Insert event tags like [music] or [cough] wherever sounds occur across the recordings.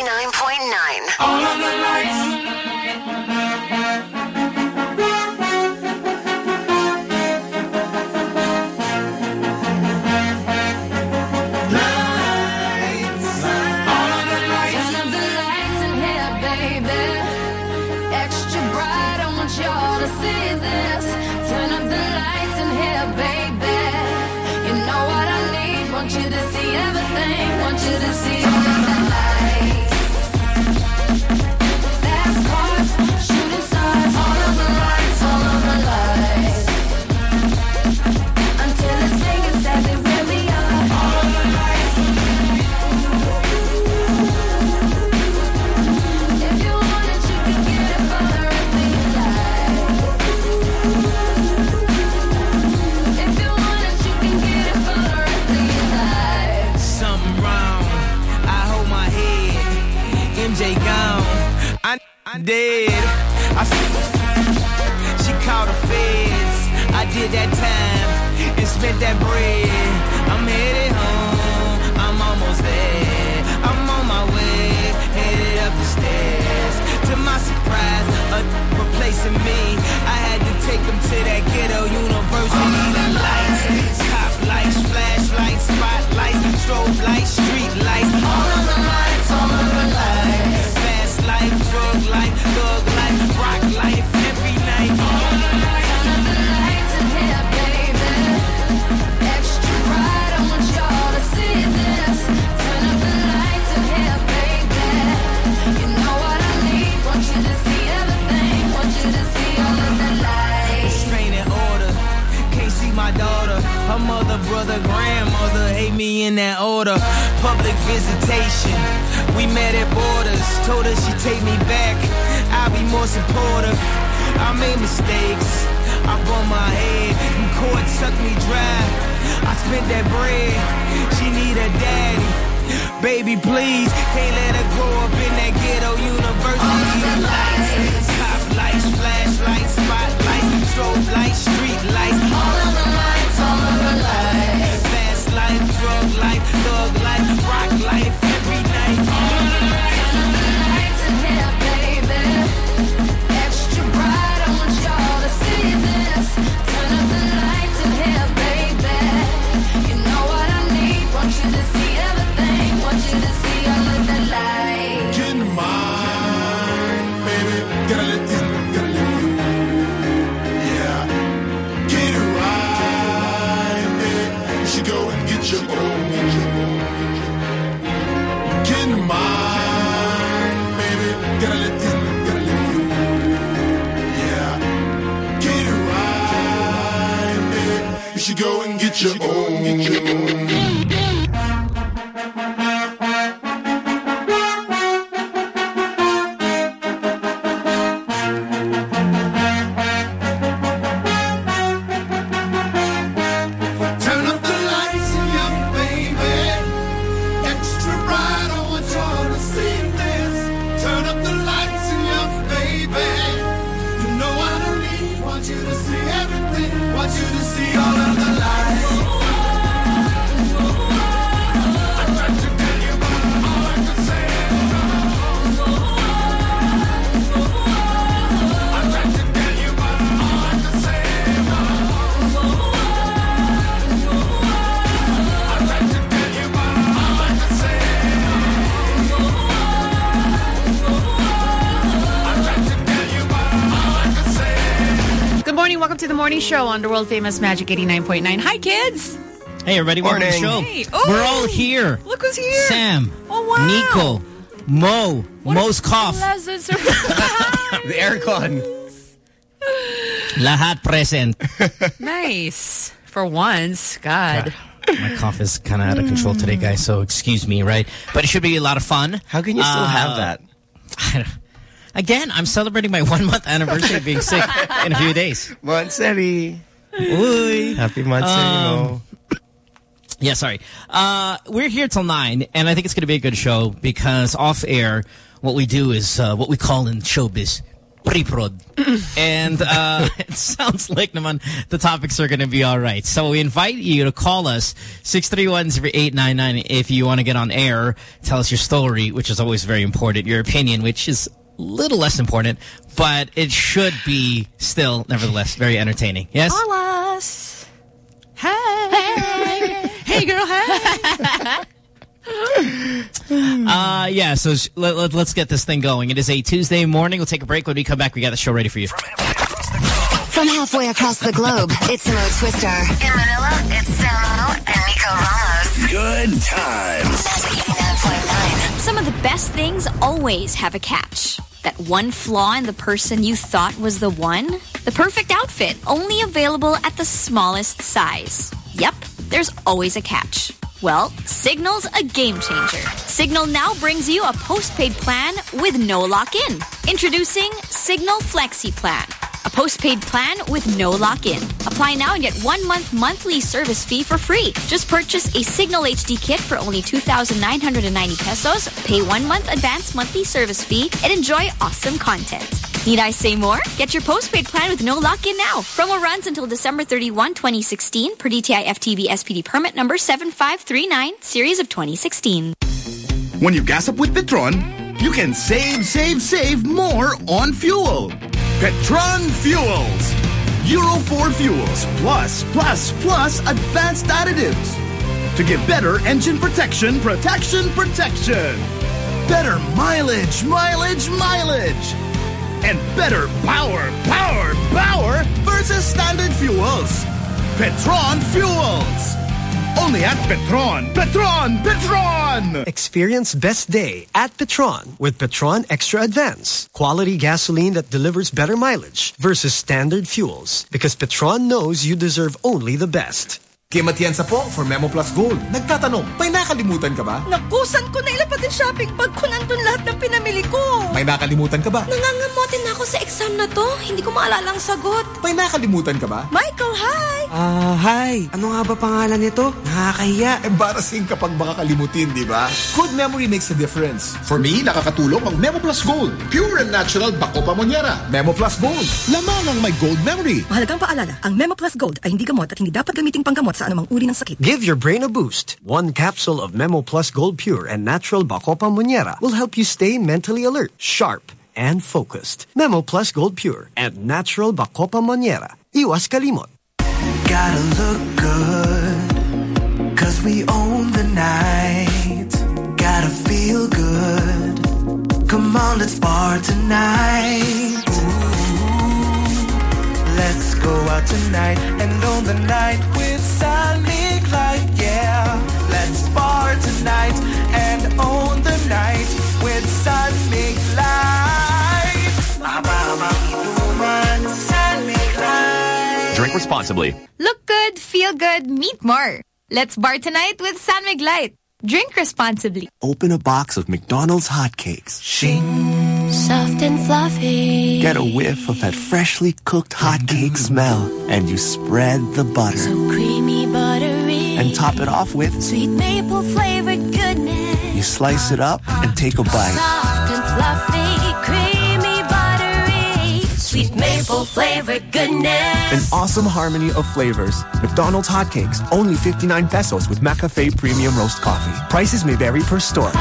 89.9. All of the lights. I, I she called the feds. I did that time and spent that bread. I'm headed home. I'm almost there. I'm on my way. Headed up the stairs. To my surprise, a replacing me. I had to take him to that ghetto university. All The lights, cop lights, flashlights, spotlights, strobe lights, street lights. All of the lights, brother, grandmother hate me in that order. Public visitation. We met at borders. Told her she take me back. I'll be more supportive. I made mistakes. I bumped my head. And court sucked me dry. I spent that bread. She need a daddy. Baby, please, can't let her grow up in that ghetto university. Lights, top lights, flashlights, spotlights, strobe lights, street. All lights, thug life, your own. On the world famous Magic 89.9. Hi, kids. Hey, everybody, welcome to the show. Hey. Oh, We're all here. Look who's here. Sam, Oh, wow. Nico, Mo, What Mo's a cough. [laughs] The aircon. Lahat present. [laughs] nice. For once. God. My cough is kind of out of control today, guys, so excuse me, right? But it should be a lot of fun. How can you still Uh, have that? [laughs] Again, I'm celebrating my one month anniversary of being sick in a few days. Montseri. Uy. Happy Montseri Um. Yeah, sorry. Uh, we're here till 9, and I think it's going to be a good show because off air, what we do is uh, what we call in showbiz, pre-prod. and uh, [laughs] it sounds like naman, the topics are going to be all right. So we invite you to call us, 631-0899, if you want to get on air, tell us your story, which is always very important, your opinion, which is little less important, but it should be still, nevertheless, very entertaining. Yes? Call us. Hey, hey, girl, hey. [laughs] uh, yeah, so sh- let, let, us get this thing going. It is a Tuesday morning. We'll take a break. When we come back, we got the show ready for you. From halfway across the globe, it's Mo Twister. In Manila, it's Samo and Nico Ramos. Good times. Magic 89.9. Some of the best things always have a catch. That one flaw in the person you thought was the one? The perfect outfit, only available at the smallest size. Yep, there's always a catch. Well, Signal's a game changer. Signal now brings you a postpaid plan with no lock-in. Introducing Signal Flexi Plan. A postpaid plan with no lock-in. Apply now and get one month monthly service fee for free. Just purchase a Signal HD kit for only 2,990 pesos, pay one month advance monthly service fee, and enjoy awesome content. Need I say more? Get your postpaid plan with no lock-in now. Promo runs until December 31, 2016 per DTI FTEB SPD permit number 7539, series of 2016. When you gas up with Petron, you can save, save, save more on fuel. Petron Fuels. Euro 4 fuels plus, plus, plus advanced additives. To give better engine protection, protection, protection. Better mileage, mileage, mileage. And better power, power, power versus standard fuels. Petron Fuels. Only at Petron. Petron, Petron! Experience best day at Petron with Petron Extra Advance. Quality gasoline that delivers better mileage versus standard fuels. Because Petron knows you deserve only the best. Kim Atienza po for Memo Plus Gold. Nagtatanong, may nakalimutan ka ba? Nakusan ko na ilapat yung shopping bag ko nandun lahat ng pinamili ko. May nakalimutan ka ba? Nangangamotin na ako sa exam na to. Hindi ko maalala ang sagot. May nakalimutan ka ba? Michael, hi! Ah, hi. Ano nga ba pangalan nito? Nakakahiya. Embarrassing kapag baka kalimutin, di ba? Good memory makes a difference. For me, nakakatulong ang Memo Plus Gold. Pure and natural bako pamonyera. Memo Plus Gold. Lamang ang may gold memory. Mahalagang paalala, ang Memo Plus Gold ay hindi gamot at hindi dapat gamiting panggamot sa anumang uri ng sakit. Give your brain a boost. One capsule of Memo Plus Gold Pure and Natural Bacopa Monniera will help you stay mentally alert, sharp, and focused. Memo Plus Gold Pure and Natural Bacopa Monniera. Iwas kalimot. Gotta look good. Cause we own the night. Gotta feel good. Come on, let's bar tonight. Ooh, let's go out tonight and own the night with San Light. Yeah, let's bar tonight and own the night with San Light. Drink responsibly. Look good, feel good, meet more. Let's bar tonight with San Mig Light. Drink responsibly. Open a box of McDonald's hotcakes. Shing. Soft and fluffy. Get a whiff of that freshly cooked hotcake smell. And you spread the butter. So creamy, buttery. And top it off with sweet maple flavored goodness. You slice it up and take a bite. Soft and fluffy. Sweet maple flavored goodness. An awesome harmony of flavors. McDonald's hotcakes, only 59 pesos with McCafe Premium Roast Coffee. Prices may vary per store.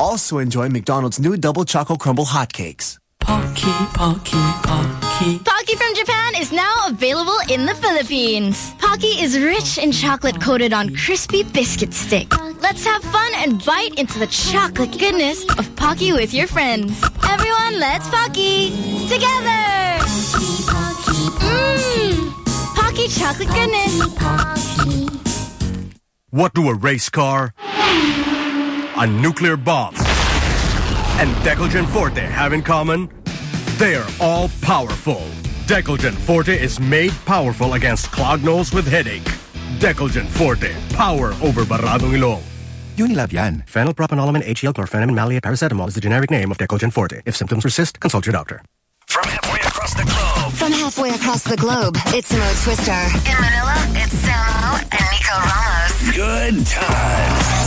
Also enjoy McDonald's new Double Choco Crumble hotcakes. Pocky, Pocky, Pocky. Pocky from Japan is now available in the Philippines. Pocky is rich in chocolate coated on crispy biscuit stick. Let's have fun and bite into the chocolate goodness of Pocky with your friends. Everyone, let's Pocky together. Mmm, Pocky chocolate goodness. What do a race car, a nuclear bomb, and Decolgen Forte have in common? They are all powerful. Decolgen Forte is made powerful against clogged nose with headache. Decolgen Forte, power over Baradong Ilong. Unilab yan. Phenylpropanolamine, HCl, chlorphenamine, maleate, paracetamol is the generic name of Decolgen Forte. If symptoms persist, consult your doctor. From halfway across the globe. From halfway across the globe, it's Mo Twister. In Manila, it's Samo and Nico Ramos. Good times.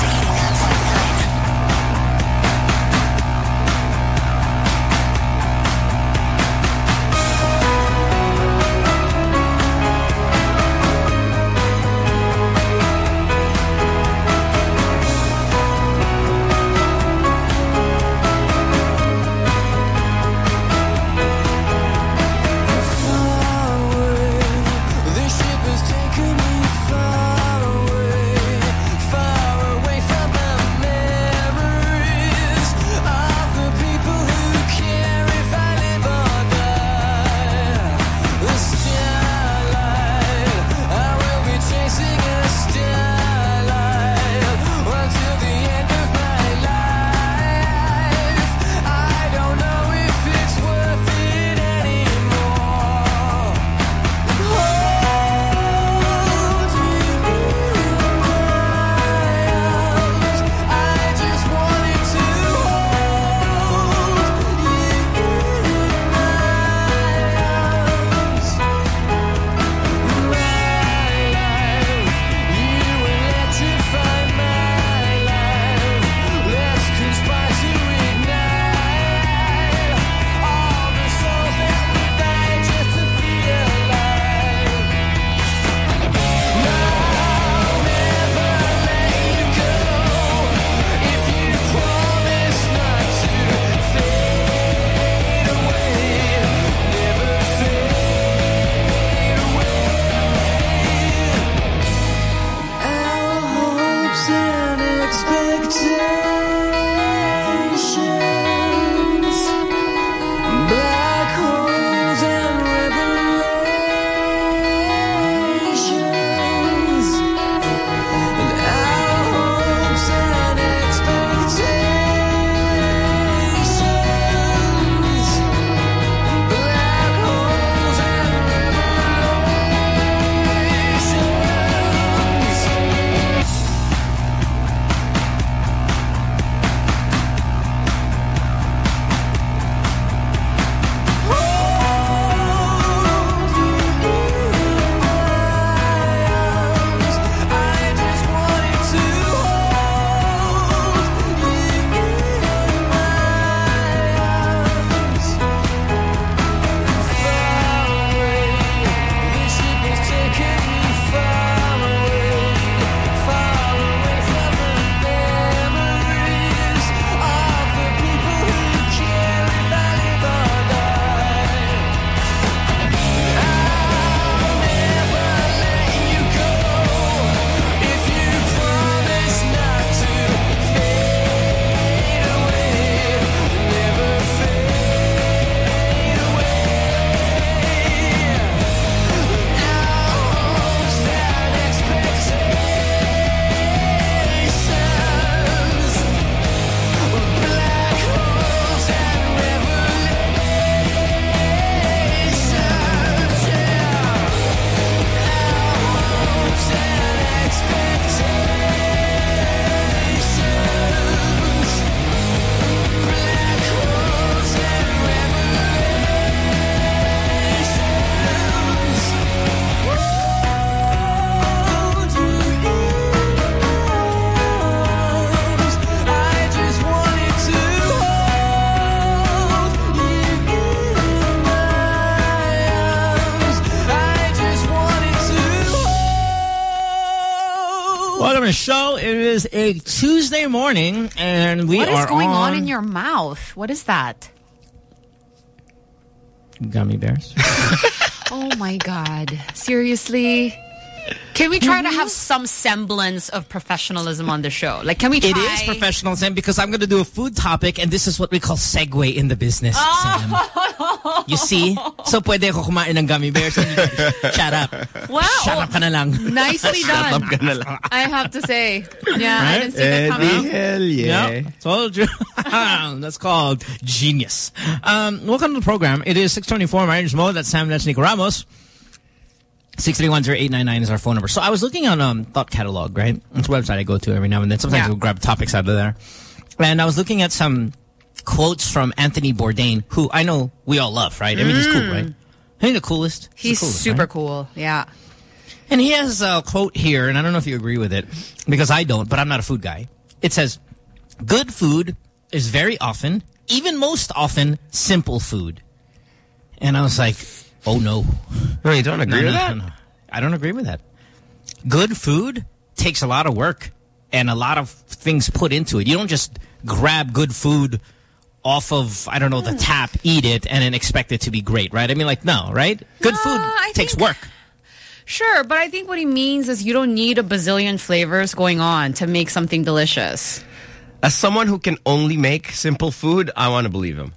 Is a Tuesday morning, and we What are is going on. on in your mouth? What is that? gummy bears. [laughs] Oh my God. Seriously? Can we try to have mm-hmm. some semblance of professionalism on the show? Like, can we try? It is professionalism because I'm going to do a food topic, and this is what we call segue in the business, oh, Sam. [laughs] You see? So, pwede ako kumain ng gummy bears and you guys, shut up. Wow. Shut up ka na lang. Nicely done. I have to say. Yeah, I didn't see that coming. hell yeah. Yeah, told you. [laughs] That's called genius. Um, welcome to the program. It is 624. My name is Mo. That's Sam. That's Nico Ramos. 631-0899 is our phone number. So I was looking on um, Thought Catalog, right? It's a website I go to every now and then. Sometimes Yeah. I'll grab topics out of there. And I was looking at some quotes from Anthony Bourdain, who I know we all love, right? I mean, he's cool, Mm. right? Ain't the coolest? the He's coolest, super right? cool. Yeah. And he has a quote here, and I don't know if you agree with it, because I don't, but I'm not a food guy. It says, good food is very often, even most often, simple food. And I was like, oh no. No, you don't agree No, with no, that? no, no. I don't agree with that. Good food takes a lot of work and a lot of things put into it. You don't just grab good food off of, I don't know, the tap, eat it, and then expect it to be great, right? I mean, like, no, right? Good food takes work. Sure, but I think what he means is you don't need a bazillion flavors going on to make something delicious. As someone who can only make simple food, I want to believe him.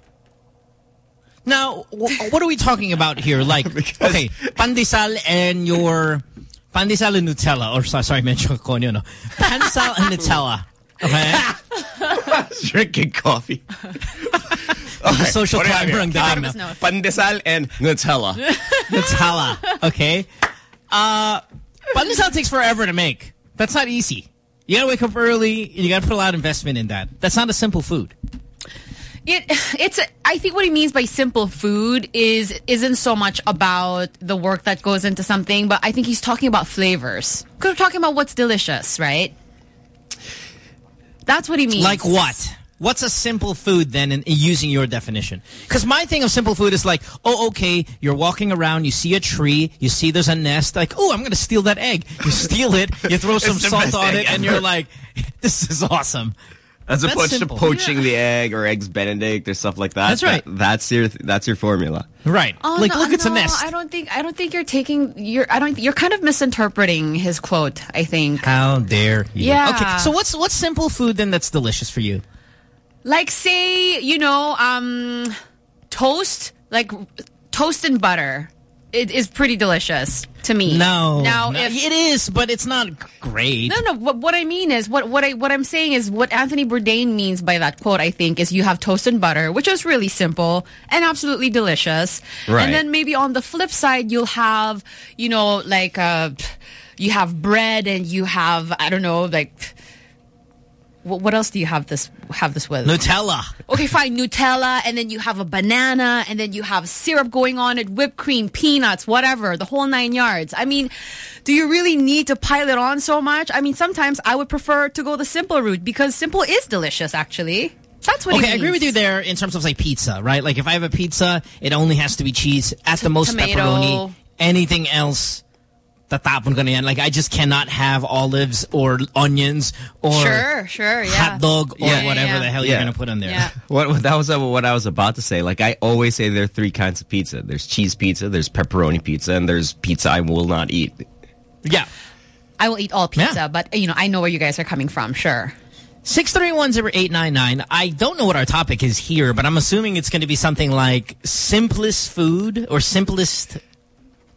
Now, what are we talking about here? Like, [laughs] okay, pandesal and your pandesal and Nutella, or sorry, [laughs] mention ko yun, no? Pandesal and Nutella. Okay, [laughs] Drinking coffee. [laughs] The social what do you have climber here? ang dating na. Pandesal and Nutella. [laughs] Nutella. Okay, uh, pandesal takes forever to make. That's not easy. You gotta wake up early. You gotta put a lot of investment in that. That's not a simple food. It it's I think what he means by simple food is isn't so much about the work that goes into something, but I think he's talking about flavors. Because we're talking about what's delicious, right? That's what he means. Like what? What's a simple food then in, in using your definition? Because my thing of simple food is like, oh, okay, you're walking around, you see a tree, you see there's a nest, like, oh, I'm going to steal that egg. You steal it, you throw [laughs] some salt on egg it, and you're like, this is awesome. As That's opposed simple. to poaching the egg or eggs Benedict or stuff like that. That's right. That- that's your that's your formula. Right. Oh, like, no, look, it's a nest. I don't think I don't think you're taking you're I don't you're kind of misinterpreting his quote, I think. How dare you? Yeah. Okay, so what's what's simple food then that's delicious for you? Like say, you know, um toast, like toast and butter. It is pretty delicious to me. No. Now no, if it is, but it's not great. No, no. What, what I mean is, what what I what I'm saying is, what Anthony Bourdain means by that quote, I think, is you have toast and butter, which is really simple and absolutely delicious. Right. And then maybe on the flip side, you'll have, you know, like uh, you have bread and you have, I don't know, like. What, else do you have this have this with? Nutella. Okay, fine, Nutella, and then you have a banana, and then you have syrup going on it, whipped cream, peanuts, whatever, the whole nine yards. I mean, do you really need to pile it on so much? I mean, sometimes I would prefer to go the simple route because simple is delicious, actually. That's what okay, I agree with you there in terms of like pizza, right? Like if I have a pizza, it only has to be cheese, at the most tomato. pepperoni. Anything else, tatapon ko na yan. Like I just cannot have olives or onions or Sure, sure, yeah. hot dog or Yeah. whatever yeah. the hell Yeah. you're gonna put in there. Yeah. [laughs] What what- that was uh, what I was about to say. Like I always say, there are three kinds of pizza. There's cheese pizza, there's pepperoni pizza, and there's pizza I will not eat. Yeah. I will eat all pizza, but, you know, I know where you guys are coming from, sure. 6310899. I don't know what our topic is here, but I'm assuming it's going to be something like simplest food or simplest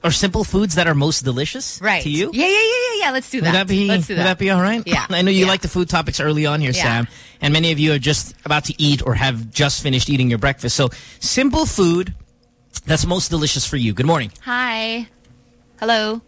or simple foods that are most delicious Right. to you. Yeah, yeah, yeah, yeah, yeah. Let's do that. Would that be Let's do would that. that be all right? Yeah. [laughs] I know you Yeah. like the food topics early on here, Yeah. Sam, and many of you are just about to eat or have just finished eating your breakfast. So, simple food that's most delicious for you. Good morning. Hi. Hello.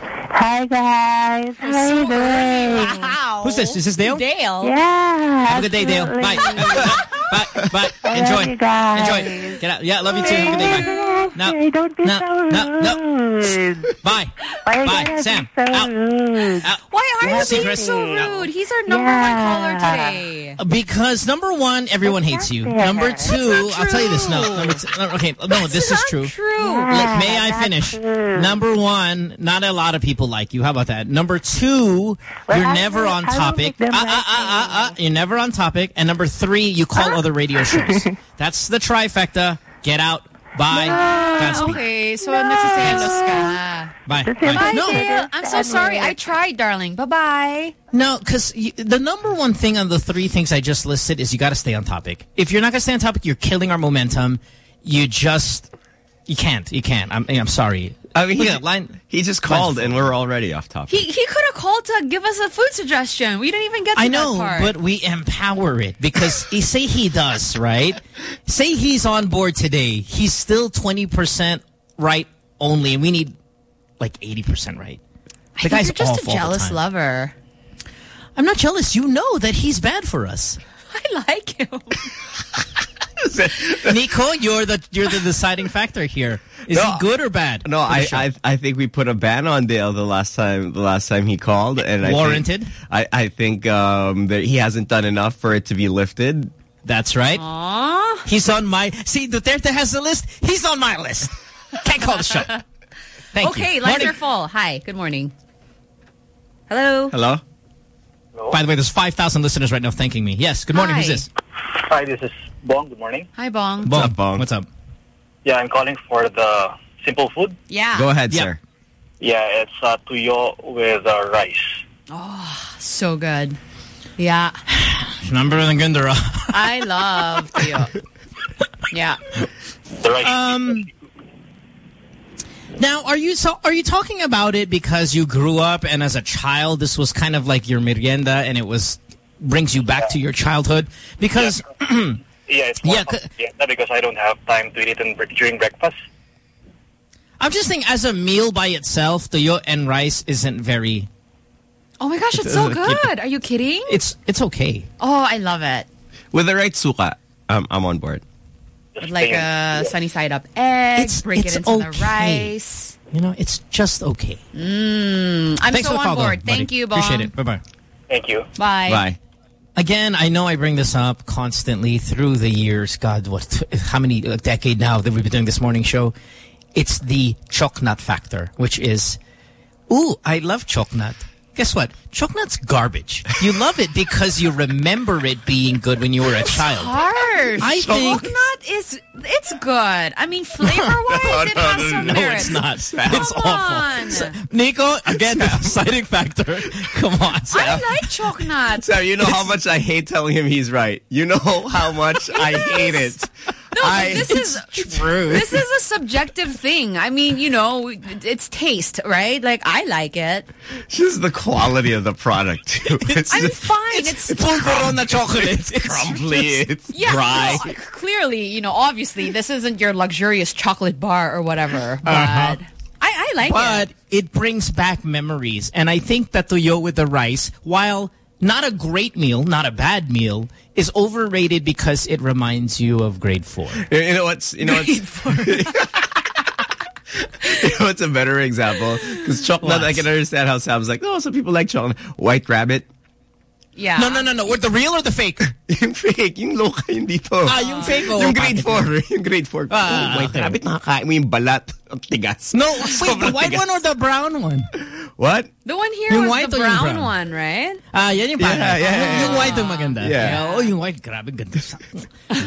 Hi guys. How are you doing? Wow. Who's this? Is this Dale? Dale. Yeah. Have a good day, Dale. Bye. [laughs] bye. [laughs] Bye. I Enjoy. love you guys. Enjoy. Get out. Yeah, love you too. Have a good day. Bye. No. Hey, don't be No. so No. No. rude. Bye. Why you Bye. Sam. be so Out. rude? Out. Why are you being Secret. so No. rude? He's our number one caller today. Because number one, everyone hates you. Number two, I'll tell you this. No, number two, no, okay, no, this is true. True. Let- May I finish? Number one, not a lot of people like you. How about that? Number two, Well, you're I never on topic. make them Ah, like ah, ah, ah, ah. You're never on topic. And number three, you call other radio shows. [laughs] That's the trifecta. Get out. Bye. Godspeed. Okay, so nagsisaylos uh, ka. Bye. Is Bye. Bye, No. I'm so sorry. I tried, darling. Bye-bye. No, because the number one thing on the three things I just listed is you got to stay on topic. If you're not going to stay on topic, you're killing our momentum. You just, you can't. You can't. I'm, I'm sorry. I mean, Look he, line. he just called and we're already off topic. He he could have called to give us a food suggestion. We didn't even get to I know, that part. but we empower it because he, say he does, right? Say he's on board today. He's still 20% right only. And we need like 80% right. I The think guy's you're just a jealous lover. I'm not jealous. You know that he's bad for us. [laughs] I like him. [laughs] [laughs] Nico, you're the you're the deciding factor here. Is he good or bad? No, I. I I think we put a ban on Dale the last time the last time he called, and I think- Warranted? I I think um, that he hasn't done enough for it to be lifted. That's right. Aww. He's on my see. Duterte has the list. He's on my list. Can't call the show. Thank okay, you. lines are full. Hi, good morning. Hello. Hello. By the way, there's 5,000 listeners right now thanking me. Yes. Good morning. Hi. Who's this? Hi, this is Bong. Good morning. Hi, Bong. Bong. Bong. What's up? Yeah, I'm calling for the simple food. Yeah. Go ahead, Yeah. sir. Yeah, it's uh, tuyo with uh, rice. Oh, so good. Yeah. [sighs] Number of the Gundara. [laughs] I love Tio. Yeah. The rice. Um. Now, are you so? Are you talking about it because you grew up and as a child, this was kind of like your merienda, and it was brings you back to your childhood? Because yeah, [clears throat] it's Yeah, yeah, yeah, because I don't have time to eat it in, during breakfast. I'm just thinking, as a meal by itself, the tuyo and rice isn't very. Oh my gosh, it's so good. Are you kidding? It's it's okay. Oh, I love it. With the right suka, um, I'm on board. With like a sunny side up egg, It's- break it's it into the rice. You know, it's just okay. Mm, I'm Thanks so on call, though, board. Thank you, Bong. Appreciate it. Bye bye. Thank you. Bye. Bye. Again, I know I bring this up constantly through the years. God, what? How many a decade now that we've been doing this morning show? It's the choknut factor, which is, ooh, I love choknut. Guess what? Choknut's garbage. You love it because you remember it being good when you were a child. Harsh. I think- Choknut is it's good. I mean, flavor wise, it has [laughs] some no, merit. it's not. Come It's on. awful. So- Nico, again, the [laughs] deciding factor. Come on, I like chocolate. Sam, you know how much I hate telling him he's right. You know how much I hate it. No, but I, this [laughs] is true. this is a subjective thing. I mean, you know, it's taste, right? Like I like it. just the quality of the product. Too. It's I'm just fine. It's, Corona chocolate. it's crumbly. It's yeah, dry. no, clearly, you know, obviously, this isn't your luxurious chocolate bar or whatever, but Uh-huh. I, I like but it. But it brings back memories. And I think that tuyo with the rice, while not a great meal, not a bad meal, is overrated because it reminds you of grade four. You know what's you know what's you know what's [laughs] a better example? Because chocolate, I can understand how Sam's like, oh, some people like chocolate. White rabbit. Yeah. No, no, no, no. With the real or the fake? [laughs] yung fake, yung loka, yung dito. Ah, yung fake, oh, yung grade bakit 4. [laughs] Yung grade 4. Ah, oh, white okay. rabbit, nakakain mo yung balat. Ang tigas. No, [laughs] wait, the white tigas. one or the brown one? What? The one here Yung was white the or yung brown, brown? one, right? Ah, yan yung Yeah, parang. yeah, yeah, Yung white yung maganda. Yeah. Oh, yung white, grabe ganda.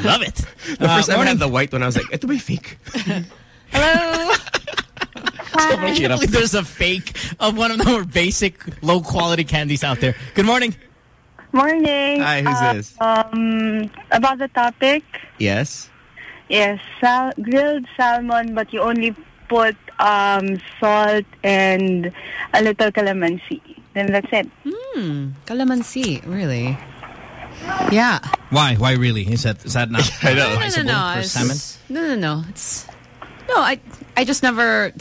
Love it. The first time I had the white one, I was like, ito ba yung fake? Hello. I can't believe there's a fake of one of the more basic, low quality candies out there. Good morning. Morning. Hi, who's Uh, this? Um, about the topic, Yes? yes, sal- grilled salmon, but you only put um, salt and a little calamansi. Then that's it. Hmm. Calamansi, really? Yeah. Why? Why really? Is that is that not I [laughs] know. No, no, no, advisable no. for salmon? No, no, no. It's no. I I just never.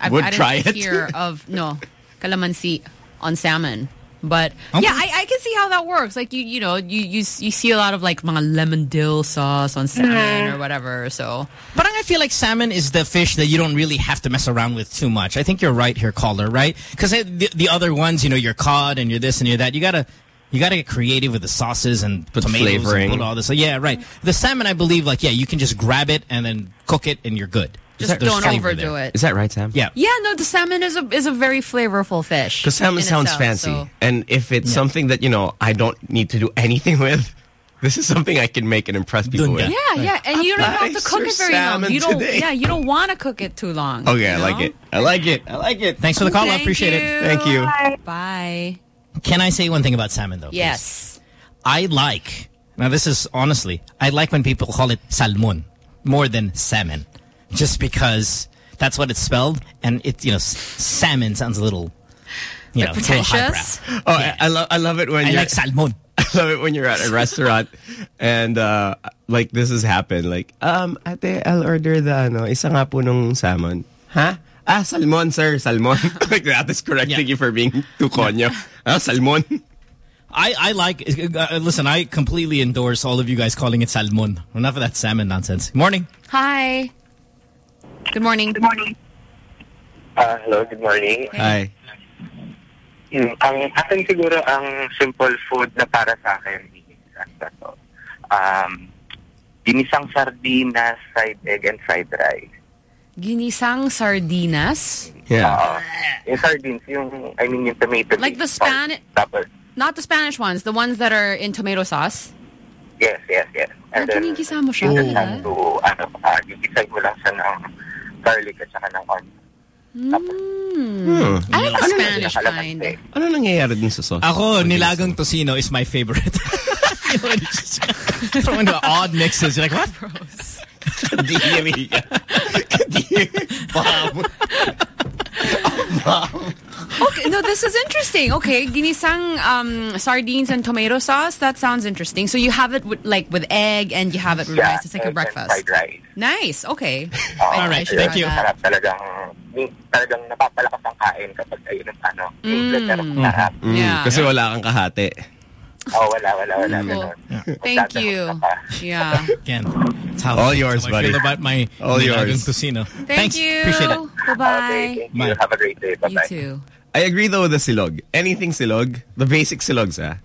I, Would I didn't try it. hear of no calamansi on salmon. But Okay. yeah, I, I can see how that works. Like you, you know, you you you see a lot of like mga lemon dill sauce on salmon mm-hmm. or whatever. So But I feel like salmon is the fish that you don't really have to mess around with too much. I think you're right here, caller, right? Because the, the other ones, you know, you're cod and you're this and you're that. You gotta you gotta get creative with the sauces and Put tomatoes flavoring. and put all this. So yeah, right. The salmon, I believe, like yeah, you can just grab it and then cook it and you're good. Just There's don't overdo there. it. Is that right, Sam? Yeah. Yeah, no, the salmon is a is a very flavorful fish. Because salmon sounds itself, fancy. so- And if it's something that, you know, I don't need to do anything [laughs] with, this is something I can make and impress people with. Dunga. Yeah, yeah, and you don't have to cook it very long. You don't, today. yeah, you don't want to cook it too long. Okay, you I like it. I like it. I like it. Thanks for the call. I Thank appreciate it. Thank you. Bye. Can I say one thing about salmon though? please? Yes. I like, now this is honestly, I like when people call it salmon more than salmon. Just because that's what it's spelled. And it, you know, salmon sounds a little, you know, it's a little pretentious? highbrow. Oh, I, I love I love it when I you're like salmon. [laughs] I love it when you're at a restaurant and uh like this has happened like um ate I'll order the ano isa nga po nung salmon. Huh? Ah, salmon, sir. Salmon. [laughs] like that is correcting you for being too conyo. Ah, salmon. I, I like, uh, listen, I completely endorse all of you guys calling it salmon. Enough of that salmon nonsense. Morning. Hi. Good morning. Good morning. Ah, hello, good morning. Hi. Hmm, ang akin siguro ang simple food na para sa akin is ano to. Um, ginisang sardinas, fried egg, and fried rice. Ginisang sardinas? Yeah. yung sardines, yung, I mean, yung tomato. Like the. Spanish, Tapos, not the Spanish ones, the ones that are in tomato sauce. yes, yes, yes. Ah, ginigisa mo siya? you just have ano, uh, gigisa mo lang siya ng garlic at saka ng onion. Mm. I like the Ano Spanish yung kind. Ano nangyayari dun sa sauce? Ako, nilagang tocino is my favorite. you know, it's just throw into odd mixes. You're like, what? Kadiri. Kadiri. Bam. [laughs] Okay, no, this is interesting. Okay, ginisang um, sardines and tomato sauce. That sounds interesting. So you have it with, like with egg and you have it with Yeah, rice. It's like a breakfast. fried rice. Nice. Okay. [laughs] All right, thank you. Sarap talagang, talagang napapalakas ang kain kapag ayun ang ano, Mm. blatter ng sarap. Mm, Yeah. Kasi wala kang kahati. Oh, wala, wala, wala. Cool. ganun. Thank you. Yeah. Again, it's how, All yours, how I buddy. feel about my All nilagang yours. tocino. Thank Thanks. you. Appreciate it. Bye-bye. Thank you. Have a great day. You Bye-bye. too. I agree though with the silog. Anything silog, the basic silogs, ah.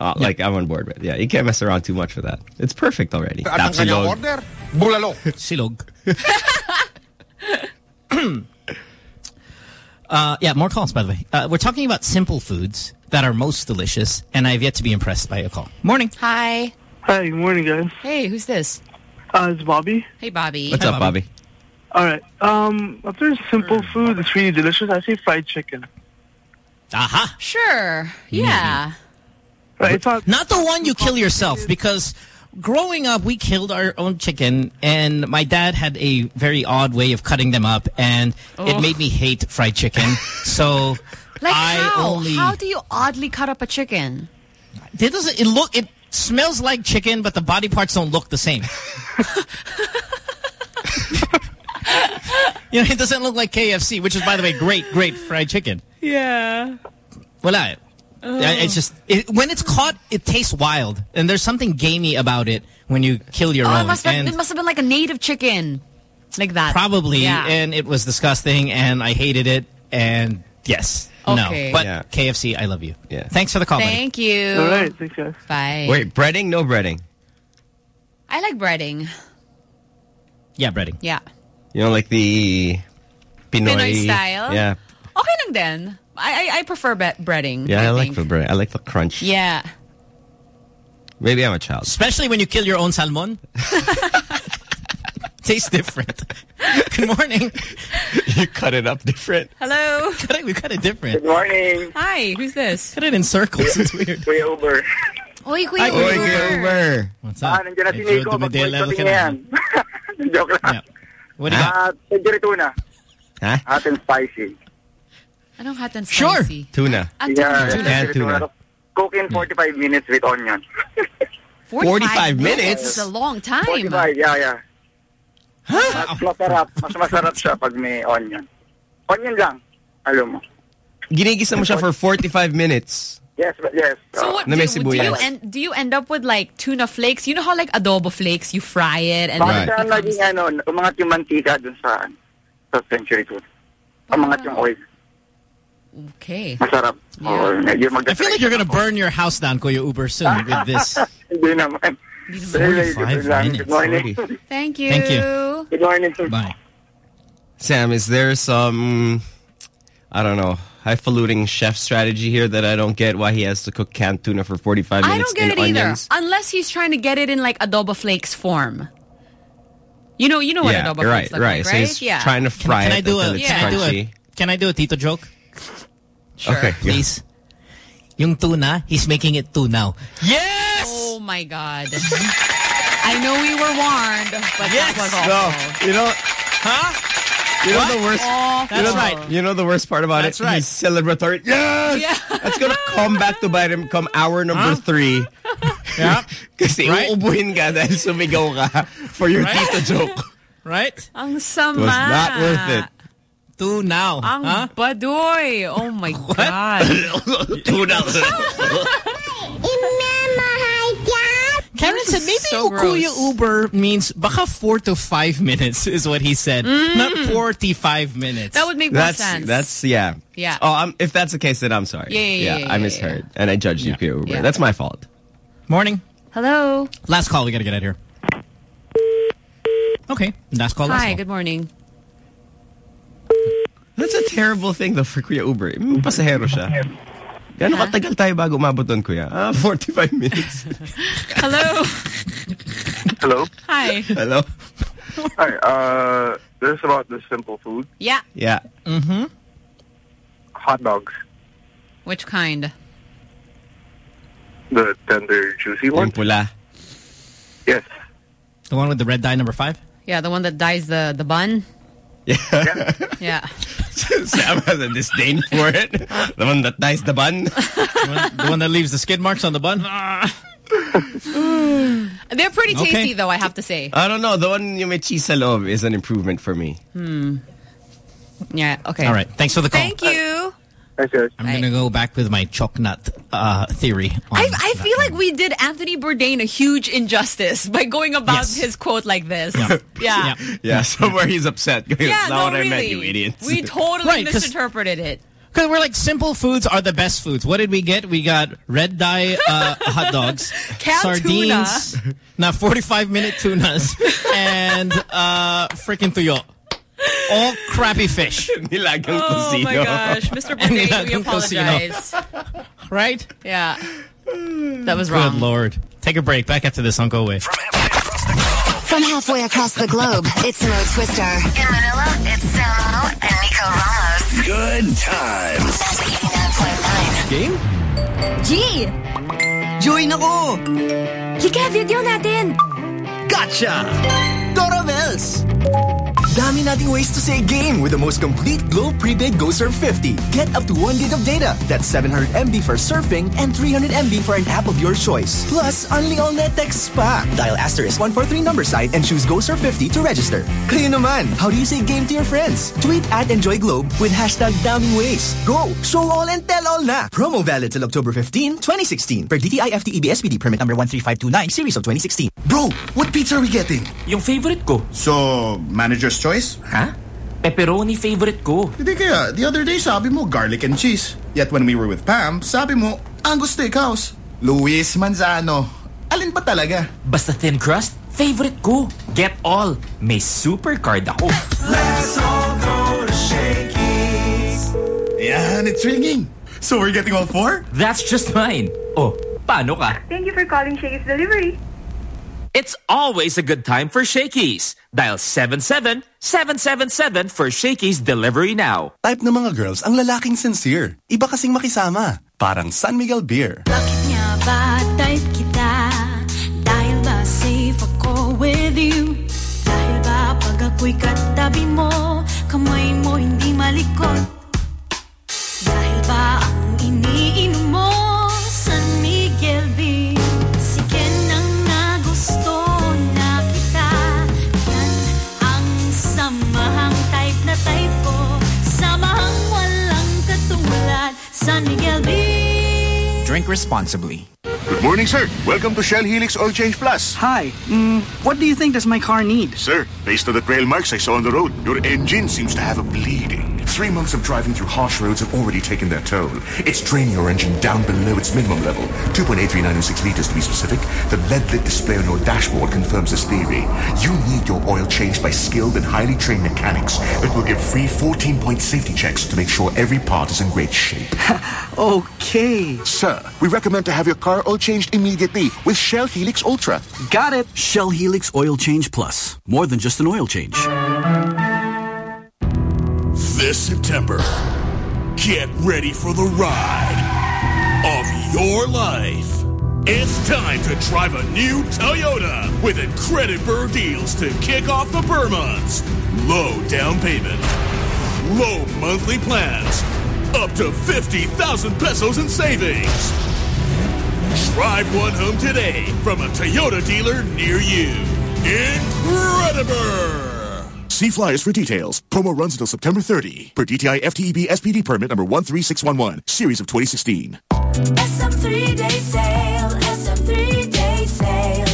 Uh, Like I'm on board with. Yeah, you can't mess around too much with that. It's perfect already. At ang Tap silog. order, bulalo. [laughs] Silog. [laughs] [laughs] Uh, yeah, more calls, by the way. Uh, we're talking about simple foods that are most delicious, and I've yet to be impressed by a call. Morning. Hi. Hi, good morning, guys. Hey, who's this? Uh, it's Bobby. Hey, Bobby. What's up, Bobby? All right. Um, after simple food that's really delicious, I say fried chicken. Aha. Sure. Yeah. Right, it's not, Not the one you kill yourself, because growing up, we killed our own chicken, and my dad had a very odd way of cutting them up, and it Oh. made me hate fried chicken. so [laughs] Like I how? only How do you oddly cut up a chicken? it doesn't it look it smells like chicken, but the body parts don't look the same. [laughs] [laughs] you know, it doesn't look like KFC, which is, by the way, great, great fried chicken. Yeah. Wala. Yeah, It's just it, when it's caught, it tastes wild, and there's something gamey about it when you kill your Oh, it own. must, have, it must have been like a native chicken. Like that. probably, Yeah. and it was disgusting, and I hated it, and yes, Okay. no, but Yeah. KFC, I love you. Yeah. Thanks for the call. buddy. Thank you. all right. Thanks, guys. Bye. Wait, breading? No breading. I like breading. Yeah, breading. Yeah. You know, like the Pinoy, Pinoy style? Yeah, Okay lang din. I I, I prefer be- breading. yeah. I, like the bread. I like the crunch. Yeah. Maybe I'm a child. Especially when you kill your own salmon. [laughs] Tastes different. Good morning. [laughs] you cut it up different. Hello. [laughs] we cut it different. Good morning. Hi. Who's this? Cut it in circles. It's weird. Kuya Uber. Oy, Kuya Hi, Uber. Kuya Uber. What's Ah, up? nandiyan na si Medyo Nico. dumidela Pag-voice ka na na. yan. Joke lang. Yeah. What do you got? Ah, Pedro Tuna. Huh? Hot and spicy. Anong hot and Sure. Tuna. Ah, Yeah, Tuna. Pedro Tuna. Cook in 45 minutes with onion. 45 minutes? It's a long time. 45, yeah, yeah. Mas masarap. Mas masarap siya pag may onion. Onion lang. Alam mo. Ginigisa mo siya for 45 minutes. Yes, but yes. So what do, do you end do you end up with like tuna flakes? You know how like adobo flakes you fry it and Bakit then it becomes naging ano, umangat yung mantika dun sa, sa century food. Umangat yung oil. Okay. Masarap. Oo, medyo I feel like you're gonna burn your house down, Kuya Uber, soon with this. [laughs] Hindi naman. 45 minutes. Good morning. Thank you. Thank you. Good morning. Bye. Sam, is there some, I don't know, highfalutin chef strategy here that I don't get why he has to cook canned tuna for 45 minutes I don't get in it either. Unless he's trying to get it in like adobo flakes form. You know, you know what yeah, adobo right, flakes look right. like, So right? he's yeah. trying to fry can it I do until a it's can I do crunchy. a can I do a Tito joke? Sure. Okay, yeah. Please. Yung tuna, he's making it tunaw. Yes! Oh my god. I know we were warned, but Yes! that was No, you know, Huh? you know the worst. Oh, you know, That's right. You know the worst part about That's it? right. He's celebratory. Yes! Yeah. That's gonna come back to bite him come hour number Huh? three. [laughs] Yeah. [laughs] Kasi Right? uubuhin ka dahil sumigaw ka for your Right? tito joke. Right? Ang sama. It was not worth it. Two now. Ang huh? badoy. Oh my [laughs] God. [laughs] Two now. Karen said maybe so Ukuya gross. Uber means baka four to five minutes is what he said. Mm. Not 45 minutes. That would make more That's sense. that's yeah. Yeah. Oh, I'm, if that's the case, then I'm sorry. Yeah, yeah, yeah, yeah, I yeah, misheard and I judged you, Uber. Yeah. That's my fault. Morning. Hello. Last call. We got to get out of here. Okay. Last call. Last Hi, call. good morning. That's a terrible thing though for Kuya Uber. Mm, pasahero siya. Gano'ng katagal tayo bago umabot doon, Kuya? Ah, [laughs] 45 minutes. Hello. Hello. Hi. Hello. Hi. Uh, this is about the simple food. Yeah. Yeah. Mm-hmm. Hot dogs. Which kind? The tender, juicy one. Yung pula. Yes. The one with the red dye number five? Yeah, the one that dyes the, the bun. Yeah. Yeah. [laughs] Sam has a disdain for it. The one that ties the bun. the, one, the one that leaves the skid marks on the bun? [sighs] They're pretty tasty, Okay. though, I have to say. I don't know. The one you may cheese sa loob is an improvement for me. Hmm. Yeah, okay. All right. Thanks for the call. Thank you. I'm going to go back with my chocolate uh, theory. I, I feel like we did Anthony Bourdain a huge injustice by going about Yes. his quote like this. Yeah. [laughs] Yeah. Yeah, somewhere he's upset. [laughs] That's Yeah, not no, what I really. meant, you idiots. We totally Right, 'cause- misinterpreted it. Because we're like, simple foods are the best foods. What did we get? We got red dye uh, [laughs] hot dogs, sardines, now 45 minute tunas, and uh, freaking tuyo. [laughs] All crappy fish. [laughs] Nilagang Oh my gosh, Mr. [laughs] Bourdain, we apologize. Right? Yeah. That was Good wrong. Lord. Take a break. Back after this on Go Away. From halfway across the globe, it's Mo Twister. In Manila, it's Samo and Nico Ramos. Good times. Game? G! Join ako! Hika, video natin! Gotcha! Dora Bells! Dami nating ways to say game with the most complete Globe Prepaid Go Surf 50. Get up to 1 gig of data. That's 700 MB for surfing and 300 MB for an app of your choice. Plus, only all net text pa. Dial asterisk 143 number site and choose Go Surf 50 to register. Kayo naman, how do you say game to your friends? Tweet at Enjoy Globe with hashtag daming ways. Go! Show all and tell all na! Promo valid till October 15, 2016. Per DTI FTEB SPD permit number 13529 series of 2016. Bro, what pizza are we getting? Yung favorite ko. So, manager's choice? Ha? Pepperoni favorite ko. Hindi kaya, the other day sabi mo garlic and cheese. Yet when we were with Pam, sabi mo Angus Steakhouse. Luis Manzano. Alin pa talaga? Basta thin crust, favorite ko. Get all. May super card ako. Let's all go to Shakey's. Yan, it's ringing. So we're getting all four? That's just mine. Oh, paano ka? Thank you for calling Shakey's Delivery. It's always a good time for Shakey's. Dial 77777 for Shakey's delivery now. Type ng mga girls ang lalaking sincere. Iba kasing makisama. Parang San Miguel Beer. Bakit nga ba type kita? Dahil ba safe ako with you? Dahil ba pag ako'y katabi mo, kamay mo hindi malikot? San Miguel Beer Drink responsibly. Good morning, sir. Welcome to Shell Helix Oil Change Plus. Hi. Mm, what do you think does my car need? Sir, based on the trail marks I saw on the road, your engine seems to have a bleeding. Three months of driving through harsh roads have already taken their toll. It's draining your engine down below its minimum level, 2.83906 liters to be specific. The lead-lit display on your dashboard confirms this theory. You need your oil changed by skilled and highly trained mechanics that will give free 14-point safety checks to make sure every part is in great shape. [laughs] Okay. Sir, we recommend to have your car oil changed immediately with Shell Helix Ultra. Got it. Shell Helix Oil Change Plus. More than just an oil change. This September, get ready for the ride of your life. It's time to drive a new Toyota with incredible deals to kick off the ber months. Low down payment, low monthly plans, up to 50,000 pesos in savings. Drive one home today from a Toyota dealer near you. Incredible! See flyers for details. Promo runs until September 30 per DTI FTEB SPD permit number 13611, series of 2016. SM three-day sale. SM three-day sale.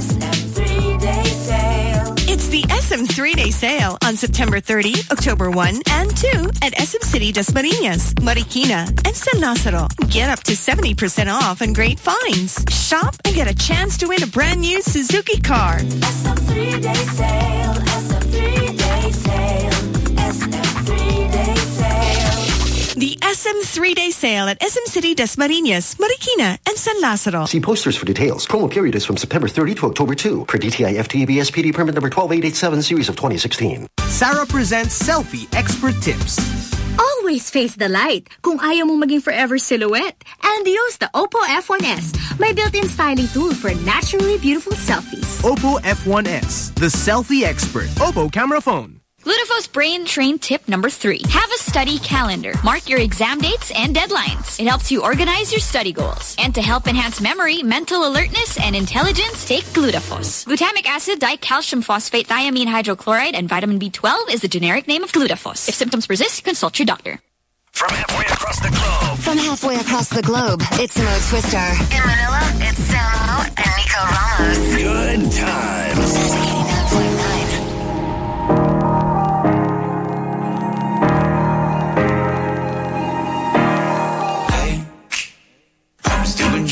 SM three-day sale. It's the SM three-day sale on September 30, October 1 and 2 at SM City Dasmariñas, Marikina, and San Lazaro. Get up to 70% off and great finds. Shop and get a chance to win a brand new Suzuki car. SM three-day sale. The SM three-day sale at SM City Dasmariñas, Marikina, and San Lazaro. See posters for details. Promo period is from September 30 to October 2 per DTI FTEB SPD permit number 12887 series of 2016. Sarah presents Selfie Expert Tips. Always face the light kung ayaw mong maging forever silhouette. And use the Oppo F1S, my built-in styling tool for naturally beautiful selfies. Oppo F1S, the selfie expert. Oppo camera phone. Glutafos Brain Train tip number three. Have a study calendar. Mark your exam dates and deadlines. It helps you organize your study goals. And to help enhance memory, mental alertness, and intelligence, take Glutafos. Glutamic acid, dicalcium phosphate, thiamine hydrochloride, and vitamin B12 is the generic name of Glutafos. If symptoms persist, consult your doctor. From halfway across the globe. From halfway across the globe, it's Mo Twister. In Manila, it's Samo and Nico Ramos. Good times.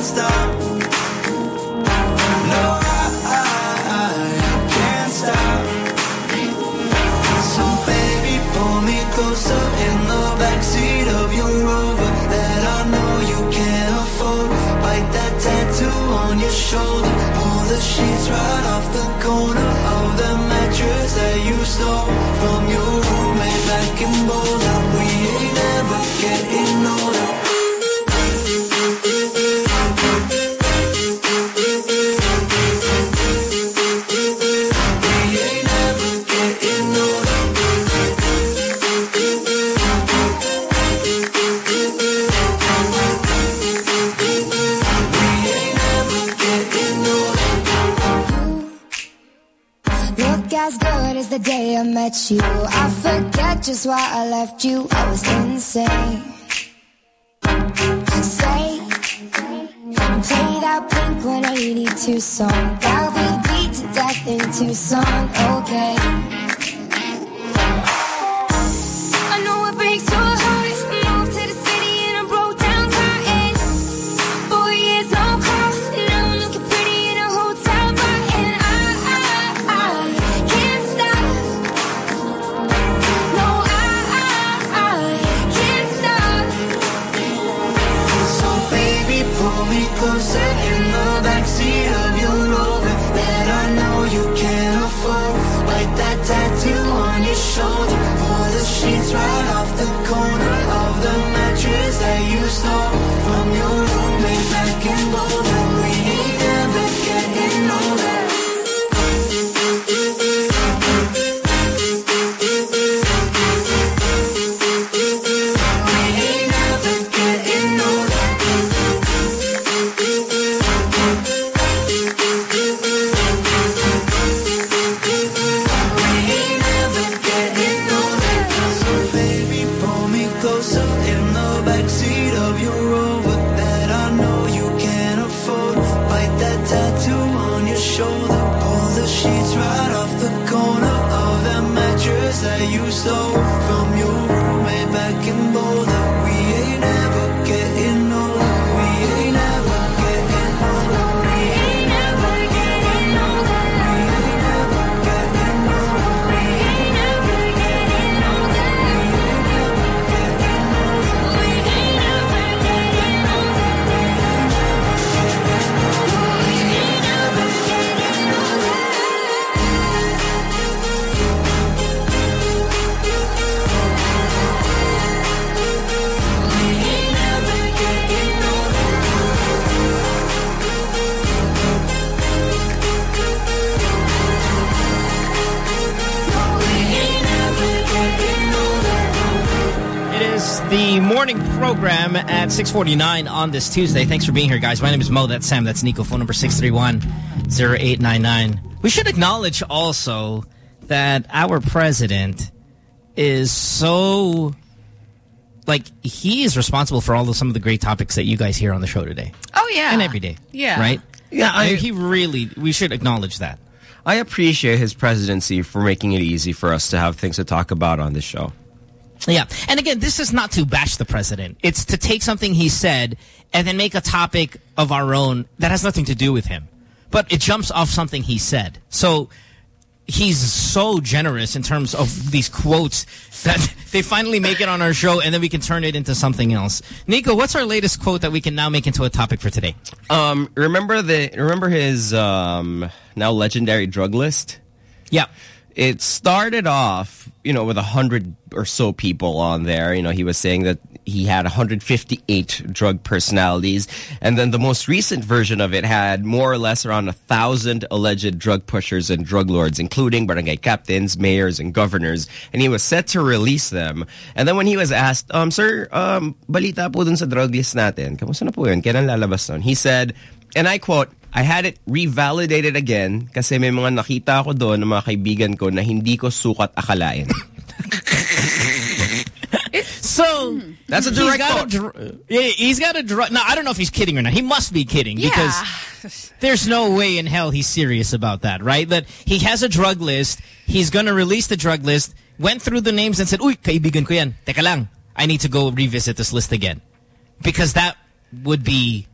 can't stop. No, I, I, can't stop. So baby, pull me closer in the backseat of your Rover that I know you can't afford. Bite that tattoo on your shoulder. Pull the sheets right off the day I met you. I forget just why I left you. I was insane. Say, play that Blink 182 song. That'll be beat to death in Tucson. Okay. At 649 on this Tuesday. Thanks for being here, guys. My name is Mo. That's Sam. That's Nico. Phone number 631-0899. We should acknowledge also that our president is so... Like, he is responsible for all of some of the great topics that you guys hear on the show today. Oh, yeah. And every day. Yeah. Right? Yeah, I- he really... We should acknowledge that. I appreciate his presidency for making it easy for us to have things to talk about on this show. Yeah. And again, this is not to bash the president. It's to take something he said and then make a topic of our own that has nothing to do with him. But it jumps off something he said. So he's so generous in terms of these quotes that [laughs] they finally make it on our show and then we can turn it into something else. Nico, what's our latest quote that we can now make into a topic for today? Um, remember the remember his um, now legendary drug list? Yeah. It started off, you know, with a hundred or so people on there. You know, he was saying that he had 158 drug personalities, and then the most recent version of it had more or less around a thousand alleged drug pushers and drug lords, including barangay captains, mayors, and governors. And he was set to release them. And then when he was asked, um, "Sir, um, balita po dun sa drug list natin, kamusta na po yun? Kailan lalabas nun?" He said, and I quote. I had it revalidated again kasi may mga nakita ako doon ng mga kaibigan ko na hindi ko sukat akalain. [laughs] So That's a direct got quote. dr- yeah, he's got a drug. Now I don't know if he's kidding or not. He must be kidding because there's no way in hell he's serious about that, right? That he has a drug list. He's going to release the drug list. Went through the names and said, "Uy, kaibigan ko yan. Teka lang, I need to go revisit this list again," because that would be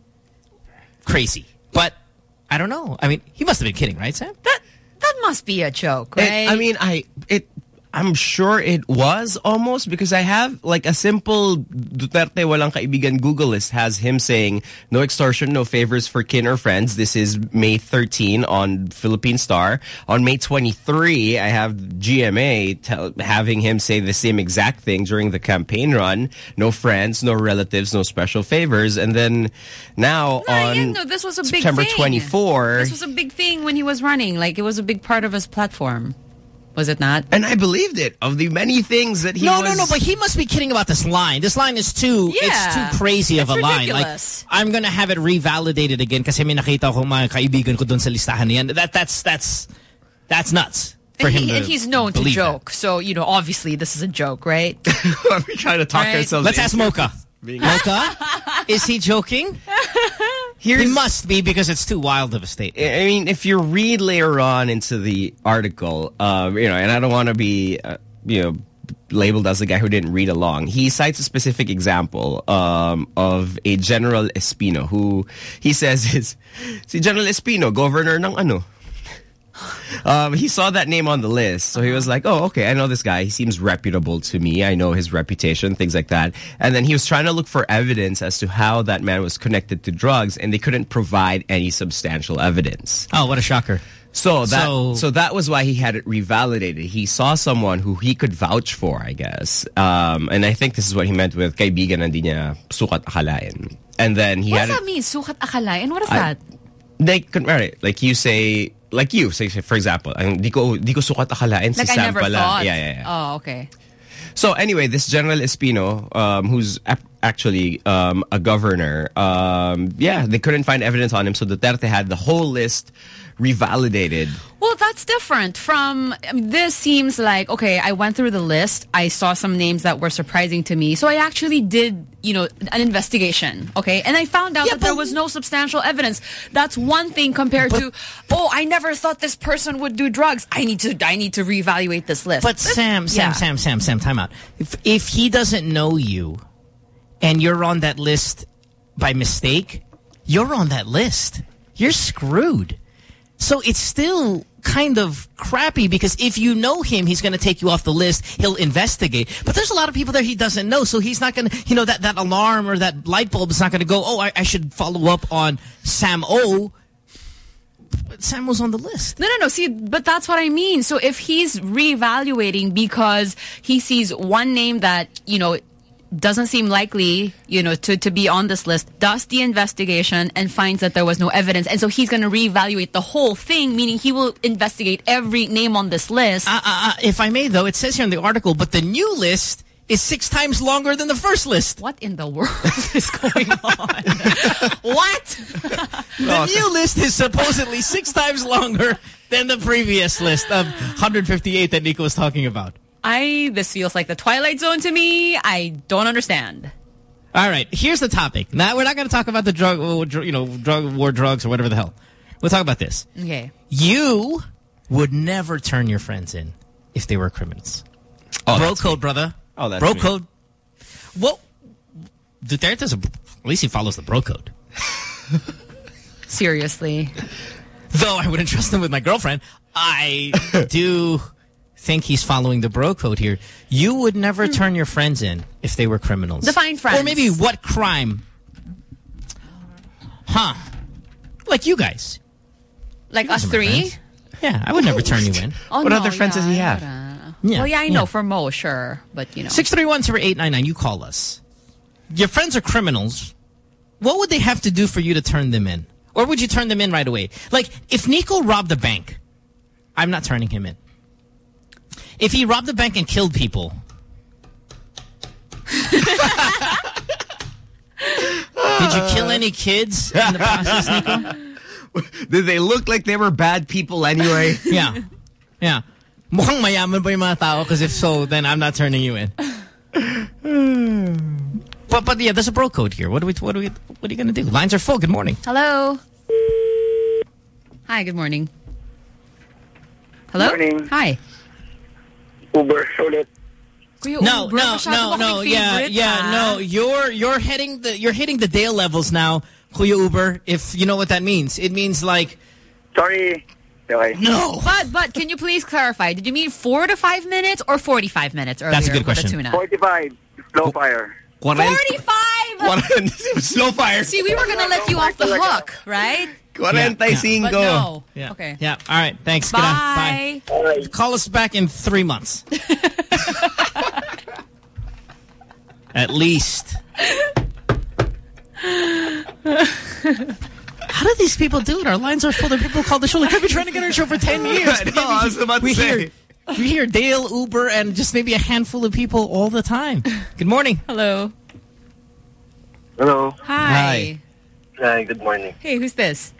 crazy. But I don't know. I mean, he must have been kidding, right, Sam? That that must be a joke, It- right? I mean, I it. I'm sure it was almost because I have like a simple Duterte walang kaibigan Google list has him saying no extortion, no favors for kin or friends. This is May 13 on Philippine Star. On May 23, I have GMA tell, having him say the same exact thing during the campaign run. No friends, no relatives, no special favors. And then now on yeah, no, this was a big September thing. 24, This was a big thing when he was running. Like, it was a big part of his platform. Was it not? and I believed it of the many things that he no, was no, no, but he must be kidding about this line. This line is too, Yeah. it's too crazy of It's a line. Like, I'm gonna have it revalidated again kasi may nakita ko mga kaibigan ko dun sa listahan niyan. That, that's, that's, that's nuts for and, him he, and he's known to believe that. joke. So, you know, obviously this is a joke, right? [laughs] Are we trying to talk Right. ourselves Let's ask Mocha. Mocha, [laughs] is he joking? He must be because it's too wild of a statement. I mean, if you read later on into the article, um, you know, and I don't want to be, uh, you know, labeled as the guy who didn't read along. He cites a specific example um, of a General Espino who he says [laughs] is si General Espino, governor ng ano. [laughs] Um, he saw that name on the list, so he was like, "Oh, okay, I know this guy. He seems reputable to me. I know his reputation, things like that." And then he was trying to look for evidence as to how that man was connected to drugs, and they couldn't provide any substantial evidence. Oh, what a shocker! So that So- so, that was why he had it revalidated. He saw someone who he could vouch for, I guess. Um, and I think this is what he meant with kaibigan hindi niya sukat akalain. And then he what had does it, that mean? Sukat akalain? What is I- that? like right, like you say like you say say, for example, ang di ko di ko sukat akalain si Like, I never pala. thought. Yeah, yeah, yeah. Oh, okay. So anyway, this General Espino, um, who's actually um, a governor, um, yeah, they couldn't find evidence on him, so Duterte had the whole list revalidated. Well, that's different from I mean, this. Seems like okay. I went through the list. I saw some names that were surprising to me, so I actually did, you know, an investigation. Okay, and I found out that there was no substantial evidence. That's one thing compared to, oh, I never thought this person would do drugs. I need to, I need to reevaluate this list. But This- Sam, Sam, yeah. Sam, Sam, Sam, time out. If if he doesn't know you, and you're on that list by mistake, you're on that list. You're screwed. So it's still kind of crappy because if you know him, he's going to take you off the list. He'll investigate. But there's a lot of people there he doesn't know. So he's not going to, you know, that, that alarm or that light bulb is not going to go, oh, I, I should follow up on Sam O. But Sam was on the list. No, no, no. See, but that's what I mean. So if he's reevaluating because he sees one name that, you know, doesn't seem likely, you know, to, to be on this list, does the investigation and finds that there was no evidence. And so he's going to reevaluate the whole thing, meaning he will investigate every name on this list. Uh, uh, uh, if I may, though, it says here in the article, but the new list is six times longer than the first list. What in the world [laughs] is going on? [laughs] what? The new list is supposedly six times longer than the previous list of 158 that Nico was talking about. I this feels like the Twilight Zone to me. I don't understand. All right, here's the topic. Now we're not going to talk about the drug, you know, drug war, drugs or whatever the hell. We'll talk about this. Okay. You would never turn your friends in if they were criminals. Oh, bro that's code, brother. Oh, that's bro me. code. Well, Duterte's a, at least he follows the bro code. Seriously. Though I wouldn't [laughs] trust him with my girlfriend, I do think he's following the bro code here. You would never hmm. turn your friends in if they were criminals. Define friends. Or maybe what crime? Huh. Like you guys. Like You us guys are my three? friends. Yeah, I would never turn you in. Oh, What no, other friends yeah, does he have? yeah. Yeah, Well, yeah, I yeah. know for Mo, sure, but you know. 631-0899, you call us. Your friends are criminals. What would they have to do for you to turn them in? Or would you turn them in right away? Like, if Nico robbed a bank, I'm not turning him in. If he robbed the bank and killed people, did you kill any kids in the process, Nico? [laughs] Did they look like they were bad people anyway? [laughs] Yeah. Yeah. Mukhang mayaman ba yung mga tao? Because if so, then I'm not turning you in. [sighs] but but yeah, there's a bro code here. What do we what do we what are you gonna do? Lines are full. Good morning. Hello. Hi, good morning. Hello? Morning. Hi. Uber ulit. Kuya No, Uber, no, no, no. Yeah, yeah, ha? no. You're you're hitting the you're hitting the Dale levels now, Kuya Uber. If you know what that means, it means like Sorry. Okay. no. But but can you please clarify? Did you mean four to five minutes or forty five minutes earlier? That's a good question. tuna? 45. Slow fire. Forty five. [laughs] Slow fire. See, we were gonna let you off the hook, right? 45. But no. Yeah. Okay. Yeah. All right. Thanks. Good Bye. night. Bye. Call us back in three months. [laughs] At least. How do these people do it? Our lines are full. The people call the show. Like, I've been trying to get on our show for 10 [laughs] years. I know, I was about to we say. Hear, we hear Dale, Uber, and just maybe a handful of people all the time. Good morning. Hello. Hello. Hi. Hi, good morning. Hey, who's this?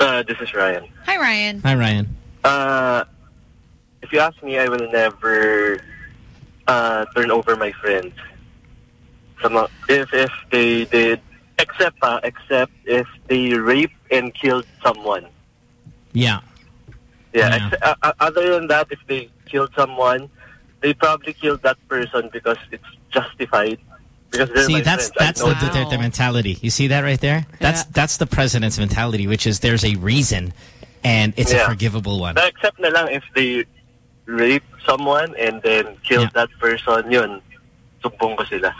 Uh, this is Ryan. Hi, Ryan. Hi, Ryan. Uh, if you ask me, I will never uh, turn over my friends. Some, if if they did, except uh, except if they raped and killed someone. Yeah. Yeah. Yeah. ex- uh, uh, other than that, if they killed someone, they probably killed that person because it's justified. Because See, my that's friends. that's I the know. Duterte mentality. You see that right there? That's that's the president's mentality, which is there's a reason, and it's a forgivable one. Na except na lang if they rape someone and then kill that person, yun, sumbong ko sila.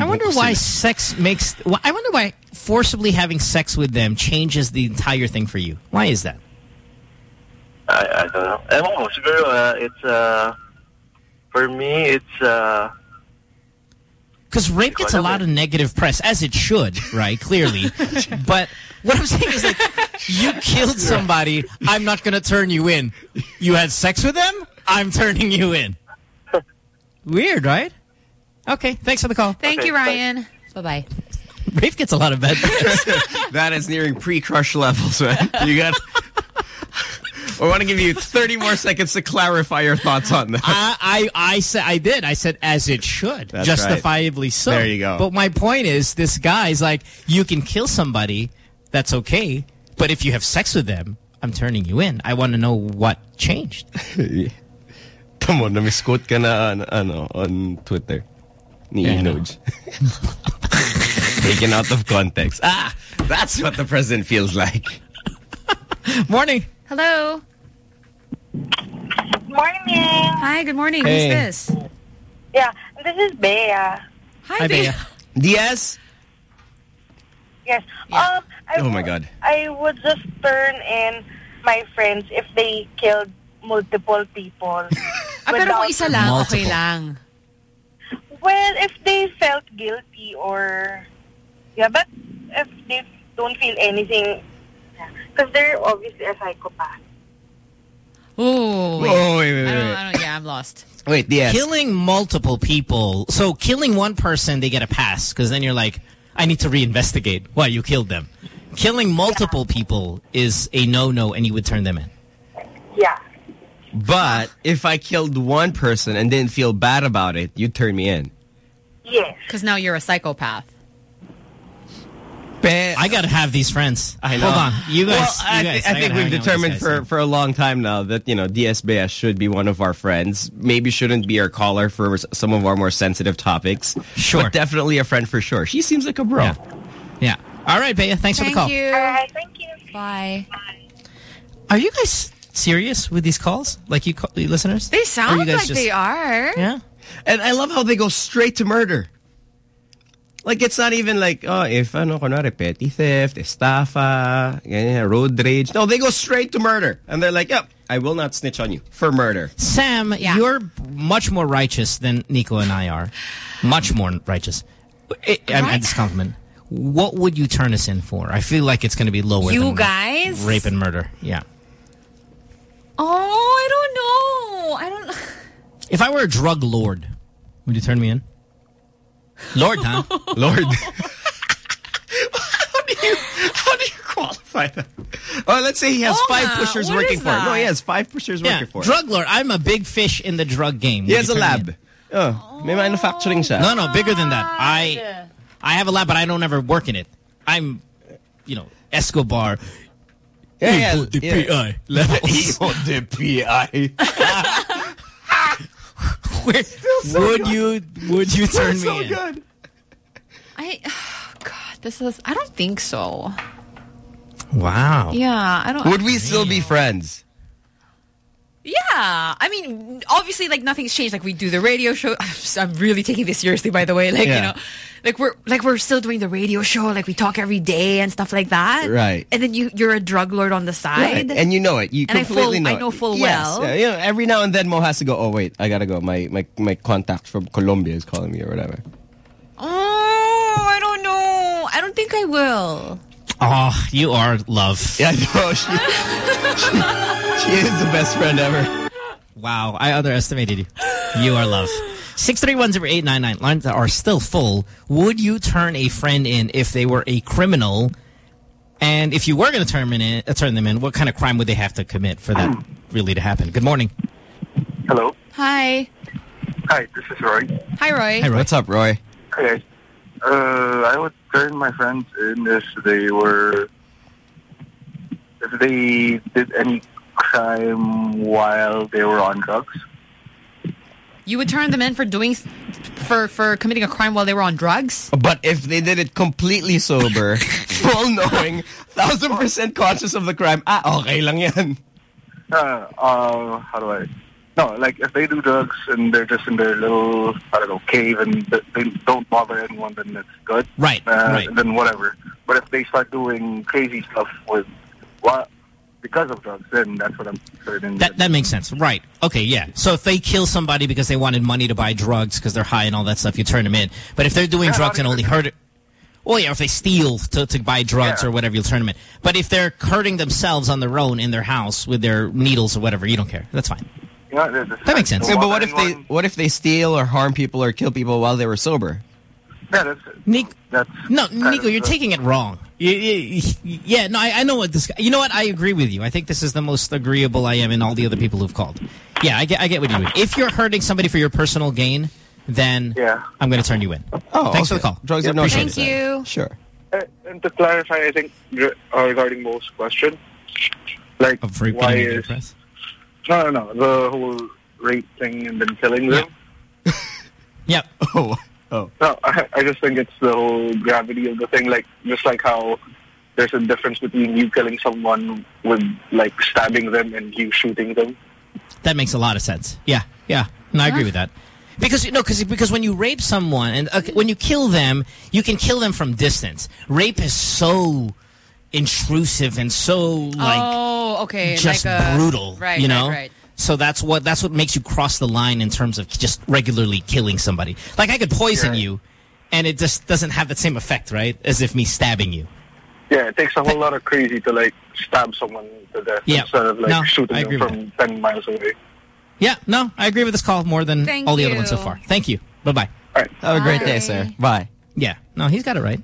I wonder why sex makes. wh- I wonder why forcibly having sex with them changes the entire thing for you. Why is that? I, I don't know. Ewan ko, siguro, uh, it's, uh, for me, it's, uh, Because rape gets a lot of negative press, as it should, right? Clearly, [laughs] but what I'm saying is like, you killed somebody. I'm not going to turn you in. You had sex with them. I'm turning you in. Weird, right? Okay, thanks for the call. Thank you, Ryan. Bye-bye. Rape gets a lot of bad press. [laughs] that is nearing pre-crush levels, man. You got. [laughs] I want to give you 30 more [laughs] seconds to clarify your thoughts on that. I, I, I said I did. I said as it should, That's justifiably so. There you go. But my point is, this guy's like, you can kill somebody, that's okay. But if you have sex with them, I'm turning you in. I want to know what changed. [laughs] Come on, namisquote ka na ano, ano, on Twitter. Ni Yeah, [laughs] Taken out of context. Ah, that's what the president feels like. Morning. Hello. Good Morning. Hi, good morning. Hey. Who's this? Yeah, this is Bea. Hi, Hi, Bea. Diaz? Yes. Um, I Oh my God. I would just turn in my friends if they killed multiple people. [laughs] Ah, pero kung isa lang, okay lang. Well, if they felt guilty or... Yeah, but if they don't feel anything... Because they're obviously a psychopath. Ooh. Wait. Oh, Whoa, wait, wait, I don't, wait. I don't, yeah, I'm lost. Wait, yes. Killing multiple people. So killing one person, they get a pass because then you're like, I need to reinvestigate why you killed them. Killing multiple people is a no-no and you would turn them in. Yeah. But if I killed one person and didn't feel bad about it, you'd turn me in. Yes. Because now you're a psychopath. I got to have these friends. I know. Hold on. You guys. Well, I, you guys, I I think we've hang out with determined guys. for, for a long time now that, you know, DSBS should be one of our friends. Maybe shouldn't be our caller for some of our more sensitive topics. Sure. But definitely a friend for sure. She seems like a bro. Yeah. All right, Bea. Thanks Thank for the call. you. All right, thank you. Bye. Are you guys serious with these calls? Like you, call, you listeners? They Or you sound guys like just- they are. Yeah. And I love how they go straight to murder. Like, it's not even like, oh, if, ano, kunwari, petty theft, estafa, ganyan, road rage. No, they go straight to murder. And they're like, yep, I will not snitch on you for murder. Sam, you're much more righteous than Nico and I are. Much more righteous. I, I'm at this compliment. What would you turn us in for? I feel like it's going to be lower You than guys? rape and murder. Yeah. Oh, I don't know. I don't. If I were a drug lord, would you turn me in? Lord, huh? [laughs] Lord. how do you how do you qualify that? Oh, let's say he has Oh, five pushers what working for him. No, he has five pushers Yeah, working for him. drug lord. I'm a big fish in the drug game. He has a turn me lab. Oh, may manufacturing siya. No, no, bigger than that. I I have a lab, but I don't ever work in it. I'm, you know, Escobar. Yeah, yeah, the yeah. PI levels. The PI. Would you would you turn me so in? good. I. Oh [sighs] God, this is. I don't think so. Wow. Yeah, I don't. Would we still be friends? Yeah, I mean, obviously, like nothing's changed. Like we do the radio show. [laughs] I'm really taking this seriously, by the way. Like Yeah. you know, like we're like we're still doing the radio show. Like we talk every day and stuff like that. Right. And then you you're a drug lord on the side. Right. And you know it. You And I completely full- know I know full yes. well. Yeah, you know, every now and then Mo has to go, oh, wait, I got to go. My, my, my contact from Colombia is calling me or whatever. Oh, I don't know. I don't think I will. Oh, you are love. Yeah, no, [laughs] she, she, she is the best friend ever. Wow, I underestimated you. You are love. 631-0899. Lines are still full. Would you turn a friend in if they were a criminal? And if you were going to turn, them in, uh, turn them in, what kind of crime would they have to commit for that really to happen? Good morning. Hello. Hi. Hi, this is Roy. Hi, Roy. Hi, Roy. What's up, Roy? Hi, guys. Uh, I would turn my friends in if they were, if they did any crime while they were on drugs. You would turn them in for doing for for committing a crime while they were on drugs? But if they did it completely sober, [laughs] full knowing, thousand percent conscious of the crime, ah, okay lang yan. Uh, uh, how do I? No, like if they do drugs and they're just in their little, I don't know, cave and they don't bother anyone, then that's good. Right, Uh, right. Then whatever. But if they start doing crazy stuff with what because of drugs, then that's what I'm certain. That that makes sense. Right. Okay, yeah. So if they kill somebody because they wanted money to buy drugs because they're high and all that stuff, you turn them in. But if they're doing Yeah, drugs and only hurt it... Well, yeah, if they steal to, to buy drugs Yeah. or whatever, you'll turn them in. But if they're hurting themselves on their own in their house with their needles or whatever, you don't care. That's fine. You know, that's- That makes sense. Yeah, but bother what if they what if they steal or harm people or kill people while they were sober? Yeah, that's Nick, that's no, kind Nico, you're the- taking it wrong. You- you- Yeah, no, I, I know what this. You know what? I agree with you. I think this is the most agreeable I am in all the other people who've called. Yeah, I get, I get what you mean. If you're hurting somebody for your personal gain, then Yeah. I'm going to turn you in. Oh, thanks for the call. Drugs have no Appreciate shame. it. you. Sure. Uh, and to clarify, I think uh, regarding Mo's question, like Of rape why getting is the press? no, no, no, the whole rape thing and then killing them. Yep. [laughs] Oh, oh. No, I, I just think it's the whole gravity of the thing. Like just like how there's a difference between you killing someone with like stabbing them and you shooting them. That makes a lot of sense. Yeah, yeah. No, I agree with that. Because you know, because because when you rape someone and uh, when you kill them, you can kill them from distance. Rape is so intrusive and so like oh, okay. just like a, brutal. Right, you know. right, right. So that's what that's what makes you cross the line in terms of just regularly killing somebody. Like I could poison Yeah. you, and it just doesn't have the same effect, right? As if me stabbing you. Yeah, it takes a whole lot of crazy to like stab someone to death Yeah. instead of like No, shooting them from ten miles away. Yeah, no, I agree with this call more than Thank all the other ones so far. Thank you. Bye-bye. All right. Have a great day, sir. Bye. Yeah. No, he's got it right.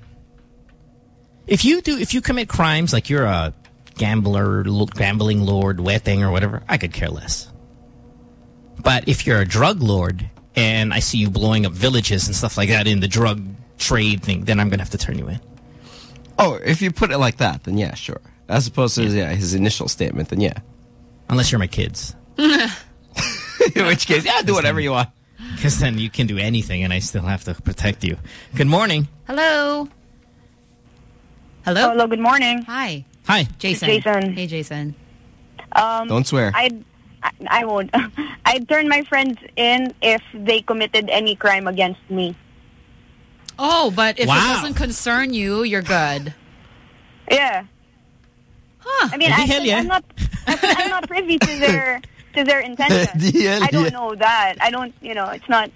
If you do, if you commit crimes like you're a gambler, lo- gambling lord, jueteng or whatever, I could care less. But if you're a drug lord and I see you blowing up villages and stuff like that in the drug trade thing, then I'm going to have to turn you in. Oh, if you put it like that, then yeah, sure. As opposed to yeah, his initial statement, then yeah. Unless you're my kids. [laughs] [laughs] In which case, yeah, do whatever you want. Because then you can do anything and I still have to protect you. Good morning. Hello. Hello. Hello. Good morning. Hi. Hi. Jason. Jason. Hey, Jason. Um, Don't swear. I'd, I, I won't. [laughs] I'd turn my friends in if they committed any crime against me. Oh, but if Wow. it doesn't concern you, you're good. Yeah. Huh. I mean, I, hell yeah. I'm not. I, I'm not privy to their to their [laughs] intentions. Edi hell I don't yeah. know that. I don't. You know, it's not.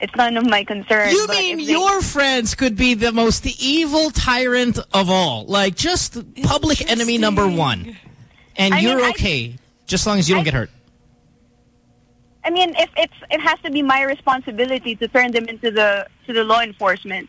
It's none of my concern. You mean if they- your friends could be the most evil tyrant of all? Like, just public enemy number one. And I you're I- okay, just as long as you don't get hurt. I mean, if it's it has to be my responsibility to turn them into the to the law enforcement,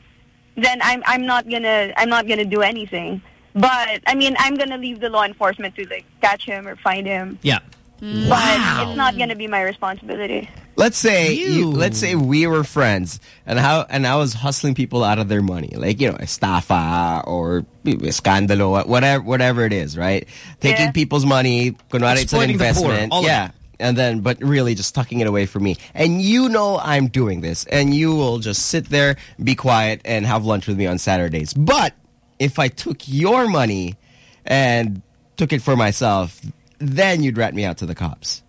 then I'm I'm not gonna I'm not gonna do anything. But I mean, I'm gonna leave the law enforcement to like catch him or find him. Yeah. Wow. But it's not gonna be my responsibility. Let's say you, let's say we were friends and how and I was hustling people out of their money, like you know, estafa or scandalo, whatever whatever it is, right? Taking Yeah. people's money, kunwari it's an the poor, investment, yeah, and then but really just tucking it away from me. And you know I'm doing this, and you will just sit there, be quiet, and have lunch with me on Saturdays. But if I took your money and took it for myself, then you'd rat me out to the cops.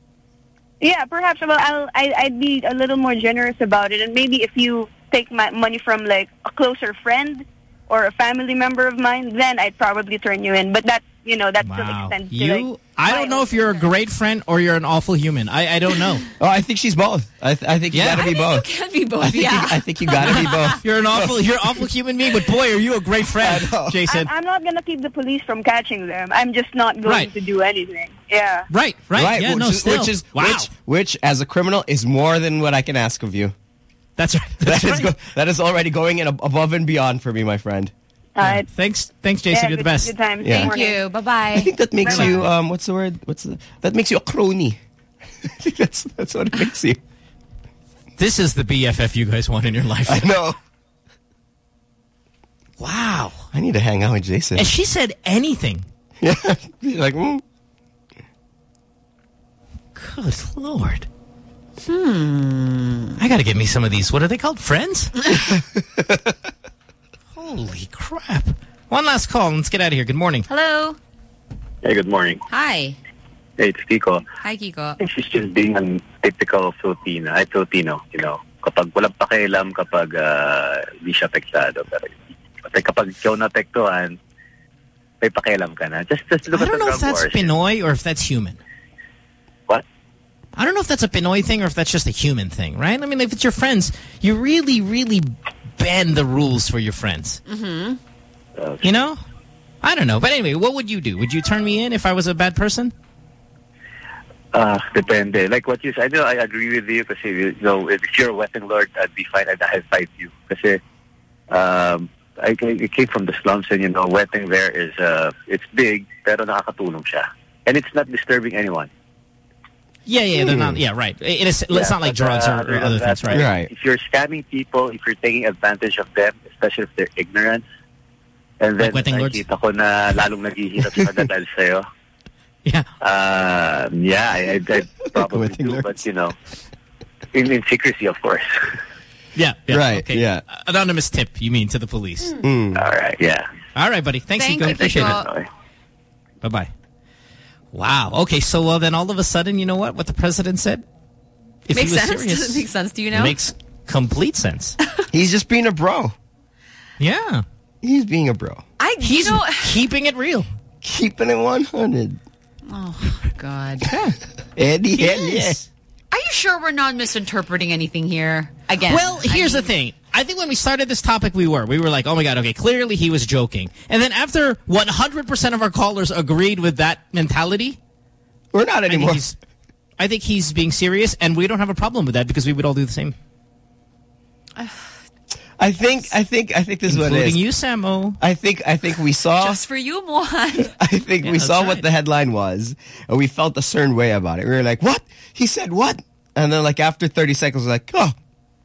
Yeah, perhaps. Well, I'll, I, I'd be a little more generous about it, and maybe if you take my money from like a closer friend or a family member of mine, then I'd probably turn you in. But that, you know, that still Wow. extends to You, like. I don't know if you're a great friend or you're an awful human. I, I don't know. [laughs] oh, I think she's both. I, th I think you Yeah. gotta I be think both. You can be both, I think yeah. You, I think you gotta be both. [laughs] You're an awful, you're an awful human being, but boy, are you a great friend, Jason. I'm, I'm not gonna keep the police from catching them. I'm just not going Right. to do anything. Yeah. Right, right, yeah, which no, still. Which is Wow. which, which as a criminal is more than what I can ask of you. That's right. That is go, that is already going in above and beyond for me, my friend. All right. Thanks, thanks, Jason. Yeah, you're the best. good times. Yeah. Thank you. Bye-bye. I think that makes Bye-bye. you um what's the word? What's the, that makes you a crony. I [laughs] think that's that's what it makes you. This is the BFF you guys want in your life. I know. Wow. I need to hang out with Jason. And she said anything. [laughs] Yeah. You're like, mm. Good lord. Hmm. I got to get me some of these. What are they called? Friends? [laughs] Holy crap. One last call. Let's get out of here. Good morning. Hello. Hey, good morning. Hi. Hey, it's Kiko. Hi, Kiko. I think she's just being a typical Filipina, ay Filipino, you know. Kapag walang pakialam, kapag uh, di siya apektado. Pero kapag, kapag ikaw naapektuhan, may pakialam ka na. Just, just look I don't the know if that's wars. Pinoy or if that's human. What? I don't know if that's a Pinoy thing or if that's just a human thing, right? I mean, if it's your friends, you really, really bend the rules for your friends. Mm-hmm. You know? I don't know. But anyway, what would you do? Would you turn me in if I was a bad person? Uh, depende. Like what you said, I know I agree with you because you know, if you're a weapon lord, I'd be fine. I'd, I'd fight you. Kasi, um, I, I came from the slums and, you know, weapon there is, uh, it's big, pero nakakatulong siya. And it's not disturbing anyone. Yeah, yeah, they're not. Yeah, right. It is, it's not like drugs uh, or, or other things, right? If you're scamming people, if you're taking advantage of them, especially if they're ignorant, and then Like jueteng lords? ko na lalong naghihirap sila dahil sa'yo. [laughs] Yeah. Uh, yeah, I, I'd, I'd probably do, but you know, in, in secrecy, of course. [laughs] Yeah, yeah. Right, Okay. yeah. Anonymous tip, you mean, to the police. All right, yeah. All right, buddy. Thanks, Thank Nico. you, Appreciate Kiko. it. Bye-bye. Wow. Okay, so uh, then all of a sudden, you know what? What the president said? If Makes he was sense? [laughs] serious, Does it make sense to you it now? makes complete sense. [laughs] He's just being a bro. Yeah. He's being a bro. I, He's you know, keeping it real. Keeping it 100. oh, God. [laughs] Eddie, He hell yeah. is. Are you sure we're not misinterpreting anything here? again. Well, here's the thing. I think when we started this topic, we were. We were like, oh my God, okay, clearly he was joking. And then after 100% of our callers agreed with that mentality. We're not anymore. I think, he's, I think he's being serious, and we don't have a problem with that because we would all do the same. I think I think I think this is what it Including you, Samo. I think I think we saw Just for you, Mohan. [laughs] I think Yeah, we saw right. what the headline was and we felt a certain way about it. We were like, "What? He said what?" And then like after 30 seconds we're like, "Oh,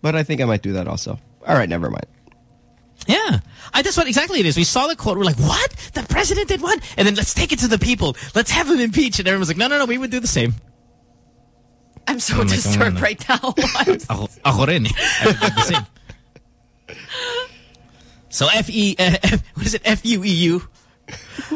but I think I might do that also." All right, never mind. Yeah. I, that's what exactly it is. We saw the quote. We're like, what? The president did what? And then let's take it to the people. Let's have him impeached. And everyone's like, no, no, no, we would do the same. I'm so oh I'm like, disturbed oh, no. right now. Ako, ako rin. I would do the same. So F-E, uh, F, [laughs] what is it? F-U-E-U.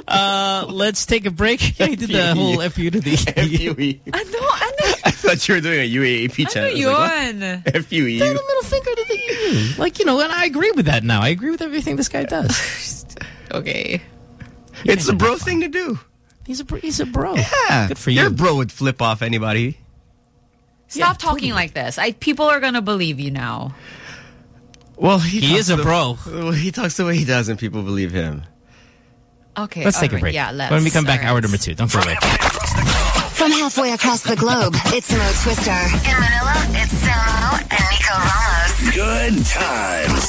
Uh, let's take a break. Yeah, [laughs] he did the whole F-U to the F-U-E. ano, ano, I thought you were doing a UAAP ano channel. I was like, what? yun? F-U-E. The middle finger to the EU. Like, you know, and I agree with that now. I agree with everything this guy does. [laughs] okay. It's a bro thing to do. He's a, bro- he's a bro. Yeah. Good for you. Your bro would flip off anybody. Stop talking like this. I People are going to believe you now. Well, he, He is a the- bro. Well, he talks the way he does and people believe him. Okay. Let's take a break. Yeah, let's. When we come back, Alright. hour number two. Don't go away. From halfway across the globe, it's Mo Twister. In Manila, it's Samo and Nico Ramos. Good times.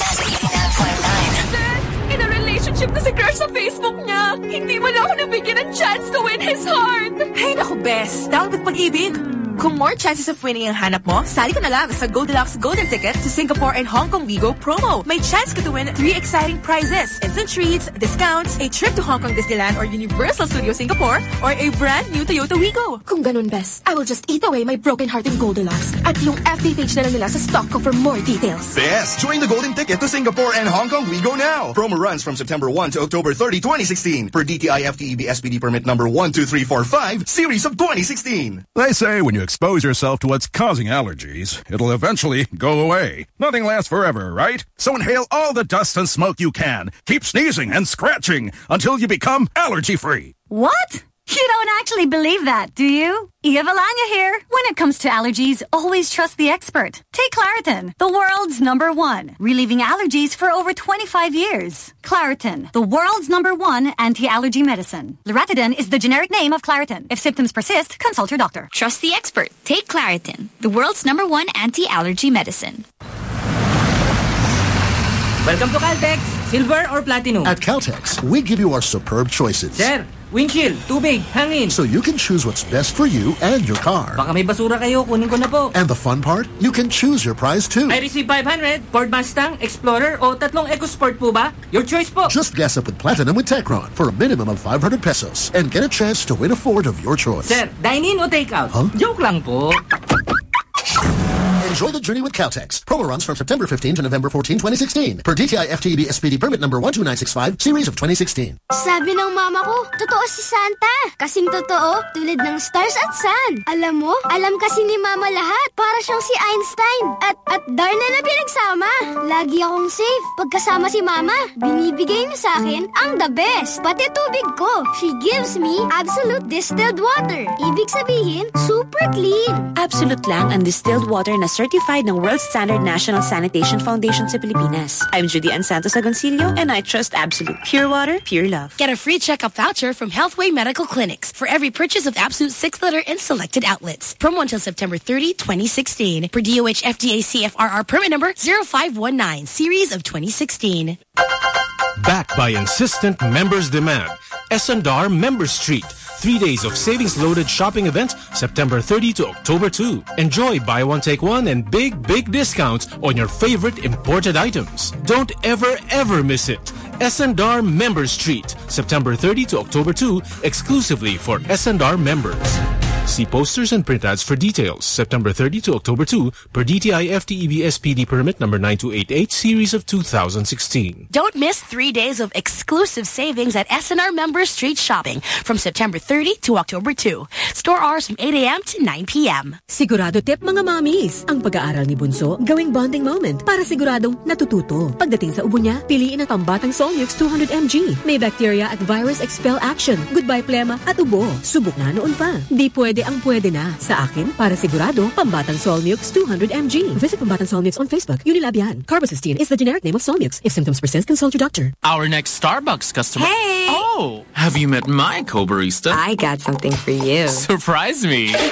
In a relationship na si crush sa Facebook niya. Hindi mo lang ako nabigyan ng chance to win his heart. Hey, naku, best. Down with pag-ibig. Kung more chances of winning ang hanap mo, sali ka na lang sa Goldilocks Golden Ticket to Singapore and Hong Kong Wigo promo. May chance ka to win three exciting prizes. Instant treats, discounts, a trip to Hong Kong Disneyland or Universal Studios Singapore, or a brand new Toyota Wigo. Kung ganun, bes, I will just eat away my broken heart in Goldilocks. At yung FB page na lang nila sa stock ko for more details. Best! Join the golden ticket to Singapore and Hong Kong. We go now. Promo runs from September 1 to October 30, 2016. Per DTI FTEB SPD permit number 12345, series of 2016. They say when you expose yourself to what's causing allergies, it'll eventually go away. Nothing lasts forever, right? So inhale all the dust and smoke you can. Keep sneezing and scratching until you become allergy free. What? You don't actually believe that, do you? Eva Valanya here. When it comes to allergies, always trust the expert. Take Claritin, the world's number one, relieving allergies for over 25 years. Claritin, the world's number one anti-allergy medicine. Loratadine is the generic name of Claritin. If symptoms persist, consult your doctor. Trust the expert. Take Claritin, the world's number one anti-allergy medicine. Welcome to Caltex. Silver or platinum? At Caltex, we give you our superb choices. Sir, windshield, tubig, hangin. So you can choose what's best for you and your car. Baka may basura kayo, kunin ko na po. And the fun part, you can choose your prize too. I receive 500, Ford Mustang, Explorer, o tatlong EcoSport po ba? Your choice po. Just gas up with Platinum with Techron for a minimum of 500 pesos and get a chance to win a Ford of your choice. Sir, dine-in o take-out? Huh? Joke lang po. Enjoy the journey with Caltex. Promo runs from September 15 to November 14, 2016. Per DTI FTEB SPD permit number 12965, series of 2016. Sabi ng mama ko, totoo si Santa. Kasing totoo, tulad ng stars at sun. Alam mo, alam kasi ni mama lahat. Para siyang si Einstein. At, at Darna na pinagsama. Lagi akong safe. Pagkasama si mama, binibigay niya sa akin ang the best. Pati tubig ko. She gives me absolute distilled water. Ibig sabihin, super clean. Absolute lang ang distilled water na certified ng World Standard National Sanitation Foundation sa Pilipinas. I'm Judy Ann Santos Agoncillo and I trust Absolute Pure Water, Pure Love. Get a free checkup voucher from Healthway Medical Clinics for every purchase of Absolute 6 liter in selected outlets. Promo until September 30, 2016. Per DOH FDA CFRR permit number 0519, series of 2016. Backed by insistent members' demand, S&R Member Street. Three days of savings-loaded shopping event, September 30 to October 2. Enjoy buy one, take one and big, big discounts on your favorite imported items. Don't ever, ever miss it. S&R Member Street, September 30 to October 2, exclusively for S&R members. See posters and print ads for details. September 30 to October 2 per DTI FTEB SPD permit number 9288 series of 2016. Don't miss three days of exclusive savings at S&R Member Street Shopping from September 30 to October 2. Store hours from 8 a.m. to 9 p.m. Sigurado tip mga mommies. Ang pag-aaral ni Bunso, gawing bonding moment para siguradong natututo. Pagdating sa ubo niya, piliin ang pambatang Solmux 200mg. May bacteria at virus expel action. Goodbye plema at ubo. Subok na noon pa. Di pwede palagi ang pwede na. Sa akin, para sigurado, Pambatang Solmux 200mg. Visit Pambatang Solmux on Facebook. Unilab yan. Carbocisteine is the generic name of Solmux. If symptoms persist, consult your doctor. Our next Starbucks customer. Hey! Oh, have you met my co-barista? I got something for you. Surprise me. [laughs]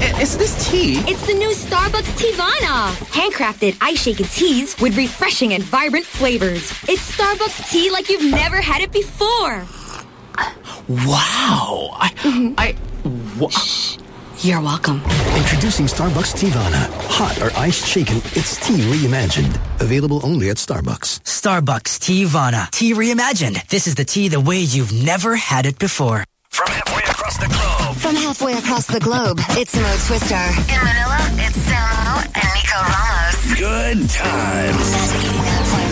Eh, is this tea? It's the new Starbucks Teavana. Handcrafted ice shaken teas with refreshing and vibrant flavors. It's Starbucks tea like you've never had it before. Wow. I, mm-hmm. I, wa- You're welcome. Introducing Starbucks Teavana. Hot or iced shaken, it's tea reimagined. Available only at Starbucks. Starbucks Teavana. Tea reimagined. This is the tea the way you've never had it before. From halfway across the globe. From halfway across the globe, it's Mo Twister. In Manila, it's Samo and Nico Ramos. Good times.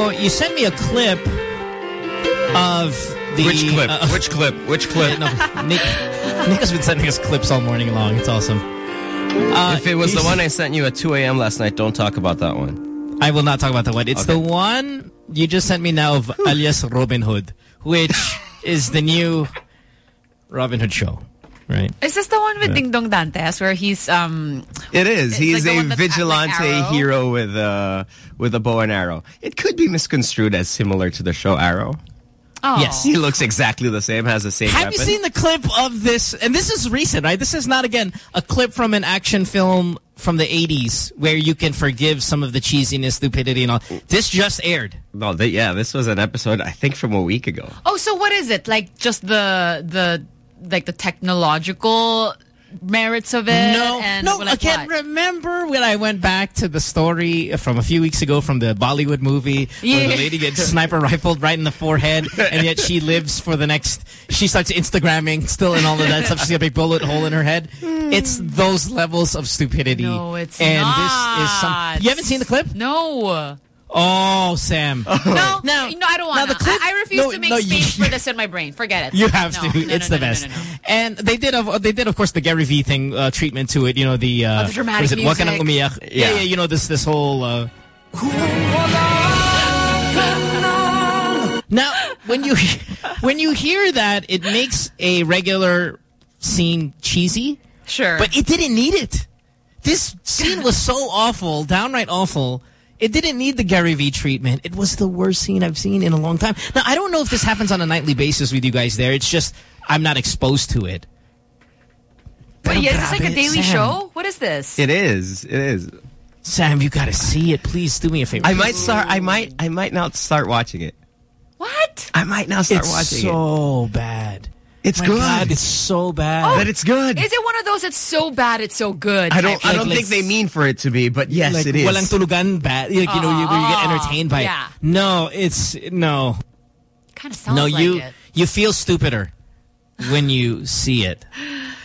So, you sent me a clip of the... Which clip? uh, Which clip? Which clip? [laughs] no, Nick, Nico's been sending us clips all morning long. It's awesome. Uh, if it was the one I sent you at 2 a.m. last night, don't talk about that one. I will not talk about that one. It's Okay. the one you just sent me now of alias Robin Hood, which [laughs] is the new Robin Hood show, right? Is this the one with Yeah. Dingdong Dantes where he's um It is. It's He's like a vigilante hero with a with a bow and arrow. It could be misconstrued as similar to the show Arrow. Oh. Yes. He looks exactly the same, has the same Have weapon. you seen the clip of this? And this is recent, right? This is not, again, a clip from an action film from the 80s where you can forgive some of the cheesiness, stupidity, and all. This just aired. No, they, yeah, this was an episode, I think, from a week ago. Oh, so what is it? Like just the the like the technological merits of it? No, and no, I can't what? remember when I went back to the story from a few weeks ago from the Bollywood movie where the lady gets sniper rifled right in the forehead and yet she lives for the next, she starts Instagramming still and all of that stuff. She's got a big bullet hole in her head. Hmm. It's those levels of stupidity. No, it's and not. this is some, you haven't seen the clip? No. Oh, Sam. [laughs] No, no, no, I don't want now the to. clip- I, I refuse no, to make no, you- space for [laughs] this in my brain. Forget it. You have No, to. no, no, it's no, the no, best. no, no, no. And they did, of, they did, of course, the Gary Vee thing uh, treatment to it. You know the, uh, Oh, the dramatic what is it? Wag ka music. umiyak. Yeah. Yeah. yeah, You know this, this whole. Uh, [laughs] now, when you when you hear that, it makes a regular scene cheesy. Sure. But it didn't need it. This scene was so awful, downright awful. It didn't need the Gary Vee treatment. It was the worst scene I've seen in a long time. Now, I don't know if this happens on a nightly basis with you guys there. It's just I'm not exposed to it. But yeah, is this like a daily Sam. show? What is this? It is. It is. Sam, you got to see it. Please do me a favor. I might start. I might. I might not start watching it. What? I might now start it's watching it. so bad. It's My good. God, it's so bad. But it's good. Is it one of those that's so bad it's so good? I don't. I type don't of- think they mean for it to be, but yes, like, it is. Walang tulugan bad. Like, you know, you, you get Oh, entertained by yeah. it. No, it's no. Kind of sounds no, like you it. you feel stupider when you see it.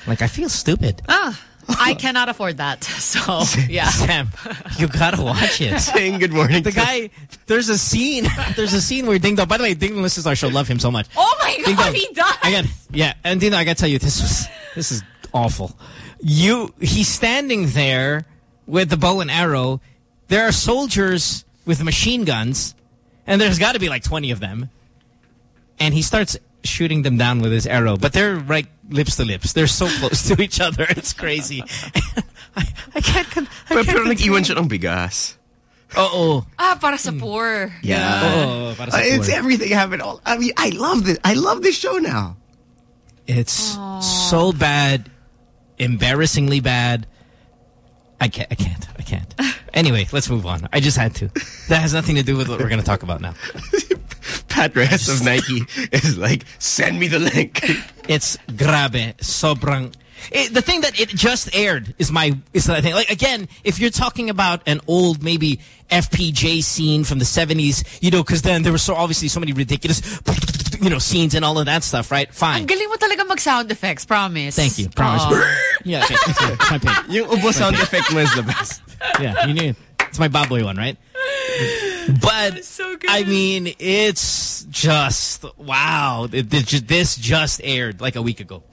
Like I feel stupid. Ah, I cannot afford that. [laughs] So [laughs] yeah. Sam, you gotta watch it. [laughs] Saying good morning. The to- guy, there's a scene. There's a scene where Dingdong. By the way, Dingdong listens to our show. Love him so much. Oh my Ding god, dong. he does. I got yeah, and Dingdong, I got to tell you, this was this is awful. You, he's standing there with the bow and arrow. There are soldiers with machine guns, and there's got to be like 20 of them. And he starts shooting them down with his arrow, but they're right lips to lips. They're so close to each other. [laughs] It's crazy. [laughs] I, I can't. con- I Pero, can't pero nag-iwan contain- siya ng bigas. Oo. Ah, para sa poor. Yeah. Oo, para sa Uh, it's poor. everything happened. All. I mean, I love this. I love this show now. It's so bad, embarrassingly bad. I can't. I can't. I can't. [laughs] Anyway, let's move on. I just had to. That has nothing to do with what we're going to talk about now. Pat Reyes of Nike is like, send me the link. It's grabe, sobrang. It, the thing that it just aired is my is the thing. Like again, if you're talking about an old maybe FPJ scene from the 70s, you know, because then there were so obviously so many ridiculous, you know, scenes and all of that stuff, right? Fine. Ang galing mo talaga mag-sound effects, promise. Thank you. Promise. Oo. Yeah, okay. It's good. My pick. Yung ubo sound effect mo is the best. Yeah, you knew. It's my baboy one, right? [laughs] But I mean, it's just wow. It, it this just aired like a week ago.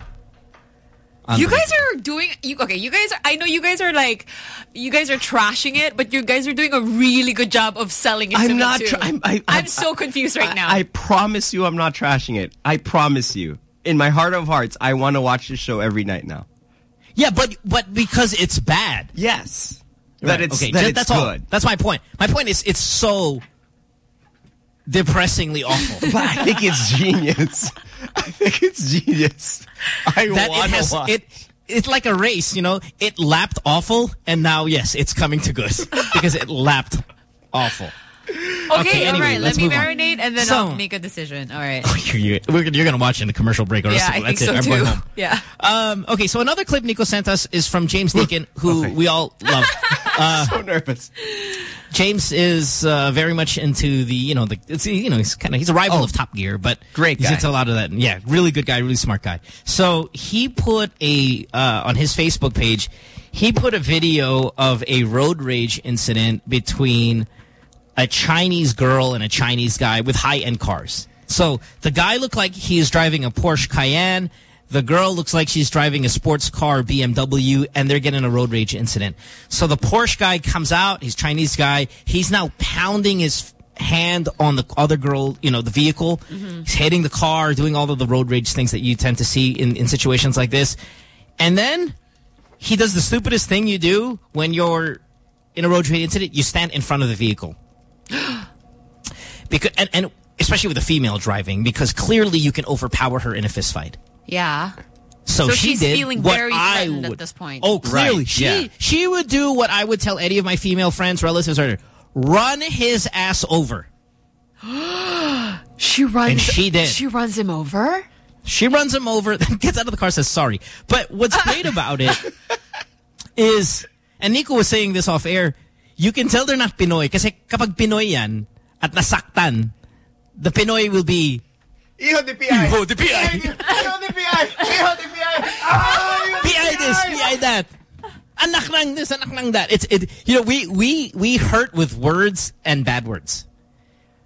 You guys are doing you okay, you guys are I know you guys are like you guys are trashing it, but you guys are doing a really good job of selling it I'm me not. too. Tra- I'm, I, I'm so confused right I- now. I promise you, I'm not trashing it. I promise you. In my heart of hearts, I want to watch this show every night now. Yeah, but but because it's bad. Yes. Right, That it's okay, that it's that's all. good. That's my point. My point is it's so depressingly awful. [laughs] But I think it's genius. I think it's genius. I that it want has to watch. it. It's like a race, you know. It lapped awful, and now yes, it's coming to good [laughs] because it lapped awful. Okay, okay, anyway, right, let me move on. marinate and then So- I'll make a decision. All right. [laughs] You're, we're, you're gonna watch in the commercial break, or yeah, else I that's think so. I'm too. going home. [laughs] Yeah. Um, okay, so another clip Nico sent us is from James Deakin, who we all love. [laughs] Uh, so nervous. James is uh, very much into the, you know, the it's, you know, he's kind of he's a rival of Top Gear, but Great he's into a lot of that. Yeah, really good guy, really smart guy. So he put a uh, on his Facebook page, he put a video of a road rage incident between a Chinese girl and a Chinese guy with high-end cars. So the guy looked like he is driving a Porsche Cayenne. The girl looks like she's driving a sports car BMW, and they're getting a road rage incident. So the Porsche guy comes out, he's Chinese guy. He's now pounding his hand on the other girl, you know, the vehicle. Mm-hmm. He's hitting the car, doing all of the road rage things that you tend to see in, in situations like this. And then he does the stupidest thing you do when you're in a road rage incident. You stand in front of the vehicle. [gasps] because and, and especially with a female driving, because clearly you can overpower her in a fist fight. Yeah. So, she she's did feeling what very I would. at this point. Oh, clearly. Right, She yeah. she would do what I would tell any of my female friends, relatives, or run his ass over. [gasps] she runs. And she did. She runs him over. She runs him over, [laughs] then gets out of the car, says sorry. But what's great about it [laughs] is, and Nico was saying this off air, you can tell they're not Pinoy kasi kapag Pinoy yan at nasaktan, the Pinoy will be Hijo de PI. Hijo de PI. Hijo de PI. Hijo de PI. Ah, PI this, PI that. Anak ng this, anak ng that. It's it. You know, we we we hurt with words and bad words.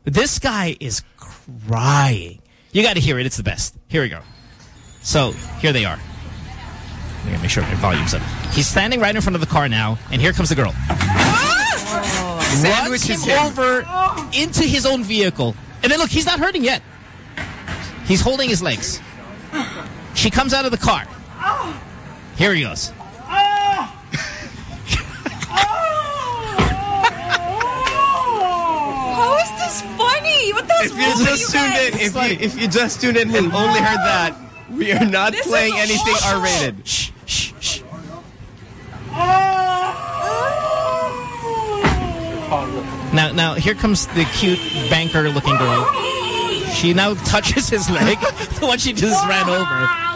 This guy is crying. You got to hear it. It's the best. Here we go. So here they are. I gotta make sure my volume's up. He's standing right in front of the car now, and here comes the girl. Runs Sandwiches him him. over oh. into his own vehicle, and then look, he's not hurting yet. He's holding his legs. She comes out of the car. Here he goes. Oh. How is this funny? What the If you just tuned in, if you if you just tuned in and only heard that, we are not This playing anything R-rated. Shh, shh, shh. Oh. Now, now here comes the cute banker-looking girl. She now touches his leg, [laughs] the one she just ran over.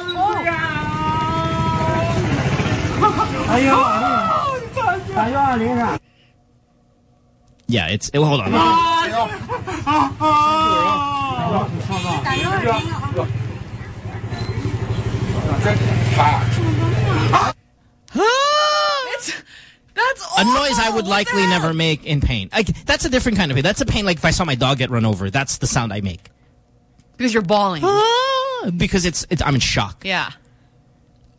Yeah, it's. oh, hold on. It's, that's A noise I would likely the never make in pain. I, that's a different kind of pain. That's a pain like if I saw my dog get run over. That's the sound I make. Because you're bawling. Ah, because it's, it's I'm in shock. Yeah.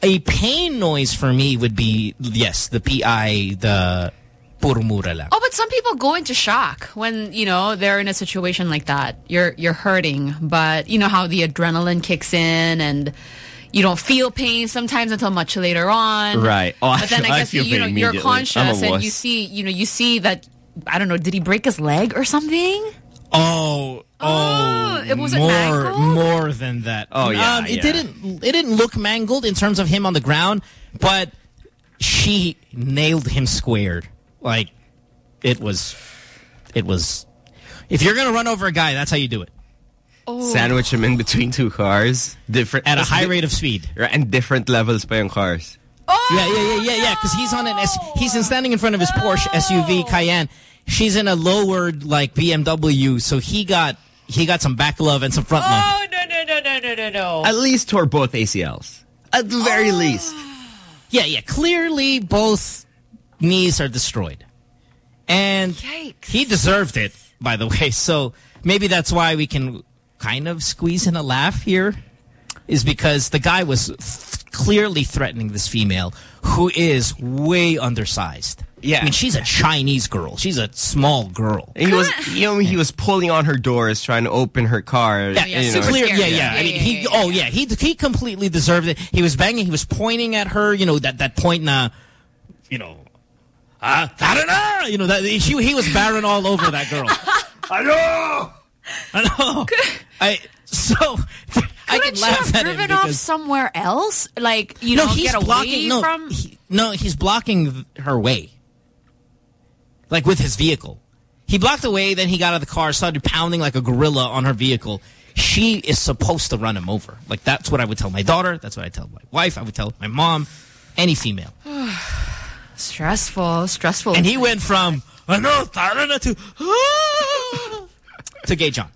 A pain noise for me would be yes, the PI, the purmura lang. Oh, but some people go into shock when, you know, they're in a situation like that. You're you're hurting, but you know how the adrenaline kicks in and you don't feel pain sometimes until much later on. Right. Oh, but then [laughs] I I guess feel you know you're immediately. I'm a conscious and you see, you know, you see that I don't know, did he break his leg or something? Oh, oh, it was it more, mangled? more than that. Oh, yeah, Um, it yeah. didn't. It didn't look mangled in terms of him on the ground, but she nailed him squared. Like it was, it was. If you're gonna run over a guy, that's how you do it. Oh. Sandwich him in between two cars. Different At a high rate of speed. Right, and different levels pa yung cars. Oh! Yeah, yeah, yeah, yeah, yeah. Because he's on an S. He's in standing in front of his Porsche SUV Cayenne. She's in a lowered like BMW, so he got he got some back love and some front oh, love. Oh no no no no no no no. At least tore both ACLs. At the very oh. least. Yeah, yeah. Clearly, both knees are destroyed, and Yikes. he deserved it. By the way, [laughs] so maybe that's why we can kind of squeeze in a laugh here, is because the guy was clearly threatening this female who is way undersized. Yeah. I mean, she's a Chinese girl. She's a small girl. And he was, you know, he was pulling on her doors, trying to open her car. Yeah, you yeah, know. clear, yeah, yeah. Yeah, I mean, he, oh yeah, he he completely deserved it. He was banging, he was pointing at her. You know that that point, na, you know, ah, ta-da-da! you know that he he was barren all over that girl. [laughs] I know, [laughs] I know. I so I can laugh have at him driven off somewhere else? Like, you no, know, he's blocking. No, from... he- no, he's blocking her way, like with his vehicle. He blocked the way, then he got out of the car, started pounding like a gorilla on her vehicle. She is supposed to run him over. Like that's what I would tell my daughter. That's what I tell my wife. I would tell my mom, any female. [sighs] Stressful, stressful. And he went from ano tara to "Ah," to gay John.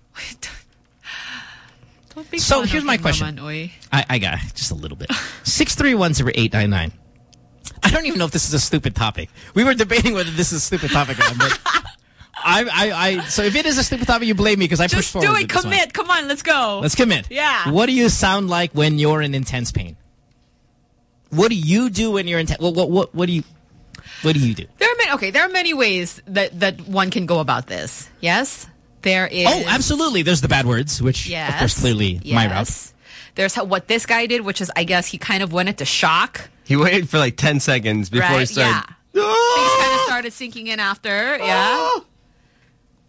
Don't be So here's my question. I, I got it. just a little bit. Six three one zero eight nine nine. I don't even know if this is a stupid topic. We were debating whether this is a stupid topic or not, but I, I, I, so if it is a stupid topic, you blame me because I pushed forward. Just do it. Commit. Come on, let's go. Let's commit. Yeah. What do you sound like when you're in intense pain? What do you do when you're in? What, what, what, what do you? What do you do? There are many. Okay, there are many ways that that one can go about this. Yes, there oh, is. Oh, absolutely. There's the bad words, which Yes. of course clearly my route. There's how, what this guy did, which is I guess he kind of went into shock. He waited for like 10 seconds before he started. Yeah. Things kind of started sinking in after. Yeah. Ah!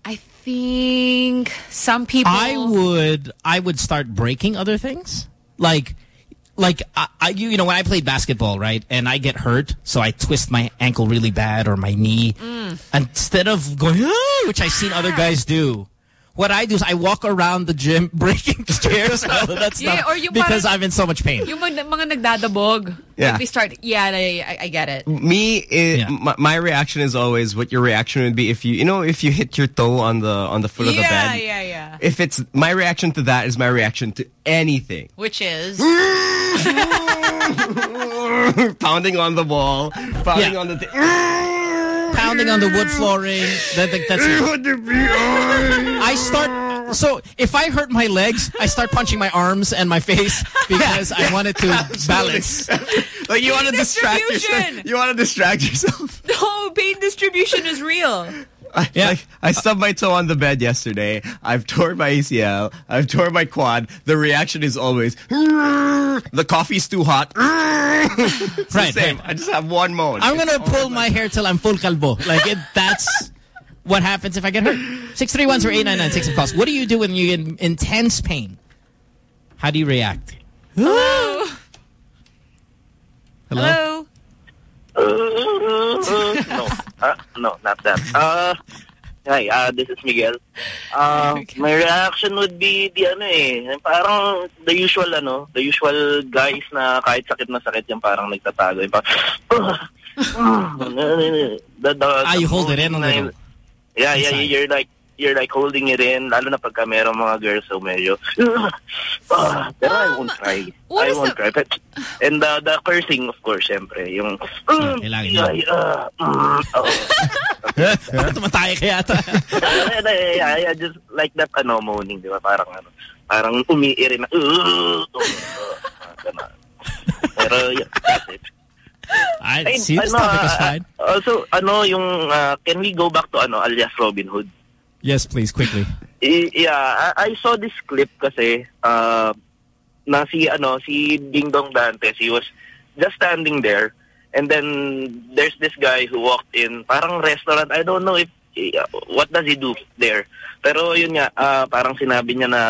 I think some people. I would I would start breaking other things. Like like I, I you, you know when I played basketball, right? And I get hurt, so I twist my ankle really bad or my knee. Mm. Instead of going, "Ah," which I've seen other guys do. What I do is I walk around the gym [laughs] breaking [laughs] chairs and [laughs] all of that Yeah, or yung because parang- I'm in so much pain. Yung mga, mga nagdadabog. Yeah. Like they start. Yeah, I, I, I get it. Me, it, my, my reaction is always what your reaction would be if you, you know, if you hit your toe on the on the foot of the bed. yeah, yeah. Yeah. If it's my reaction to that is my reaction to anything. Which is. pounding on the wall, pounding Yeah. on the. Th Pounding on the wood flooring. That, that- that's [laughs] I start. So if I hurt my legs, I start punching my arms and my face because I [laughs] wanted to balance. [laughs] like you want to distract yourself. You want to distract yourself. No, pain distribution is real. I, like, I stubbed my toe on the bed yesterday. I've torn my ACL. I've torn my quad. The reaction is always, the coffee's too hot. [laughs] it's Right, the same. right. I just have one moan. I'm gonna pull my hair till I'm full calvo. Like it, that's what happens if I get hurt. Six three one zero eight nine nine six of course. What do you do when you're in intense pain? How do you react? Hello. Hello. no, uh, no, not that. Uh, [laughs] hi, uh, this is Miguel. [laughs] Uh, My reaction would be the ano eh, parang the usual ano, the usual guys na kahit sakit na sakit yung parang nagtatago. Yung parang, the, [laughs] the, Ah, you hold it in a little. Yeah, yeah, you're like, you're like holding it in, lalo na pagka merong mga girls so medyo, [sighs] Ah, pero I won't cry. what I is won't the- cry. But, and the, the cursing, of course, syempre, yung, Kailangan yeah, yun. yeah, mm, oh. [laughs] Tumatay ka yata. [laughs] yeah, yeah, yeah, yeah, just like that ano, moaning, di ba? Parang ano, parang umiiri na, uh, uh, uh, ganun. Pero, yeah, that's it. I Ay, see this ano, topic is fine. Also, ano, yung, ah, can we go back to ano, alias Robin Hood? Yes, please, quickly. Yeah, I, I saw this clip kasi uh, na si ano si Dingdong Dantes, he was just standing there and then there's this guy who walked in, parang restaurant, I don't know if uh, what does he do there. Pero yun nga, ah, parang sinabi niya na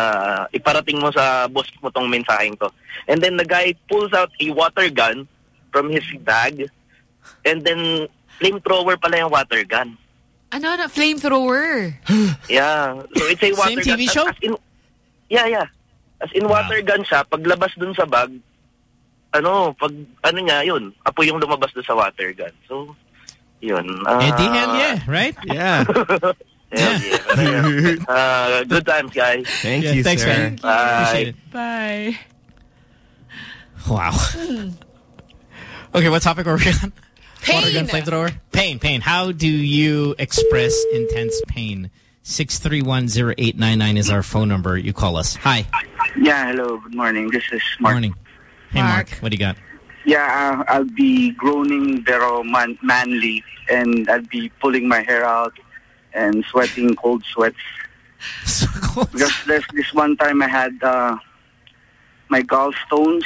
iparating mo sa boss mo tong mensaheng to. And then the guy pulls out a water gun from his bag and then flamethrower pala yung water gun. Ano na, flamethrower. [gasps] Yeah. So it's a water Same gun. TV As- show? As, in, yeah, yeah. As in water gun siya, paglabas dun sa bag, ano, pag, ano niya, yun, apoy yung lumabas dun sa water gun. So, yun. Uh, Eh, di hell yeah, right? Yeah. [laughs] Yeah. Yeah. Uh, [laughs] good times, guys. Thank Yeah, you, thanks, sir. man. Bye. Appreciate it. Bye. Wow. Okay, what topic are we on? Water gun Pain. flamethrower? Pain, pain. How do you express intense pain? 6310899 is our phone number. You call us. Hi. Yeah, hello. Good morning. This is Mark. Morning. Hey, Mark. What do you got? Yeah, uh, I'll be groaning very man manly, and I'll be pulling my hair out and sweating cold sweats. [laughs] because there's this one time I had uh, my gallstones,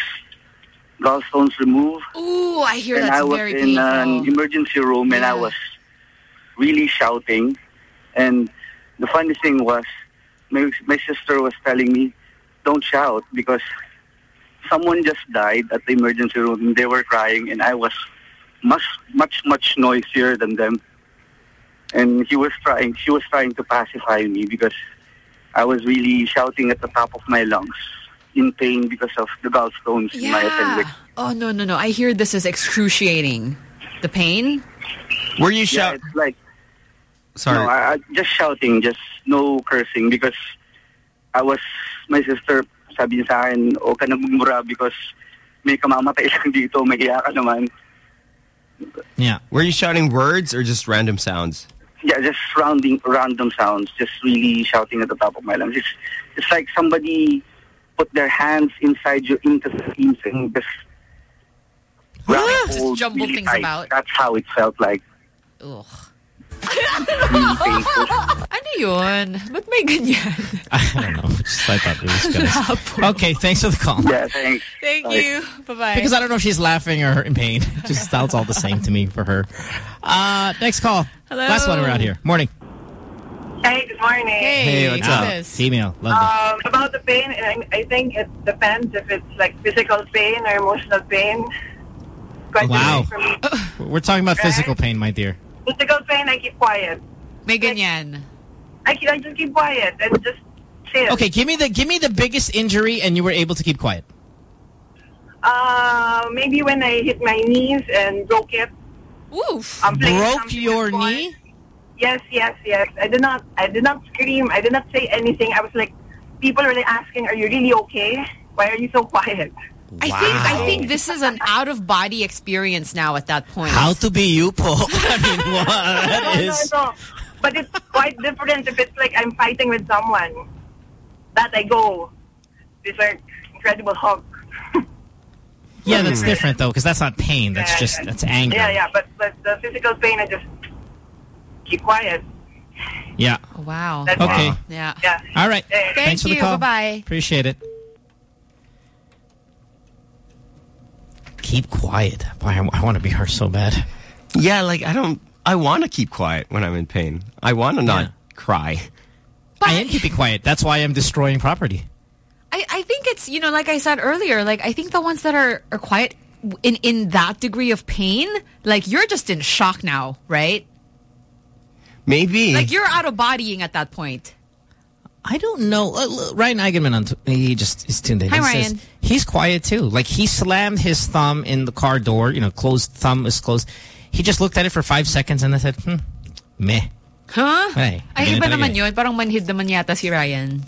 gallstones removed, Ooh, I hear and that's I was very in painful. an emergency room, and I was really shouting. And the funny thing was, my my sister was telling me, "Don't shout," because someone just died at the emergency room. And they were crying, and I was much, much, much noisier than them. And he was trying, she was trying to pacify me because I was really shouting at the top of my lungs in pain because of the gallstones in my yeah. appendix. Oh, no, no, no. I hear this is excruciating. The pain? Were you Yeah, like Sorry. No, I, I, just shouting, just no cursing because I was, my sister, sabi niya sa akin, o ka nagmumura because may kamamatay [laughs] lang dito, mahiya ka naman. Yeah. Were you shouting words or just random sounds? yeah, just rounding random sounds, just really shouting at the top of my lungs. It's it's like somebody put their hands inside your intestines and just grab Just hold jumble really things tight. about. That's how it felt like. Ugh. Really painful. [laughs] ano yun? Ba't may ganyan? [laughs] I don't know. Just, I thought it was gonna. [laughs] okay, thanks for the call. Yeah, thanks. Thank you. Bye-bye. Because I don't know if she's laughing or in pain. It just sounds all the same to me for her. Uh, next call. Hello. Last one around here. Morning. Hey, good morning. Hey, what's who's up? this? Female. Love Um, about the pain, I, I think it depends if it's like physical pain or emotional pain. Quite Wow. different me. [laughs] We're talking about Okay. physical pain, my dear. Physical pain, I keep quiet. May ganyan. I, keep, I just keep quiet and just chill. Okay, give me the give me the biggest injury and you were able to keep quiet. Uh, maybe when I hit my knees and broke it. Oof. I'm Broke your with ball. knee? Yes, yes, yes. I did not. I did not scream. I did not say anything. I was like, people were like asking, "Are you really okay? Why are you so quiet?" I think I think this is an out of body experience now at that point. How to be you, po? [laughs] I mean, [laughs] what? No, is. no, no. But it's quite different if it's like I'm fighting with someone. That I go, these are incredible hug. Yeah, that's hmm. different though, because that's not pain. That's Yeah, just yeah. that's anger. Yeah, yeah. But but the physical pain, I just keep quiet. Yeah. Oh, wow. That's Okay. it. Yeah. Yeah. All right. Thank Thanks for the you. call. Bye-bye. Appreciate it. Keep quiet. Boy, I, I want to be her so bad. Yeah, like I don't. I want to keep quiet when I'm in pain. I want to not cry. I am keeping quiet. That's why I'm destroying property. I, I think it's, you know, like I said earlier, like I think the ones that are, are quiet in, in that degree of pain, like you're just in shock now, right? Maybe. Like you're out of bodying at that point. I don't know. Uh, look, Ryan Eigenmann, on t- he just is tuned in. Hi, He Ryan. says he's quiet too. Like he slammed his thumb in the car door. You know, closed thumb is closed. He just looked at it for five seconds and I said, hmm, meh. Huh? Hey, Ay, ganun iba talaga naman yun. Parang manhid naman yata si Ryan.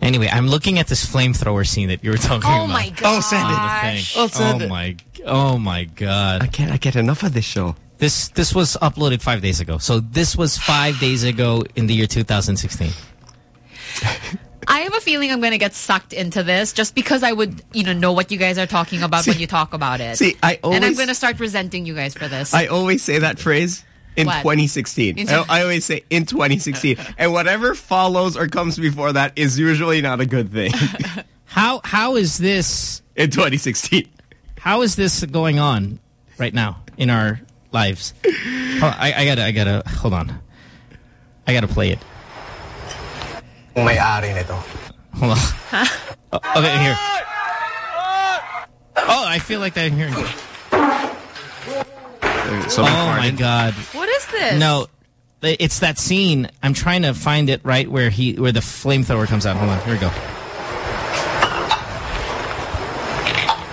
Anyway, I'm looking at this flamethrower scene that you were talking Oh about. my Oh, send it. on the thing. Oh, send oh it. my, oh my God. I can't. I get enough of this show. This this was uploaded five days ago. So this was five days ago in the year 2016. I have a feeling I'm going to get sucked into this just because I would, you know, know what you guys are talking about when you talk about it. see, I and I'm going to start resenting you guys for this. I always say that phrase in What? 2016. In- I, I always say in 2016, [laughs] and whatever follows or comes before that is usually not a good thing. [laughs] How how is this in 2016? How is this going on right now in our lives? Hold on, I, I gotta I gotta hold on. I gotta play it. May-ari nito. Hold on. Oh, okay, here. Oh, I feel like that I'm hearing. So oh my god. What is this? No, it's that scene. I'm trying to find it right where he where the flamethrower comes out. Hold on, here we go.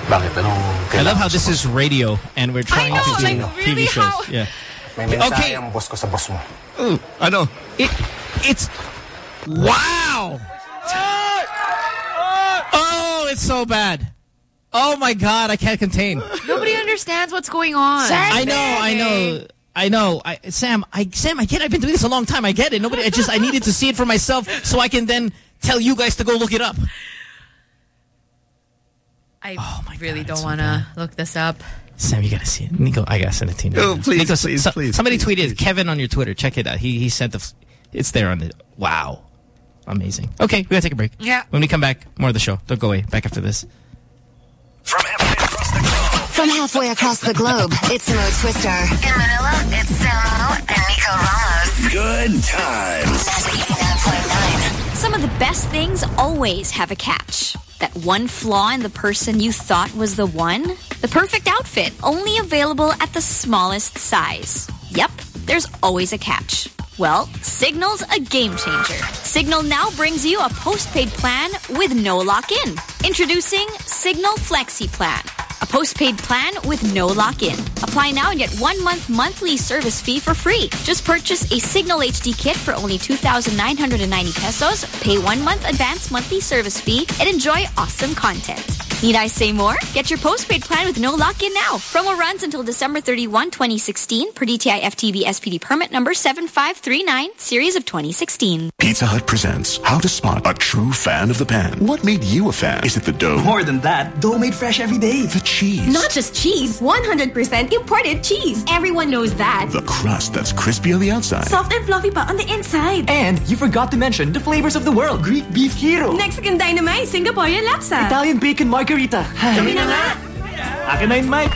Bakit? Anong I love how this is radio and we're trying know, to do like, TV really shows. how- Yeah. May mensahe Okay. ang boss ko sa boss mo. Hmm, I know. It, it's wow. Oh, it's so bad. Oh my god, I can't contain. Nobody understands what's going on. I know, I know. I know, I, Sam. I Sam, I get. I've been doing this a long time. I get it. Nobody. I just. I needed to see it for myself, so I can then tell you guys to go look it up. I oh really don't want to look this up. Sam, you gotta see it. Nico, I gotta send it to you. Oh, please, Nico, please, so- please, Somebody please, tweeted Kevin on your Twitter. Check it out. He he sent the. It's there on the. Wow, amazing. Okay, we gotta take a break. Yeah. When we come back, more of the show. Don't go away. Back after this. From halfway across the globe, it's Mo Twister. In Manila, it's Samo and Nico Ramos. Good times. Some of the best things always have a catch. That one flaw in the person you thought was the one? The perfect outfit, only available at the smallest size. Yep, there's always a catch. Well, Cignal's a game changer. Cignal now brings you a postpaid plan with no lock-in. Introducing Cignal Flexi Plan. A postpaid plan with no lock-in. Apply now and get one month monthly service fee for free. Just purchase a Cignal HD kit for only 2,990 pesos, pay one month advance monthly service fee, and enjoy awesome content. Need I say more? Get your postpaid plan with no lock-in now. Promo runs until December 31, 2016 per DTI FTEB SPD permit number 7539, series of 2016. Pizza Hut presents How to Spot a True Fan of the Pan. What made you a fan? Is it the dough? More than that, dough made fresh every day. The cheese? Not just cheese, 100% imported cheese. Everyone knows that. The crust that's crispy on the outside. Soft and fluffy pa on the inside. And you forgot to mention the flavors of the world. Greek beef hero. Mexican dynamite, Singaporean laksa. Italian bacon margarita. [laughs] Kami na nga. Akin na yun, Mike.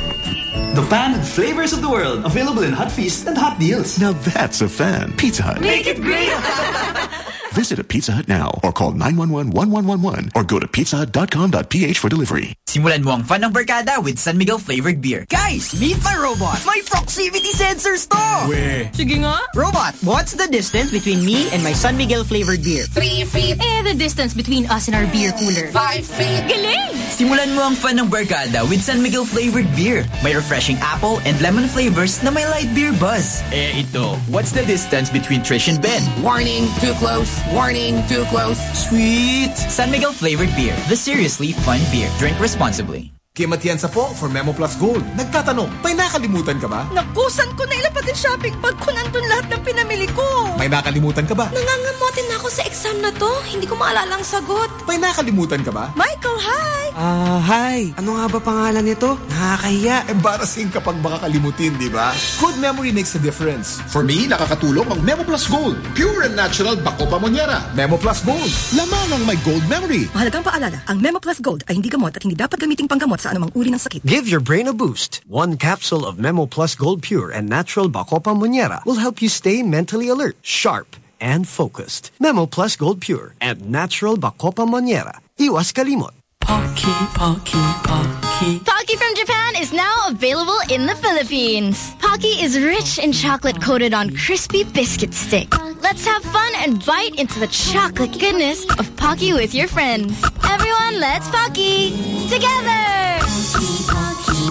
The pan and flavors of the world. Available in Hot Feast and Hot Deals. Now that's a fan. Pizza Hut. Make it great. [laughs] Visit a Pizza Hut now or call 911-1111 or go to pizzahut.com.ph for delivery. Simulan mo ang fun ng barkada with San Miguel flavored beer. Guys, meet my robot. My proximity sensors to. Weh. Sige nga. Robot, what's the distance between me and my San Miguel flavored beer? Three feet. Eh, the distance between us and our beer cooler. Five feet. Galing! Simulan mo ang fun ng barkada with San Miguel flavored beer. May refreshing apple and lemon flavors na may light beer buzz. Eh, ito. What's the distance between Trish and Ben? Warning, too close. Warning, too close. Sweet. San Miguel flavored beer. The seriously fun beer. Drink responsibly. Kim Atienza po for Memo Plus Gold. Nagtatanong, may nakalimutan ka ba? Nakusan ko na ilapad yung shopping bag ko nandun lahat ng pinamili ko. May nakalimutan ka ba? Nangangamotin na ako sa exam na to. Hindi ko maalala ang sagot. May nakalimutan ka ba? Michael, hi! Ah, hi. Ano nga ba pangalan nito? Nakakahiya. Embarrassing kapag baka kalimutin, di ba? Good memory makes a difference. For me, nakakatulong ang Memo Plus Gold. Pure and natural Bako Pamonyera. Memo Plus Gold. Lamang ang may gold memory. Mahalagang paalala, ang Memo Plus Gold ay hindi gamot at hindi dapat gamiting panggamot sa anumang uri ng sakit. Give your brain a boost. One capsule of Memo Plus Gold Pure and natural Bacopa Monniera will help you stay mentally alert, sharp, and focused. Memo Plus Gold Pure and natural Bacopa Monniera. Iwas kalimot. Pocky, Pocky, Pocky. Pocky from Japan is now available in the Philippines. Pocky is rich in chocolate coated on crispy biscuit stick. Let's have fun and bite into the chocolate goodness of Pocky with your friends. Everyone, let's Pocky together.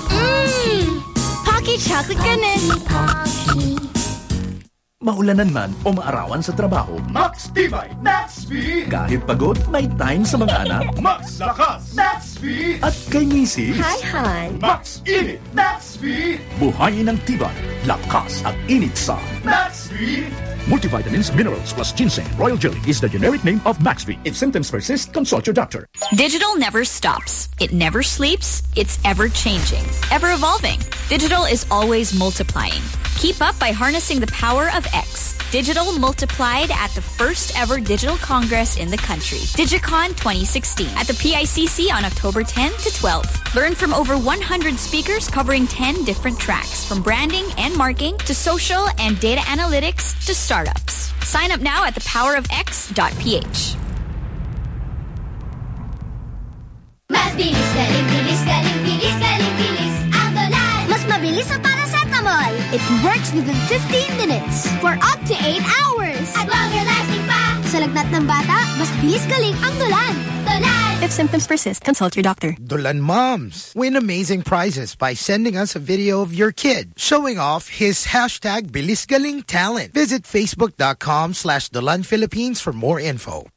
Mmm, Pocky chocolate goodness. Maulanan man o maarawan sa trabaho, Max Tibay, Max V. kahit pagod, may time sa mga anak [laughs] Max Lakas, Max V. at kay misis. Han. Max Init, Max V. Buhayin ang tibay, lakas at init sa Max V. Multivitamins, minerals plus ginseng. Royal Jelly is the generic name of Maxvi. If symptoms persist, consult your doctor. Digital never stops. It never sleeps. It's ever changing, ever evolving. Digital is always multiplying. Keep up by harnessing the power of X. Digital multiplied at the first ever digital congress in the country, Digicon 2016, at the PICC on October 10 to 12. Learn from over 100 speakers covering 10 different tracks, from branding and marketing to social and data analytics to startups. Sign up now at thepowerofx.ph. Mas bilis, galing, bilis, galing, bilis, galing, bilis. Ang! Mas mabilis sa paracetamol. It works within 15 minutes for up to 8 hours. At longer lasting pa. Sa lagnat ng bata, mas bilis galing ang dolan. Dolan! If symptoms persist, consult your doctor. Dolan Moms win amazing prizes by sending us a video of your kid showing off his hashtag Bilisgaling talent. Visit facebook.com slash Dolan Philippines for more info.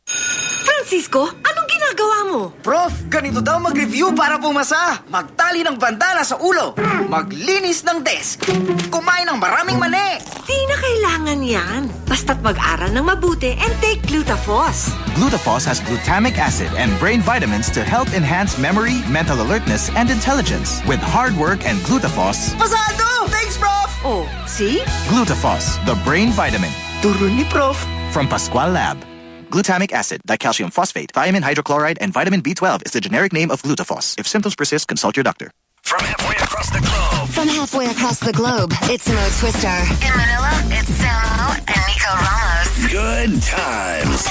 Francisco, anong ginagawa mo? Prof, ganito daw mag-review para pumasa. Magtali ng bandana sa ulo. Maglinis ng desk. Kumain ng maraming mani. Di na kailangan yan. Basta't mag-aral ng mabuti and take Glutafos. Glutafos has glutamic acid and brain vitamins to help enhance memory, mental alertness, and intelligence. With hard work and Glutafos, Pasado! Thanks, Prof! Oh, see? Glutafos, the brain vitamin. Turo ni Prof. From Pascual Lab. Glutamic acid, dicalcium phosphate, thiamine hydrochloride, and vitamin B12 is the generic name of Glutafos. If symptoms persist, consult your doctor. From halfway across the globe. From halfway across the globe, it's Mo Twister. In Manila, it's Samo and Nico Ramos. Good times.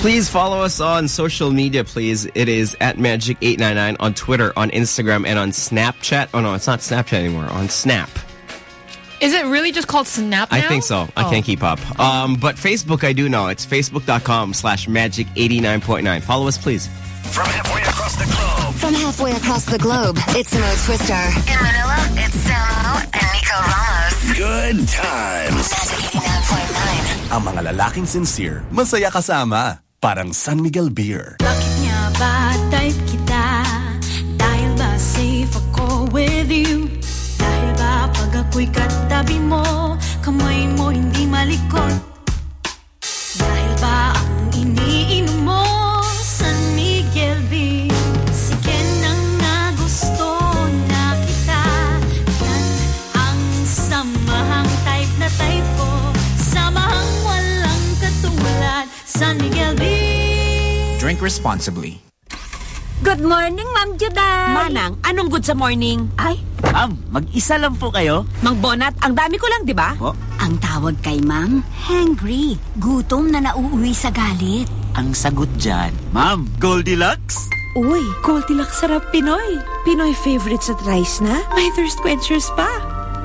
Please follow us on social media, please. It is at Magic899 on Twitter, on Instagram, and on Snapchat. Oh, no, it's not Snapchat anymore. On Snap. Is it really just called Snap now? I think so. I can't oh. keep up. Um, but Facebook, I do know. It's facebook.com slash magic89.9. Follow us, please. From halfway across the globe. From halfway across the globe, it's Mo Twister. In Manila, it's Samo and Nico Ramos. Good times. Ang mga lalaking sincere, masaya kasama. Parang San Miguel Beer. Bakit nga ba type kita? Dahil ba safe ako with you? Dahil ba pag ako'y mo Kamay mo hindi malikot Drink responsibly. Good morning, Ma'am Juday. Manang, anong good sa morning? Ay, Ma'am, mag-isa lang po kayo? Mang Bonat, ang dami ko lang, di ba? Po? Ang tawag kay ma'am, hangry. Gutom na nauuwi sa galit. Ang sagot dyan, Ma'am, Goldilocks? Uy, Goldilocks sarap Pinoy. Pinoy favorites at rice na. May thirst quenchers pa.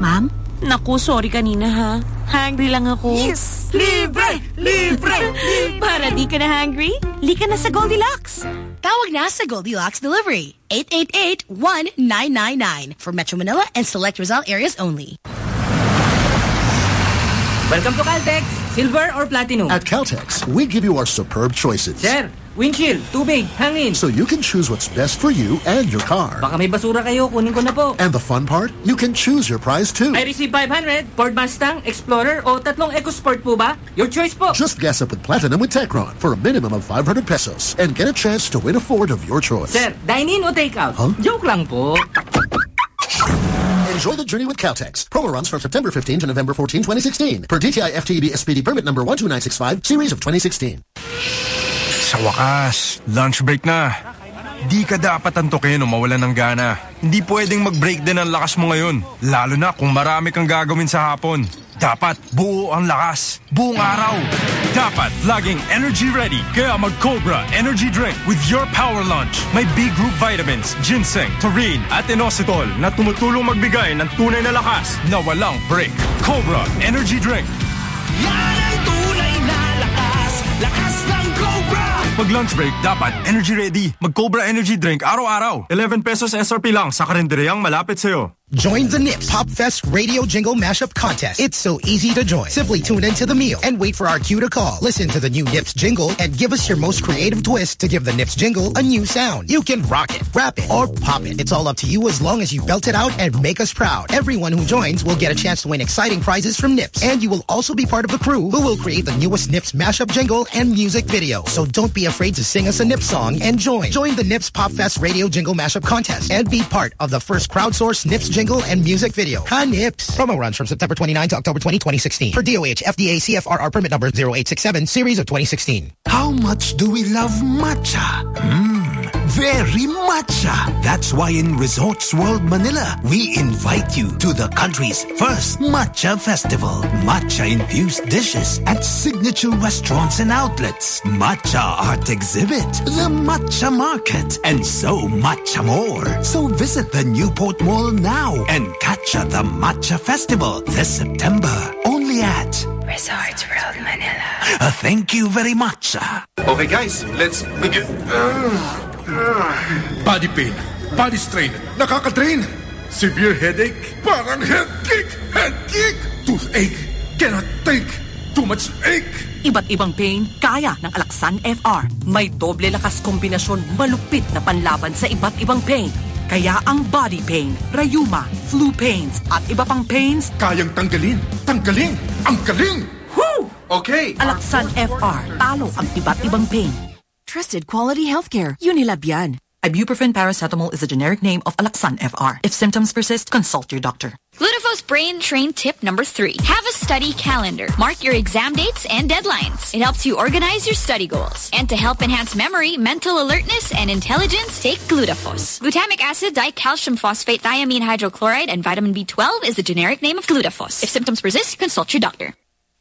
Ma'am? Naku, sorry kanina ha. Hungry lang ako. Yes! Libre! Libre! Para di ka na hungry, lika na sa Goldilocks. Tawag na sa Goldilocks Delivery. 888-1999 for Metro Manila and select Rizal areas only. Welcome to Caltex. Silver or platinum? At Caltex, we give you our superb choices. Sir, windshield, tubig, hangin. So you can choose what's best for you and your car. Baka may basura kayo, kunin ko na po. And the fun part, you can choose your prize too. I receive 500, Ford Mustang, Explorer, o tatlong EcoSport po ba? Your choice po. Just gas up with Platinum with Techron for a minimum of 500 pesos and get a chance to win a Ford of your choice. Sir, dine-in o take-out? Huh? Joke lang po. Enjoy the journey with Caltex. Promo runs from September 15 to November 14, 2016. Per DTI FTEB SPD permit number 12965, series of 2016. Sa wakas, lunch break na. Di ka dapat antukin o mawalan ng gana. Hindi pwedeng mag-break din ang lakas mo ngayon. Lalo na kung marami kang gagawin sa hapon. Dapat buo ang lakas. Buong araw. Dapat laging energy ready. Kaya mag-Cobra Energy Drink with your power lunch. May B-group vitamins, ginseng, taurine, at inositol na tumutulong magbigay ng tunay na lakas na walang break. Cobra Energy Drink. Yan Cobra! Pag lunch break, dapat energy ready. Mag-Cobra Energy Drink araw-araw. 11 pesos SRP lang sa karinderyang malapit sa'yo. Join the Nips Pop Fest Radio Jingle Mashup Contest. It's so easy to join. Simply tune into the meal and wait for our cue to call. Listen to the new Nips jingle and give us your most creative twist to give the Nips jingle a new sound. You can rock it, rap it, or pop it. It's all up to you as long as you belt it out and make us proud. Everyone who joins will get a chance to win exciting prizes from Nips. And you will also be part of the crew who will create the newest Nips mashup jingle and music video. So don't be afraid to sing us a Nips song and join. Join the Nips Pop Fest Radio Jingle Mashup Contest and be part of the first crowdsourced Nips jingle and music video. Ha Nips. Promo runs from September 29 to October 20, 2016. For DOH FDA CFRR permit number 0867 series of 2016. How much do we love matcha? Mmm, very matcha. That's why in Resorts World Manila, we invite you to the country's first matcha festival. Matcha-infused dishes at signature restaurants and outlets. Matcha art exhibit, the matcha market, and so much more. So visit the Newport Mall now and catch the Matcha Festival this September. Only at Resorts World Manila. Uh, thank you very much. Okay guys, let's begin. Body pain, body strain, nakaka-drain. Severe headache, parang head kick, head kick. Toothache, cannot think, too much ache. Iba't ibang pain, kaya ng Alaksan FR. May doble lakas kombinasyon malupit na panlaban sa iba't ibang pain. Kaya ang body pain, rayuma, flu pains, at iba pang pains, Kayang tanggalin, tanggalin, ang galing. Woo! Okay. Alaksan FR, talo ang iba't ibang pain. Trusted quality healthcare. Unilabian. Ibuprofen paracetamol is the generic name of Alaxan FR. If symptoms persist, consult your doctor. Glutafos Brain Train tip number three. Have a study calendar. Mark your exam dates and deadlines. It helps you organize your study goals. And to help enhance memory, mental alertness, and intelligence, take Glutafos. Glutamic acid, dicalcium phosphate, thiamine hydrochloride, and vitamin B12 is the generic name of Glutafos. If symptoms persist, consult your doctor.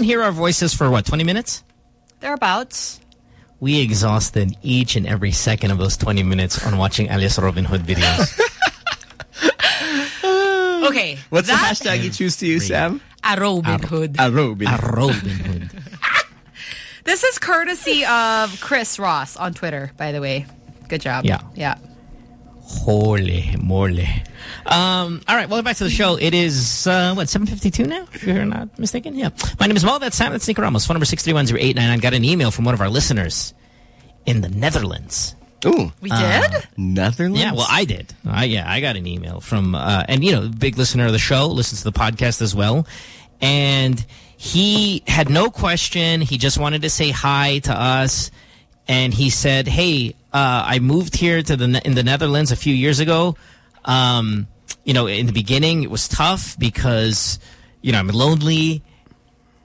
didn't hear our voices for what, 20 minutes? Thereabouts. We exhausted each and every second of those 20 minutes on watching Alyas Robin Hood videos. [laughs] Okay. What's the hashtag you choose to use, Sam? A Robin Hood. A Robin. A Robin Hood. [laughs] This is courtesy of Chris Ross on Twitter, by the way. Good job. Yeah. Yeah. Holy moly. Um, all right, welcome back to the show. It is, uh, what, 7.52 now, if you're not mistaken? Yeah. My name is Mo. That's Sam. That's Nico Ramos. Phone number 631-0899. Got an email from one of our listeners in the Netherlands. Ooh. We did? Netherlands? Yeah, well, I did. I, yeah, I got an email from, uh, and you know, big listener of the show, listens to the podcast as well. And he had no question. He just wanted to say hi to us. And he said, hey, uh, I moved here to the, in the Netherlands a few years ago. Um, you know, in the beginning it was tough because, you know, I'm lonely,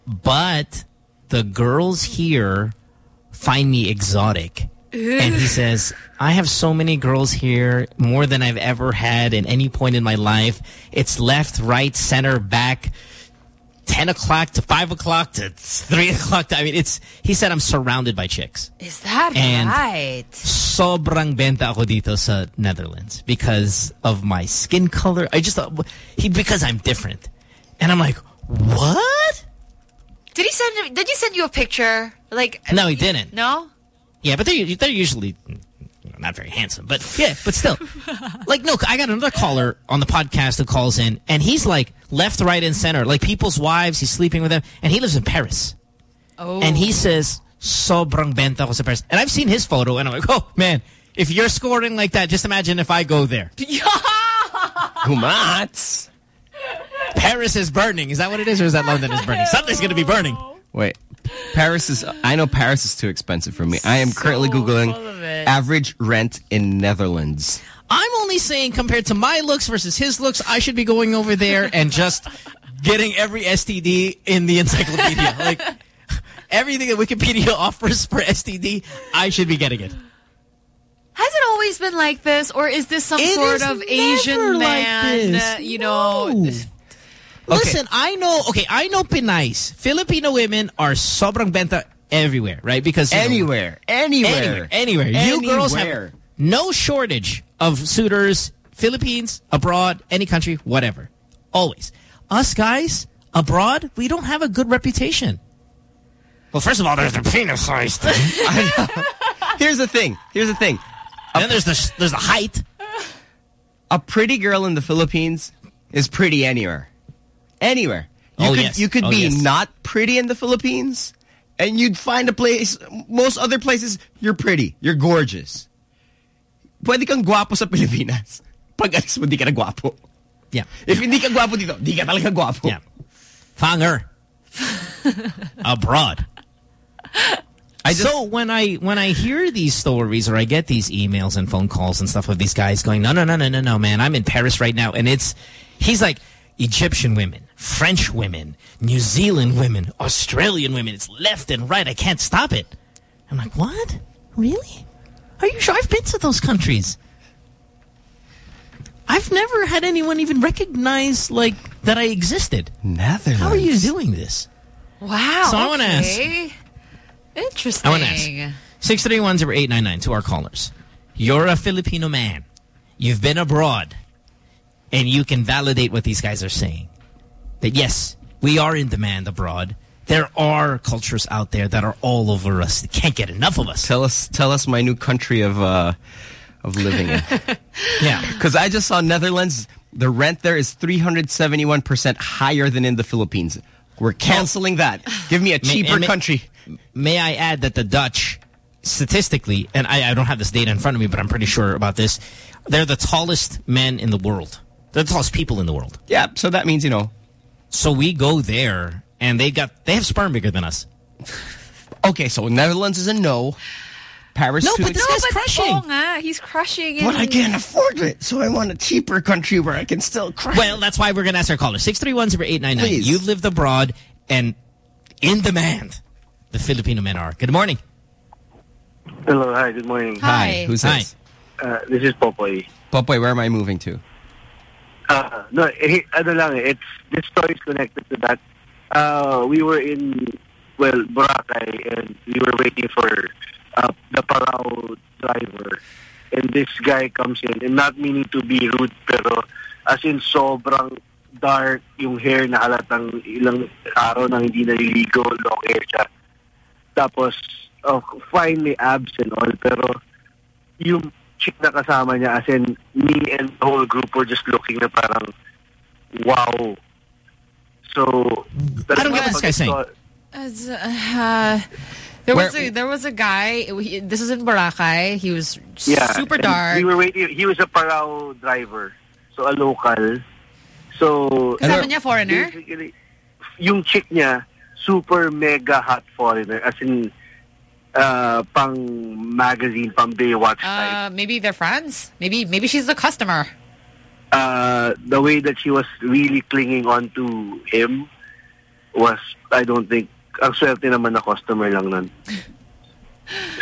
but the girls here find me exotic. And he says, I have so many girls here, more than I've ever had in any point in my life. It's left, right, center, back, 10 o'clock to 5 o'clock to 3 [laughs] o'clock. I mean, it's, he said, I'm surrounded by chicks. Is that And- right? Sobrang benta ako dito sa Netherlands because of my skin color. I just thought, he, because I'm different. And I'm like, what? Did he send? Did you send you a picture? Like No, he didn't. no. Yeah, but they're, they're usually not very handsome. But yeah, but still. [laughs] like, no, I got another caller on the podcast who calls in, and he's like left, right, and center. Like people's wives, he's sleeping with them, and he lives in Paris. Oh. And he says, sobrang benta ko sa Paris. And I've seen his photo, and I'm like, oh, man, if you're scoring like that, just imagine if I go there. [laughs] Kumats. Paris is burning. Is that what it is, or is that London is burning? Something's going to be burning. Wait. Paris is, I know Paris is too expensive for me. I am currently Googling full of it. average rent in Netherlands. I'm only saying compared to my looks versus his looks, I should be going over there and just getting every STD in the encyclopedia. [laughs] like everything that Wikipedia [laughs] offers for STD, I should be getting it. Has it always been like this, or is this some It sort of Asian man? this. uh, you know, Listen, I know, okay, I know Pinays. Filipino women are sobrang benta everywhere, right? Because you know, Anywhere. Anywhere. Anywhere. Anywhere. You girls have no shortage of suitors, Philippines, abroad, any country, whatever. Always. Us guys, abroad, we don't have a good reputation. Well, first of all, there's the penis size thing. [laughs] Here's the thing. Here's the thing. then there's the, there's the height. A pretty girl in the Philippines is pretty anywhere. Anywhere. You Oh, could, yes. You could Oh, be yes. not pretty in the Philippines, and you'd find a place, most other places, you're pretty. You're gorgeous. Pwede kang guwapo sa Pilipinas. [laughs] Pag alis mo, di ka na guwapo. Yeah. If hindi ka guwapo dito, di ka talaga guwapo. Yeah. Fanger. [laughs] abroad. so when I when I hear these stories or I get these emails and phone calls and stuff of these guys going, no, no, no, no, no, no, man, I'm in Paris right now, and it's he's like Egyptian women, French women, New Zealand women, Australian women. It's left and right. I can't stop it. I'm like, what? Really? Are you sure? I've been to those countries. I've never had anyone even recognize like that I existed. Netherlands. How are you doing this? wow. So I wanna ask- Interesting. I want to ask. 631-0899 to our callers. You're a Filipino man. You've been abroad. And you can validate what these guys are saying. That yes, we are in demand abroad. There are cultures out there that are all over us. They can't get enough of us. Tell us, tell us my new country of uh, of living in. [laughs] yeah, because I just saw Netherlands. The rent there is three hundred seventy one percent higher than in the Philippines. We're canceling that. Give me a May- cheaper may- country. May I add that the Dutch, statistically, and I, I don't have this data in front of me, but I'm pretty sure about this, they're the tallest men in the world. They're the tallest people in the world. Yeah, so that means, you know. So we go there, and they got they have sperm bigger than us. Okay, so Netherlands is a no. Paris No, too but this expensive. guy's crushing. Oo nga, he's crushing. But I can't afford it, so I want a cheaper country where I can still crush. Well, that's why we're going to ask our caller. 631-0899. Please. You've lived abroad and in demand. The Filipino men are. Good morning. Hello, hi, good morning. Hi, who's Hi. this? Uh, this is Popoy. Popoy, where am I moving to? Uh, no, eh, ano lang it's, this story is connected to that. Uh, we were in, well, Boracay, and we were waiting for uh, the paraw driver. And this guy comes in, and not meaning to be rude, pero as in sobrang dark yung hair na halatang ilang araw na hindi naliligo, long hair siya. Tapos, oh, fine, may all, pero yung chick na kasama niya, as in, me and the whole group were just looking na parang, wow. So, I don't get what this guy's saying. As, uh, there was a there was a guy. he- This is in Boracay. He was Yeah. super and dark. We were waiting. He was a paraw driver. So, a local. So, Kasama niya foreigner? yung chick niya, super mega hot foreigner. As in, uh, pang magazine, pang Baywatch type. Uh, maybe they're friends. Maybe maybe she's the customer. uh, the way that she was really clinging on to him was, I don't think, ang swerte naman na customer lang nun. [laughs]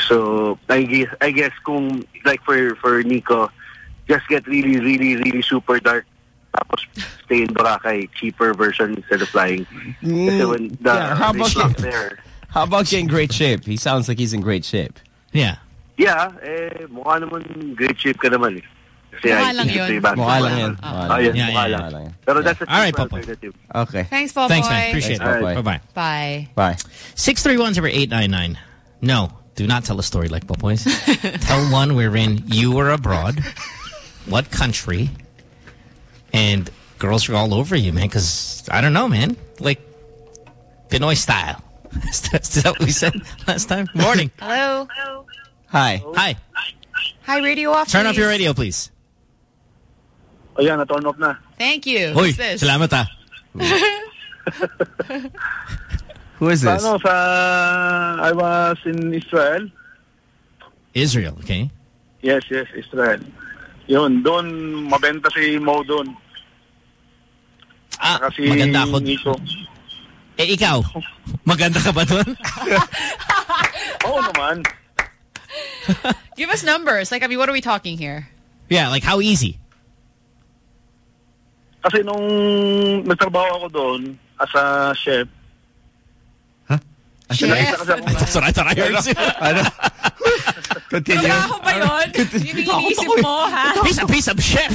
So, I guess, I guess kung, like for, for Nico, just get really, really, really super dark tapos stay in Boracay, cheaper version instead of flying. Kasi when the, Mm, yeah, how they about stop there, How about getting great shape? He sounds like he's in great shape. Yeah. yeah, eh, mukha naman great shape ka naman eh. Kasi Mukha lang think yun. it's a basketball. Mukha lang yun. Ah, Mukha ah, lang. Yeah, mukha yeah, lang. yeah. Pero that's a All right, cheaper Popoy. alternative. Okay. Thanks, Popoy. Thanks, man. Appreciate Thanks, it. Popoy. Bye-bye. Bye. Bye. 631-0899. No, do not tell a story like Popoy's. [laughs] tell one wherein you were abroad, what country, and girls are all over you, man, because, I don't know, man. Like, Pinoy style. [laughs] Is that what we said last time? Morning. Hello. Hello. Hi. Hi. Hi, radio off. Turn off your radio, please. Ayan, na-turn off na. Thank you. Uy, Who's this? salamat ah. [laughs] Who is this? Ano, sa, I was in Israel. Israel, okay? Yes, yes, Israel. Yun, doon mabenta si Mo doon. Ah, Kasi maganda ako. Nico. Eh, ikaw, maganda ka ba doon? [laughs] Oo naman. [laughs] Give us numbers. Like, I mean, what are we talking here? yeah, like how easy? Kasi nung nagtrabaho ako doon as a chef, Chef? nakita kasi ako That's what I thought I heard. Ano? Continue. Trabaho ba yun? Yun yung iniisip mo, ha? Piece of, piece of chef.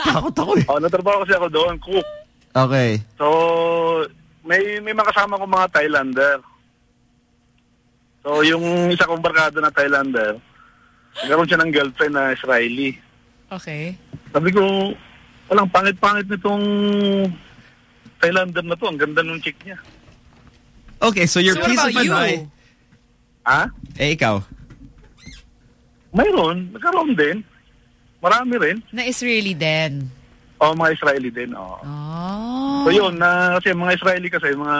Takot ako eh. Oh, nagtrabaho kasi ako doon, cook. Okay. So, may may makasama ko mga Thailander. So, yung isa kong barkada na Thailander, nagkaroon siya ng girlfriend na Israeli. Okay. Sabi ko, walang pangit-pangit nitong Thailander na to. Ang ganda nung chick niya. Okay, so your So piece of about you? advice... Ha? Eh, ikaw. Mayroon. Nagkaroon din. Marami rin. Na Israeli din. O, mga Israeli din. Oo. Oh. So yun, na, kasi mga Israeli kasi, mga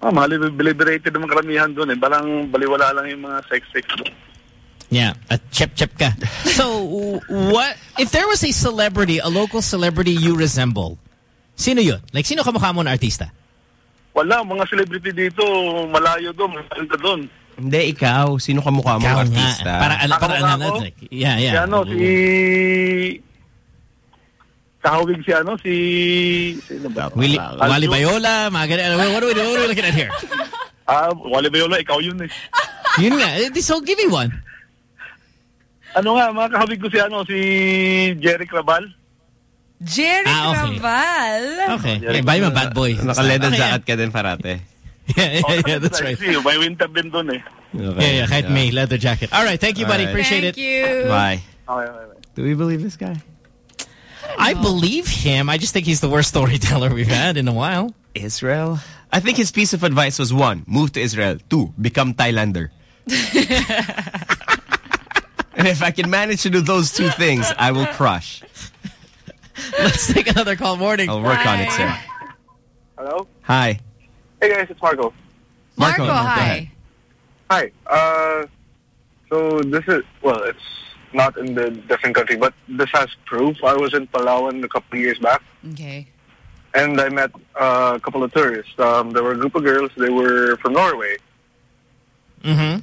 oh, mga liber- liberated naman karamihan doon eh. Balang baliwala lang yung mga sex-sex. Yeah, a chip chip ka. [laughs] So, what if there was a celebrity, a local celebrity you resemble? Sino yun? Like, sino kamukha mo na artista? Wala, mga celebrity dito, malayo doon, maganda doon. Hindi, ikaw. Sino ka mukha mo Ikaw nga. artista? Para, ala, para, ano, like, yeah, yeah. Si ano, si... Kahawig si ano, si... Sino ba? Willy, Aljo. Wally Bayola, mga ganyan. What are, we, what are we looking at here? Ah, Wally Bayola, ikaw yun eh. Yun nga. eh, So, give me one. Ano nga, mga kahawig ko si ano, si Jerry Crabal. Jerry Ah, okay. Raval. Okay. Yeah, buy him bad boy. Naka-leather Okay, jacket ka din parate. [laughs] Yeah, yeah, yeah, that's right. Si, may winter din doon eh. Yeah, yeah, kahit may leather jacket. All right, thank you, buddy. All right. Appreciate Thank it. you. Bye. Okay, okay, okay. Do we believe this guy? I believe him. I just think he's the worst storyteller we've had in a while. Israel? I think his piece of advice was one, move to Israel. Two, become Thailander. [laughs] and if I can manage to do those two things, I will crush. Let's take another call. Morning. I'll work on it, sir. Hello? Hi. Hey guys, it's Marco. Marco, Marco, hi. Hi. Uh, so this is, well, it's not in the different country, but this has proof. I was in Palawan a couple of years back, Okay. and I met uh, a couple of tourists. Um, there were a group of girls. They were from Norway, Mm-hmm.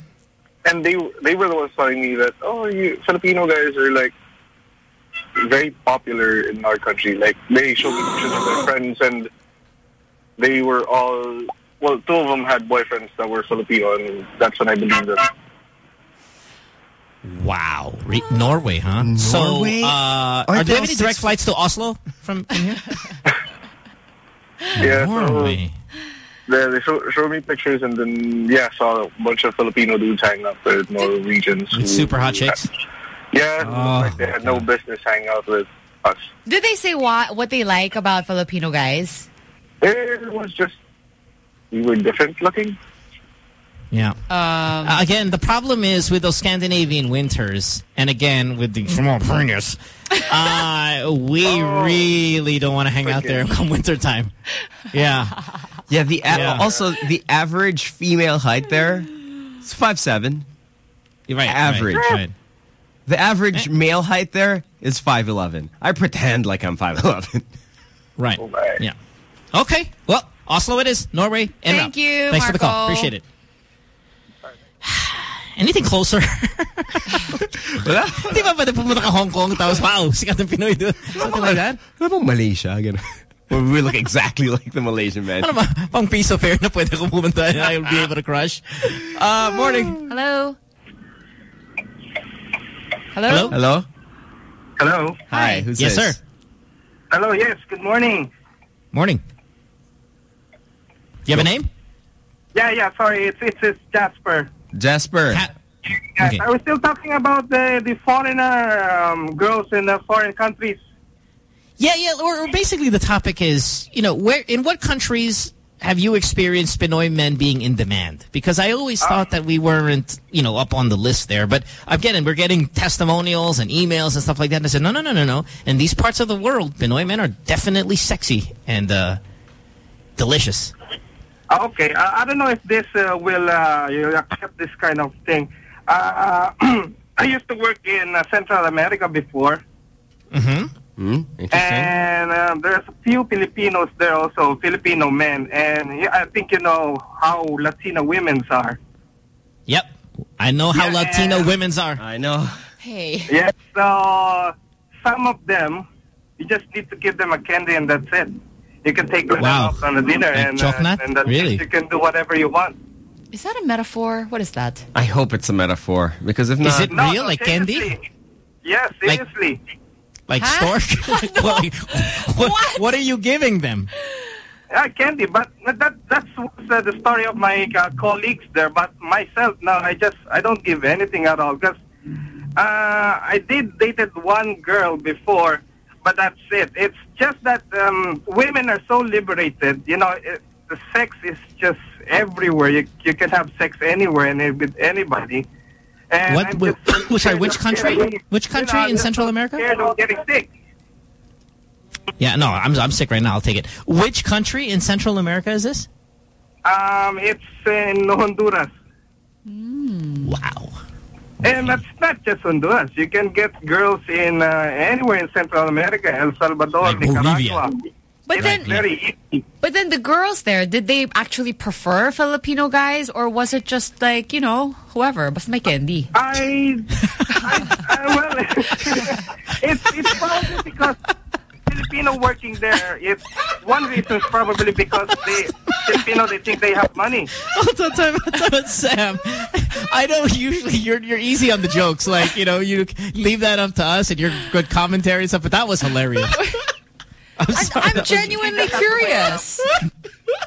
and they they were the ones telling me that, oh, you Filipino guys are like very popular in our country. Like they showed me pictures of their friends, and they were all well. Two of them had boyfriends that were Filipino, and that's when I believed them. Wow. Re Norway, huh? Norway? So, uh, Aren't are they there any direct flights to Oslo from, from here? [laughs] Yeah, so Norway. they, they show, showed me pictures, and then yeah, saw a bunch of Filipino dudes hanging out with Norwegians. With who- super hot chicks? Yeah, it Oh, like they had no business hanging out with us. Did they say what what they like about Filipino guys? It was just we were different looking. Yeah. Um, Uh, again, the problem is with those Scandinavian winters, and again with the from all penis, [laughs] uh, we Oh. really don't want to hang out there come wintertime. Yeah. [laughs] Yeah, the a- Yeah. also the average female height there is five seven. You're right. Average. Right, right. The average male height there is five eleven. I pretend like I'm five eleven. Right. Oh. Yeah. Okay. Well, Oslo it is. Norway. Thank route. you, Thanks for the call. Appreciate it. Anything closer? [laughs] Wala. Di ba pwede pumunta ka Hong Kong tapos wow, sikat ng Pinoy doon? Something like that? Ano bang Malaysia? Ganun. Where we look exactly like the Malaysian man. Ano ba? Pang piece of fare na pwede ko pumunta and [laughs] I'll be able to crush. Uh, morning. Hello. Hello. Hello? Hello? Hello. Hi. Who's Yes, this? sir. Hello. Yes. Good morning. Morning. You have a name? Yeah. Yeah. Sorry. It's it's, it's Jasper. Jasper. Ha- Yes. Okay. I was still talking about the the foreigner um, girls in the foreign countries. Yeah, yeah. Or, or basically, the topic is, you know, where in what countries have you experienced Pinoy men being in demand? Because I always thought that we weren't, you know, up on the list there. But again, we're getting testimonials and emails and stuff like that. And I said, no, no, no, no, no. In these parts of the world, Pinoy men are definitely sexy and uh, delicious. Okay, I, I don't know if this uh, will uh, you accept this kind of thing. Uh, [clears throat] I used to work in uh, Central America before, Mm-hmm. Mm, and uh, there's a few Filipinos there also, Filipino men, and yeah, I think you know how Latina women's are. Yep. I know how Yeah. Latino women's are. I know. Hey. Yes, so some of them, you just need to give them a candy and that's it. You can take them Wow. out on a dinner Like and, chocolate? uh, and that's Really? it. You can do whatever you want. Is that a metaphor? What is that? I hope it's a metaphor because if not, Is it No, real, no, like candy? Yes, Like- seriously. Like Huh? stork? [laughs] Like, [laughs] what, what, what are you giving them? Yeah, candy, but that that's uh, the story of my uh, colleagues there. But myself, no, I just I don't give anything at all because uh, I did dated one girl before, but that's it. It's just that um, women are so liberated. You know, it, the sex is just everywhere. You you can have sex anywhere and with anybody. And What? I'm wi- just so sorry, which country? getting- Which you know, country in Central so America? Scared of getting sick. Yeah, no, I'm I'm sick right now. I'll take it. Which country in Central America is this? Um, it's in Honduras. Wow. And that's not just Honduras. You can get girls in uh, anywhere in Central America, El Salvador, Like Bolivia. Nicaragua. But It's then, very easy. but then the girls there, did they actually prefer Filipino guys, or was it just like you know whoever? Basta may candy. I, I, I well, [laughs] it's it's probably because Filipino working there. It's one reason is probably because they Filipino they think they have money. Hold on, time, time, out, Sam. I know usually you're you're easy on the jokes, like you know you leave that up to us and your good commentary and stuff. But that was hilarious. [laughs] I'm, sorry, I'm that was- genuinely curious. [laughs]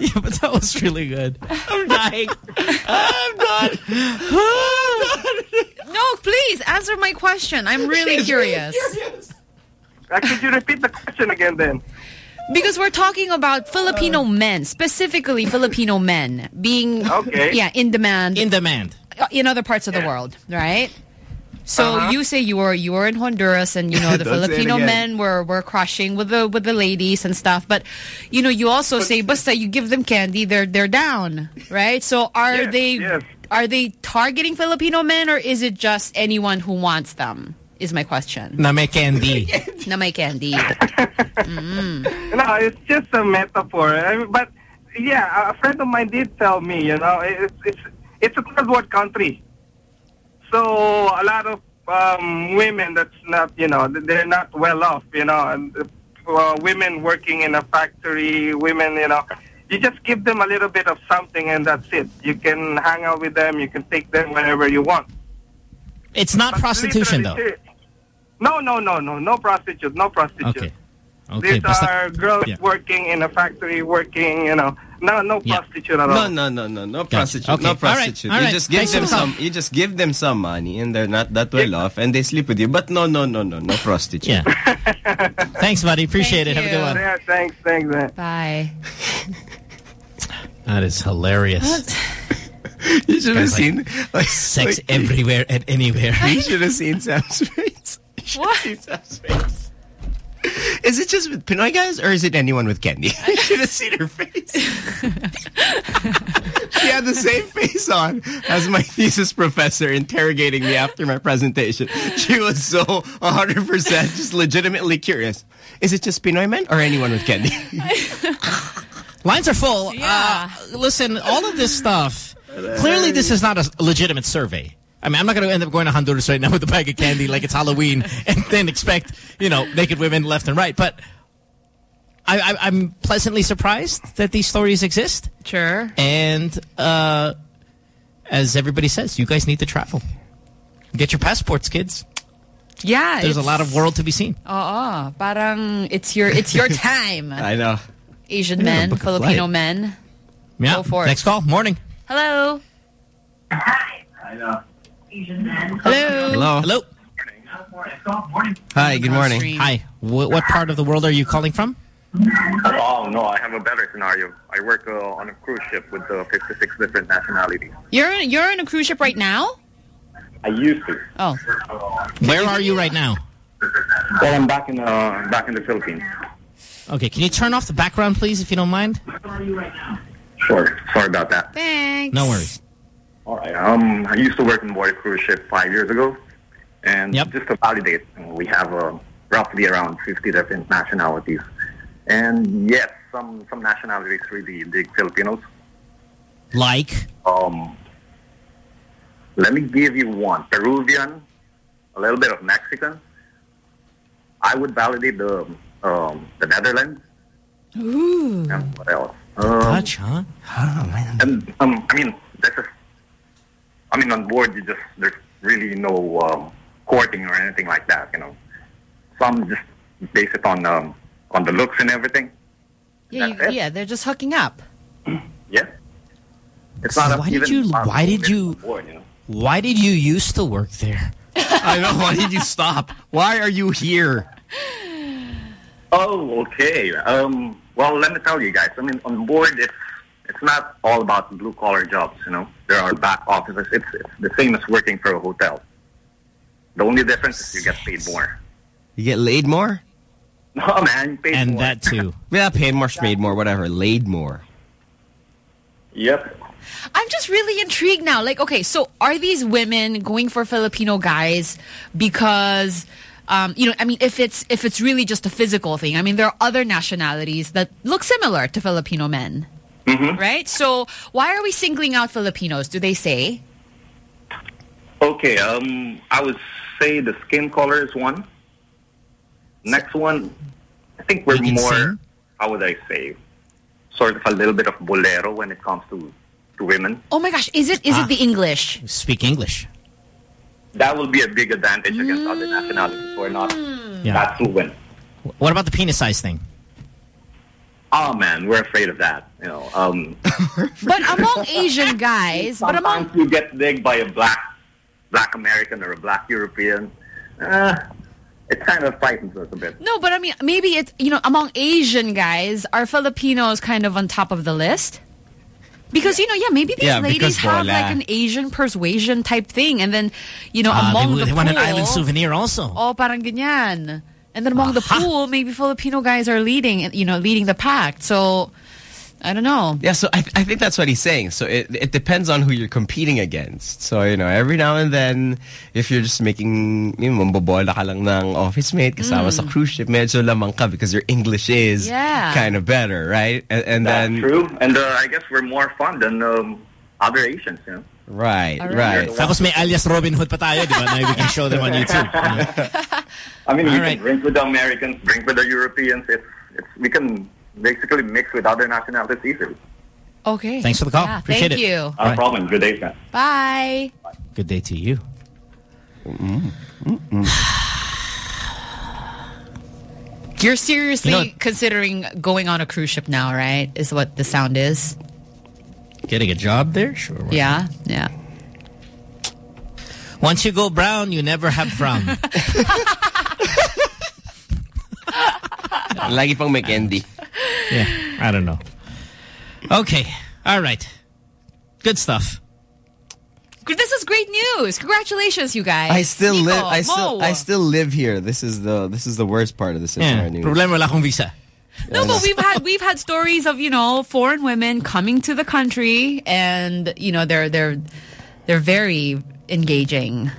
yeah, but that was really good. I'm dying. I'm done. [laughs] no, please answer my question. I'm really curious. Uh, could you repeat the question again then? Because we're talking about Filipino men, specifically Filipino men being Okay. yeah, in demand In demand. in other parts of the world, right? So Uh-huh. you say you were you were in Honduras and you know [laughs] the Don't say it Filipino men were were crushing with the with the ladies and stuff, but you know you also say basta you give them candy they're they're down, right? So are Yes, they yes. are they targeting Filipino men or is it just anyone who wants them? Is my question. Na may candy. [laughs] Na may candy. [laughs] No, it's just a metaphor. I mean, but yeah, a friend of mine did tell me, you know, it's it's it's a third world country. So a lot of um, women that's not, you know, they're not well off, you know, and uh, women working in a factory, women, you know, you just give them a little bit of something and that's it. You can hang out with them, you can take them wherever you want. It's not But prostitution though. No, no, no, no, no prostitute, no prostitute. Okay. Okay. These basta- are girls Yeah. working in a factory, working, you know, no, no prostitute at all. No, no, no, no, no Gotcha. prostitute, Okay. no All right. prostitute. You just give Thanks them the call. some. You just give them some money, and they're not that well off, and they sleep with you. But no, no, no, no, no prostitute. Yeah. [laughs] Thanks, buddy. Appreciate it. Have a good one. Yeah, thanks, thanks. man. Bye. That is hilarious. [laughs] You should have like, seen like Sex like- everywhere and anywhere. [laughs] You should have seen Sam's face. Have [laughs] seen Sam's face. Is it just with Pinoy guys, or is it anyone with candy? I should have seen her face. she had the same face on as my thesis professor interrogating me after my presentation. She was so 100% just legitimately curious. Is it just Pinoy men or anyone with candy? Lines are full. Yeah. Uh, listen, all of this stuff, clearly this is not a legitimate survey. I mean, I'm not going to end up going to Honduras right now with a bag of candy like it's Halloween [laughs] and then expect, you know, naked women left and right. But I, I, I'm pleasantly surprised that these stories exist. Sure. And uh, as everybody says, you guys need to travel. Get your passports, kids. Yeah. There's a lot of world to be seen. Oo, parang it's your it's your [laughs] time. I know. Asian Yeah, men, Filipino flight. men. Yeah. Go for it. Next call. Morning. Hello. Hi. Hello. Hello. Hello. Hi, good morning. Hi. Wh what part of the world are you calling from? Oh, no, I have a better scenario. I work uh, on a cruise ship with uh, 56 different nationalities. You're in, you're in a cruise ship right now? I used to. Oh. Where are you right now? Well, I'm back in, uh, back in the Philippines. Okay, can you turn off the background, please, if you don't mind? Sure. Sorry about that. Thanks. No worries. All right. Um, I used to work on board a cruise ship five years ago, And just to validate, we have uh, roughly around 50 different nationalities. And yes, some some nationalities really dig Filipinos. Like? Um, let me give you one: Peruvian, a little bit of Mexican. I would validate the um, the Netherlands. Ooh. And what else? Um, Dutch, huh? Oh, man. And um, I mean, that's just. I mean, on board, you just there's really no um, courting or anything like that. You know, some just base it on um, on the looks and everything. Yeah, you, yeah, they're just hooking up. Yeah, it's not. a- why did you? Why did you? board, you know? Why did you used to work there? [laughs] I know. Why did you stop? Why are you here? Oh, okay. Um, well, let me tell you guys. I mean, on board, it's it's not all about blue collar jobs. You know, there are back offices. It's, it's the same as working for a hotel. The only difference is you get paid more. You get laid more? [laughs] No, man, you paid And more. that too. [laughs] Yeah, paid more, made more, whatever. Laid more. Yep. I'm just really intrigued now. Like, okay, so are these women going for Filipino guys because, um, you know, I mean, if it's if it's really just a physical thing, I mean, there are other nationalities that look similar to Filipino men, Mm-hmm. right? So why are we singling out Filipinos? Do they say? Okay. Um, I would say the skin color is one. Next one, I think we're more. sing? How would I say? Sort of a little bit of bolero when it comes to to women. Oh my gosh, is it is Ah. it the English? Speak English. That will be a big advantage against other nationalities who are not Yeah. that fluent. What about the penis size thing? Oh man, we're afraid of that. You know, um, [laughs] But among Asian guys, but among sometimes you get digged by a black black American or a black European. Uh, it kind of frightens us a bit. no, but I mean, maybe it's you know among Asian guys, are Filipinos kind of on top of the list? Because you know, yeah, maybe these Yeah, ladies have bola. like an Asian persuasion type thing, and then you know Ah, among they, the they want an island souvenir also. Oh, parang ganyan. And then among the pool, maybe Filipino guys are leading, you know, leading the pack. So, I don't know. Yeah, so I, I think that's what he's saying. So it, it depends on who you're competing against. So, you know, every now and then, if you're just making, you know, mambobola ka lang ng office mate kasama sa cruise ship, medyo lamang ka because your English is Yeah. kind of better, right? And, and That's then... true. And uh, I guess we're more fun than um, other Asians, you know. Right, right. Tapos may Alyas Robin Hood pa tayo, di ba? Now we can show them on YouTube. [laughs] I mean, All we right. can drink with the Americans, drink with the Europeans. It's, it's, we can basically mix with other nationalities easily. Okay. Thanks for the call. Yeah, Appreciate thank it. you. No All right. problem. Good day, man. Bye. Good day to you. You're seriously You know- considering going on a cruise ship now, right? Is what the sound is. Getting a job there? Sure. why Yeah, yeah. Once you go brown, you never have frown. [laughs] Lagi pang may candy. [laughs] yeah, I don't know. Okay, all right. Good stuff. This is great news. Congratulations, you guys. I still Nico, live. I still. Mo. I still live here. This is the. This is the worst part of this entire Yeah, news. problema wala akong visa. No, but we've had we've had stories of you know foreign women coming to the country, and you know they're they're they're very engaging.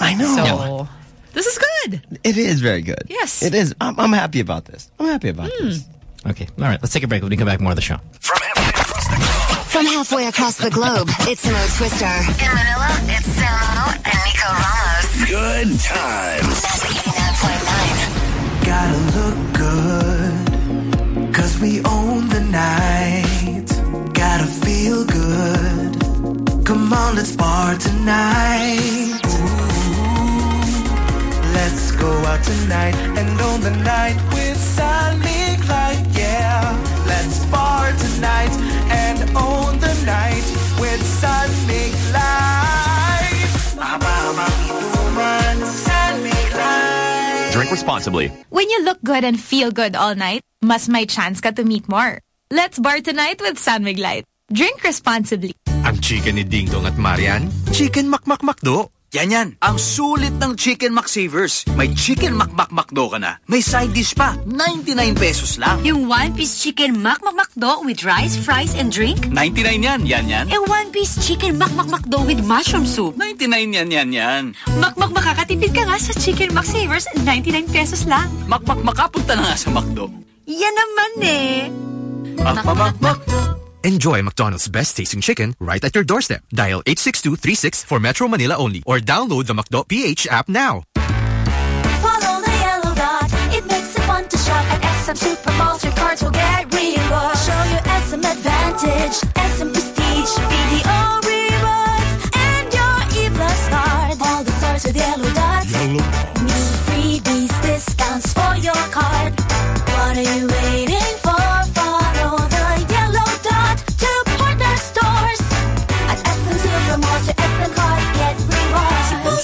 I know. So this is good. It is very good. Yes. It is. I'm, I'm happy about this. I'm happy about hmm. this. Okay, all right. Let's take a break. When we come back, more of the show. From halfway across the globe, it's Mo Twister. In Manila, it's Samo and Nico Ramos. Good times. Gotta look good, cause we own the night. Gotta feel good. Come on, let's bar tonight. Ooh, let's go out tonight and own the night with responsibly. When you look good and feel good all night, mas may chance ka to meet more. Let's bar tonight with San Mig Light. Drink responsibly. Ang chicken ni Dingdong at Marian, Chicken Makmakmakdo. Yan yan. Ang sulit ng Chicken McSavers. May Chicken McMcMcDo ka na. May side dish pa. 99 pesos lang. Yung one-piece chicken McMcMcDo with rice, fries, and drink? 99 yan. Yan yan. Eh, one-piece chicken McMcMcDo with mushroom soup? 99 yan yan yan. Makmak makakatipid ka nga sa Chicken McSavers 99 pesos lang. Makmak makapunta na nga sa McDo. Yan naman eh. Makmamakmakdo. Enjoy McDonald's best tasting chicken right at your doorstep. Dial 86236 for Metro Manila only or download the McDo PH app now. Follow the yellow dot. It makes it fun to shop at SM Supermalls. Your cards will get rewards. Show your SM Advantage, SM Prestige, BDO rewards, and your E Plus card. All the stars with yellow dots. New freebies, discounts for your card.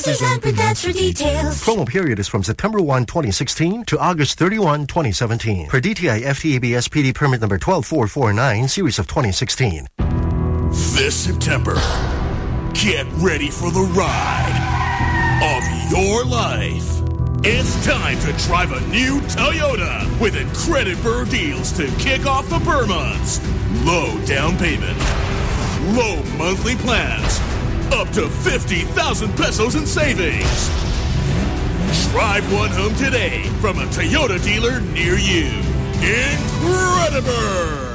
And protect for details. Promo period is from September 1, 2016 to August 31, 2017. Per DTI FTEB SPD permit number 12449, series of 2016. This September, get ready for the ride of your life. It's time to drive a new Toyota with incredible deals to kick off the ber months. Low down payment, low monthly plans, up to 50,000 pesos in savings. Drive one home today from a Toyota dealer near you. Incredible!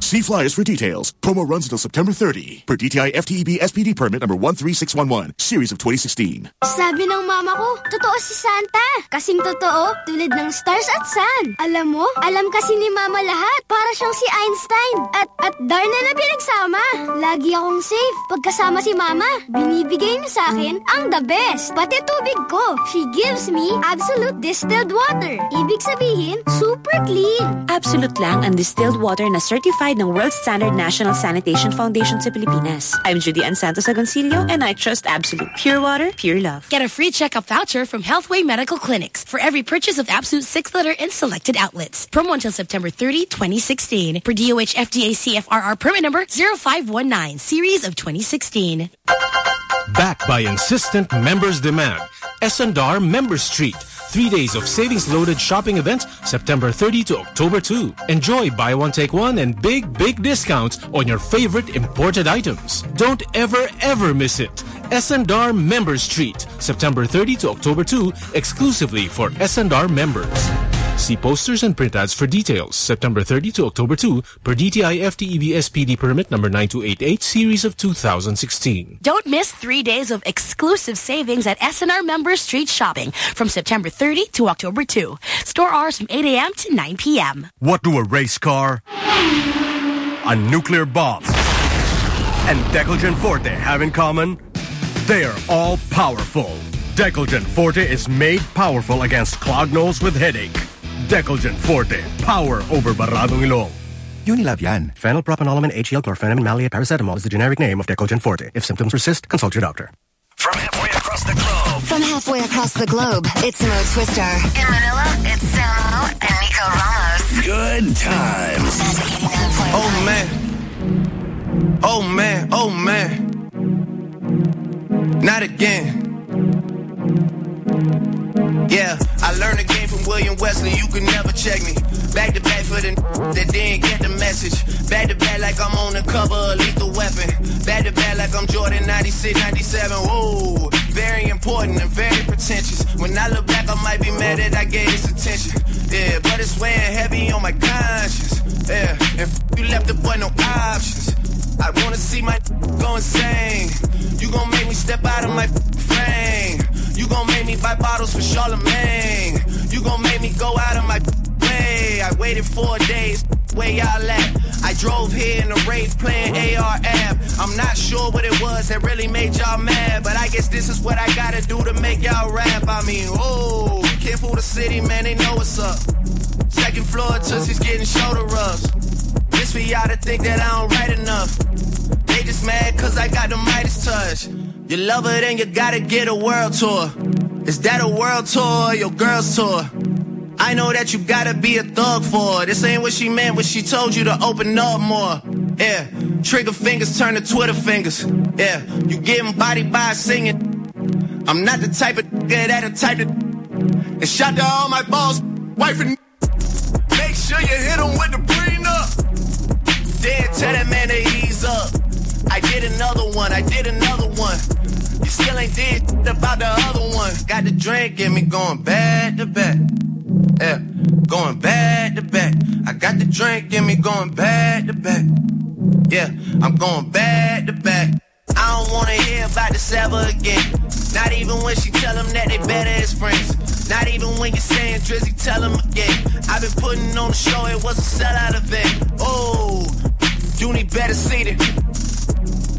See flyers for details. Promo runs until September 30 per DTI FTEB SPD permit number 13611, series of 2016. Sabi ng mama ko, totoo si Santa. Kasing totoo, tulad ng stars at sun. Alam mo, alam kasi ni mama lahat. Para siyang si Einstein. At, at Darna na pinagsama. Lagi akong safe. Pagkasama si mama, binibigay niya sa akin ang the best. Pati tubig ko. She gives me absolute distilled water. Ibig sabihin, super clean. Absolute lang ang distilled water na certified ng World Standard National Sanitation Foundation sa Pilipinas. I'm Judy Ann Santos Agoncillo and I trust Absolute Pure Water, Pure Love. Get a free checkup voucher from Healthway Medical Clinics for every purchase of Absolute 6-liter in selected outlets. Promo until September 30, 2016. Per DOH FDA CFRR permit number 0519, series of 2016. Backed by insistent members' demand, S&R Member Street. Three days of savings-loaded shopping events, September 30 to October 2. Enjoy buy one, take one and big, big discounts on your favorite imported items. Don't ever, ever miss it. S&R Member Street, September 30 to October 2, exclusively for S&R members. See posters and print ads for details. September 30 to October 2 per DTI FTEB SPD permit number 9288 series of 2016. Don't miss three days of exclusive savings at S&R Member Street Shopping from September 30 to October 2. Store hours from 8 a.m. to 9 p.m. What do a race car, a nuclear bomb, and Decolgen Forte have in common? They are all powerful. Decolgen Forte is made powerful against clogged nose with headache. Decolgen Forte, power over baradong ilong. Unilab yan. Phenylpropanolamine HCl chlorphenamine maleate paracetamol is the generic name of Decolgen Forte. If symptoms persist, consult your doctor. From halfway across the globe. From halfway across the globe, it's Mo Twister. In Manila, it's Samo and Nico Ramos. Good times. Oh man. Oh man. Oh man. Not again. Yeah, I learned the game from William Wesley. You can never check me. Back to back for the that didn't get the message. Back to back like I'm on the cover of Lethal Weapon. Back to back like I'm Jordan 96, 97. Whoa, very important and very pretentious. When I look back, I might be mad that I gave this attention. Yeah, but it's weighing heavy on my conscience. Yeah, and you left the boy no options. I wanna see my [laughs] go insane. You gon' make me step out of my [laughs] frame. You gon' make me buy bottles for Charlemagne. You gon' make me go out of my [laughs] way. I waited four days, where y'all at? I drove here in a Wraith playing ARM. I'm not sure what it was that really made y'all mad, but I guess this is what I gotta do to make y'all rap. I mean, oh, careful the city, man, they know what's up. Second floor, Tootsie's getting shoulder rubs. This for y'all to think that I don't write enough. They just mad cause I got the Midas touch. You love her, then you gotta get a world tour. Is that a world tour or your girl's tour? I know that you gotta be a thug for her. This ain't what she meant when she told you to open up more. Yeah, trigger fingers turn to Twitter fingers. Yeah, you getting body by singing. I'm not the type of nigga that a type of. And shout to all my balls, wife and. [laughs] Make sure you hit him with the. Tell that man to ease up. I did another one, I did another one. You still ain't did about the other one. Got the drink, get me going back to back. Yeah, going back to back. I got the drink, get me going back to back. Yeah, I'm going back to back. I don't wanna hear about the ever again. Not even when she tell them that they better as friends. Not even when you're saying Drizzy, tell them again. I've been putting on the show, it was a sellout event. Oh, you need better seating.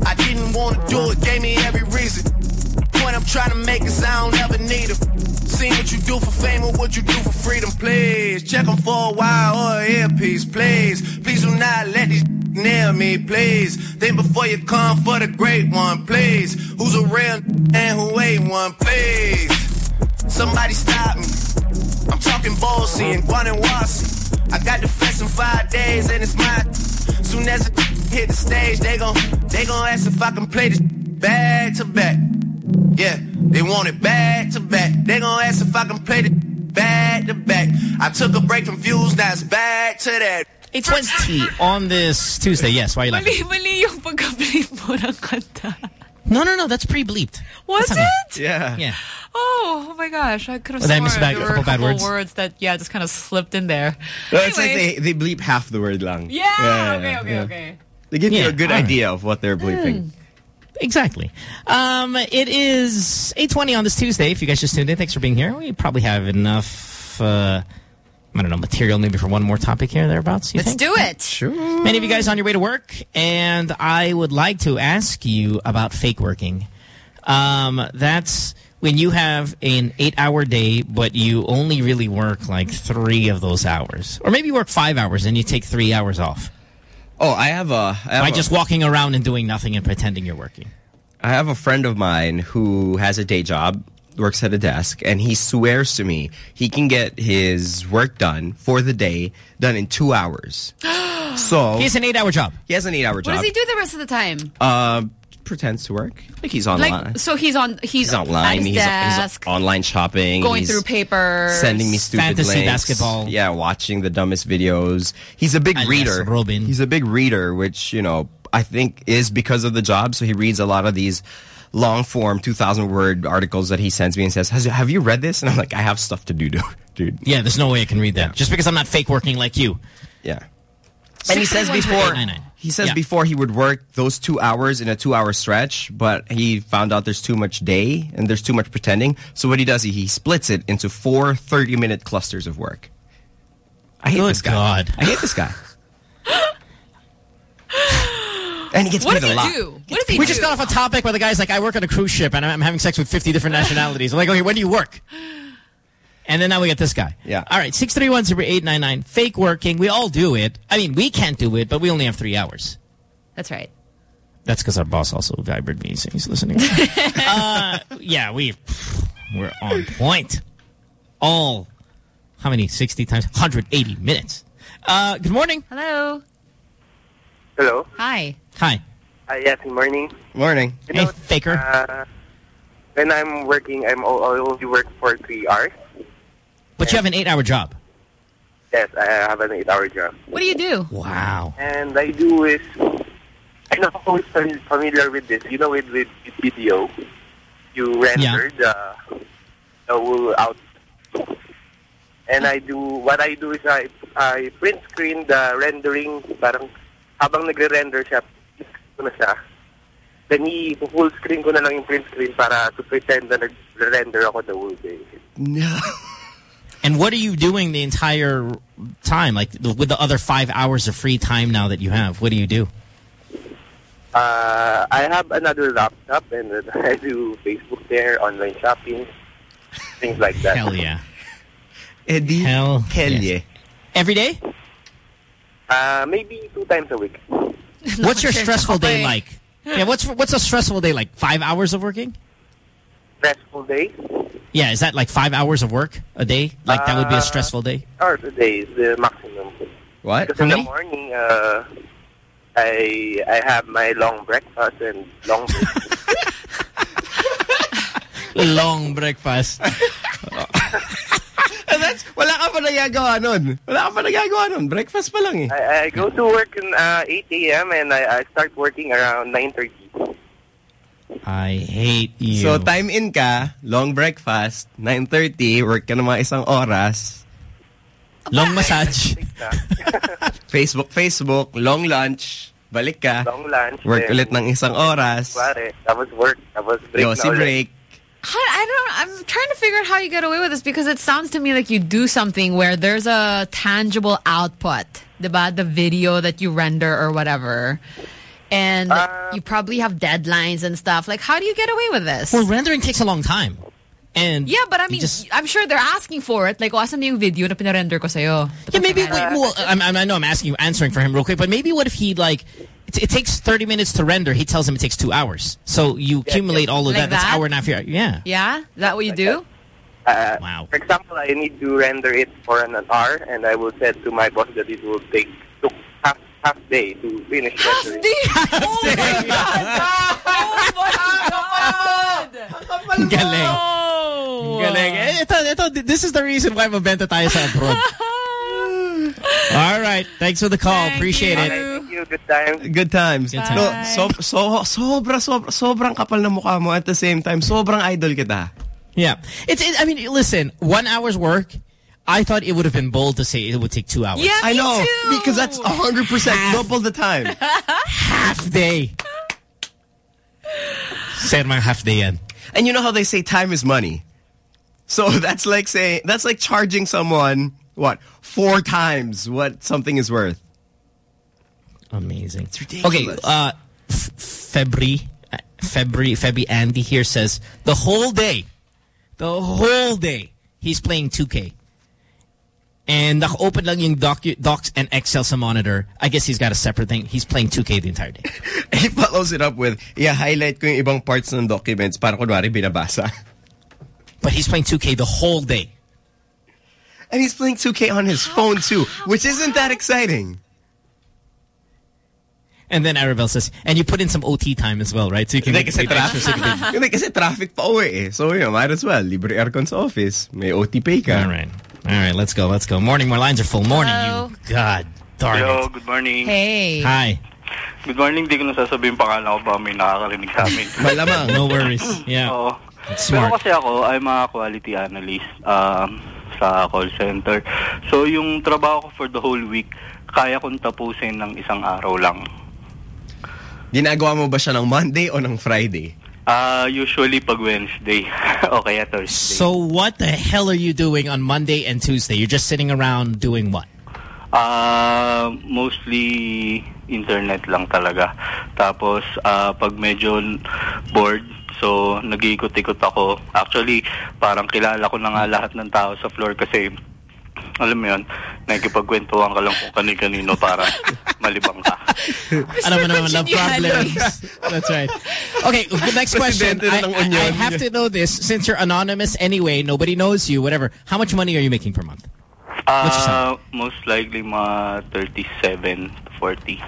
I didn't wanna do it, gave me every reason. Point I'm trying to make is I don't ever need them. Seen what you do for fame or what you do for freedom, please. Check them for a while oh, or an earpiece, please. Please do not let these [laughs] near me, please. Think before you come for the great one, please. Who's a real [laughs] and who ain't one, please. Somebody stop me. I'm talking Ballsy and Guanajuasi. I got the fest in five days and it's mine. Soon as I hit the stage, they gon' they gon' ask if I can play this back to back. Yeah, they want it back to back. They gon' ask if I can play this back to back. I took a break from views, now it's back to that. 820 on this Tuesday. Yes, why are you laughing? Mali, mali yung pagka-bleep mo ng kanta. No, no, no. That's pre-bleeped. Was That's not it? Yeah. Yeah. Oh, oh my gosh. I could have Well, did I sworn miss a bad- there a couple bad couple words? that, yeah, just kind of slipped in there. No, it's like they, they bleep half the word lang. Yeah, okay, okay, yeah. okay. They give you a good all right. idea of what they're bleeping. Exactly. Um, it is 8.20 on this Tuesday. If you guys just tuned in, thanks for being here. We probably have enough, uh, I don't know, material maybe for one more topic here, thereabouts, you Let's think? do it. Sure. Many of you guys on your way to work, and I would like to ask you about fake working. Um, that's when you have an eight-hour day, but you only really work like three of those hours. Or maybe you work five hours and you take three hours off. Oh, I have a... I have By a- just walking around and doing nothing and pretending you're working. I have a friend of mine who has a day job, works at a desk, and he swears to me he can get his work done for the day done in two hours. [gasps] so He has an eight-hour job. He has an eight-hour job. What does he do the rest of the time? Uh, pretends to work. Like he's online. Like, so he's on, he's, he's online. He's, desk, he's online shopping. going he's through papers. Sending me stupid Fantasy links. basketball. Yeah, watching the dumbest videos. He's a big Alias reader. Robin. He's a big reader, which, you know, I think is because of the job. So he reads a lot of these long form 2,000 word articles that he sends me and says, Has, have you read this? And I'm like, I have stuff to do, dude. [laughs] dude. Yeah, there's no way I can read that. Just because I'm not fake working like you. Yeah. And he says before he says Yeah. before he would work those two hours in a two hour stretch, but he found out there's too much day and there's too much pretending. So what he does, he, he splits it into four 30 minute clusters of work. I hate Good this guy. God. I hate this guy. [laughs] and he gets What paid does a he lot. do? What does he We do? just got off a topic where the guy's like, I work on a cruise ship and I'm having sex with 50 different nationalities. I'm like, okay, when do you work? And then now we get this guy. Yeah. All right, 631-0899. Fake working. We all do it. I mean, we can't do it, but we only have three hours. That's right. That's because our boss also vibrated me, so he's listening. [laughs] uh, yeah, we, we're on point. All, how many? 60 times? 180 minutes. Uh, good morning. Hello. Hello. Hi. Hi. Uh, yes, good morning. Morning. Hey, faker. Uh, when I'm working, I'm o- I only work for three hours. But you have an eight-hour job. Yes, I have an eight-hour job. What do you do? Wow. And I do is, I'm not always familiar with this. You know, with, with, with video, you render the, the whole out. And I do, what I do is I, I print screen the rendering, parang habang nagre-render siya, ko na siya. Then, i-full screen ko na lang yung print screen para to pretend na nag-render ako the whole day. No. [laughs] And what are you doing the entire time? Like with the other five hours of free time now that you have, what do you do? Uh, I have another laptop and then [laughs] I do Facebook there, online shopping, things like that. Hell yeah. Eddie. Hell, Hell yes. yeah. Every day? Uh, maybe two times a week. [laughs] What's your stressful day Okay. like? Yeah, what's what's a stressful day like? Five hours of working? Stressful day? Yeah, is that like five hours of work a day? Like that would be a Uh, stressful day? Hours a day is the maximum. What? Because How in many? the morning, uh, I I have my long breakfast and long break. [laughs] Long breakfast. [laughs] [laughs] And that's, wala ka pa nagagawa nun. Wala ka pa nagagawa nun. Breakfast pa lang eh. I, I go to work in uh, 8 a.m. and I, I start working around 9.30. I hate you. So time in ka, long breakfast, 9.30, work ka na mga isang oras. Long massage. [laughs] [laughs] Facebook, Facebook, long lunch, balik ka. Long lunch. Work then, ulit ng isang oras. Pare, tapos work, tapos break Yo, na si ulit. break. How, I don't. I'm trying to figure out how you get away with this because it sounds to me like you do something where there's a tangible output, diba? The video that you render or whatever, and Uh, you probably have deadlines and stuff. Like, how do you get away with this? Well, rendering takes a long time. And yeah, but I mean, just- I'm sure they're asking for it. Like, oh, asan yung video na pinarender ko sa'yo? Yeah, maybe. Wait, well, I'm, I'm, I know I'm asking you, answering for him real quick, but maybe what if he like, it, it takes 30 minutes to render. He tells him it takes two hours. So you accumulate all of Like that. That's that? hour and a half. Year. Yeah. Yeah, is that what you do? Uh, wow. For example, I need to render it for an hour, and I will say to my boss that it will take to half half day to finish half rendering. [laughs] Oh my God! Oh my God! Galing. Galing. Eh, Ito, ito, this is the reason why mabenta tayo sa abroad. [laughs] All right. Thanks for the call. Appreciate it. Thank you. Good time. Good times. Good No, times. so, so, sobra, sobra, sobrang kapal na mukha mo at the same time. Sobrang idol kita. Yeah. It's, it, I mean, listen, one hour's work, I thought it would have been bold to say it would take two hours. Yeah, I me know. too. Because that's 100% double the time. Half day. Said mga half day yan. And you know how they say time is money. So [laughs] that's like saying that's like charging someone what four times what something is worth. Amazing. It's ridiculous. Okay, uh, February, February, February Andy here says the whole day, the whole day, he's playing 2K. And naka-open lang yung docu docs and Excel sa monitor. I guess he's got a separate thing. He's playing 2K the entire day. [laughs] He follows it up with, yeah, highlight ko yung ibang parts ng documents para kunwari binabasa. But he's playing 2K the whole day. And he's playing 2K on his phone too, which isn't that exciting. And then Arabelle says, and you put in some OT time as well, right? So you can Hindi make kasi it extra traffic. so you can [laughs] do- Hindi kasi traffic pa uwi eh. So yun, might as well. Libre aircon sa office. May OT pay ka. All right. All right, let's go, let's go. Morning, more lines are full. Morning, you. God darn Hello, it. good morning. Hey. Hi. Good morning. Di ko na sasabihin pangalan ko ba may nakakarinig sa amin. [laughs] Malamang. No worries. [laughs] Yeah. Oo. That's Pero kasi ako, I'm a quality analyst um, sa call center. So yung trabaho ko for the whole week, kaya kong tapusin ng isang araw lang. Ginagawa mo ba siya ng Monday o ng Friday? Uh, usually pag Wednesday [laughs] o kaya Thursday. So what the hell are you doing on Monday and Tuesday? You're just sitting around doing what? Uh, mostly internet lang talaga. Tapos uh, pag medyo bored, so nag-iikot-ikot ako. Actually, parang kilala ko na nga lahat ng tao sa floor kasi alam mo yun, nakikipagkwentuhan ka lang kung kani-kanino para [laughs] malibang ka. Alam mo naman, love problems. That's right. Okay, the next question. Presidente I, I- I have to know this. Since you're anonymous anyway, nobody knows you, whatever. How much money are you making per month? Uh, most likely mga 37 to 40.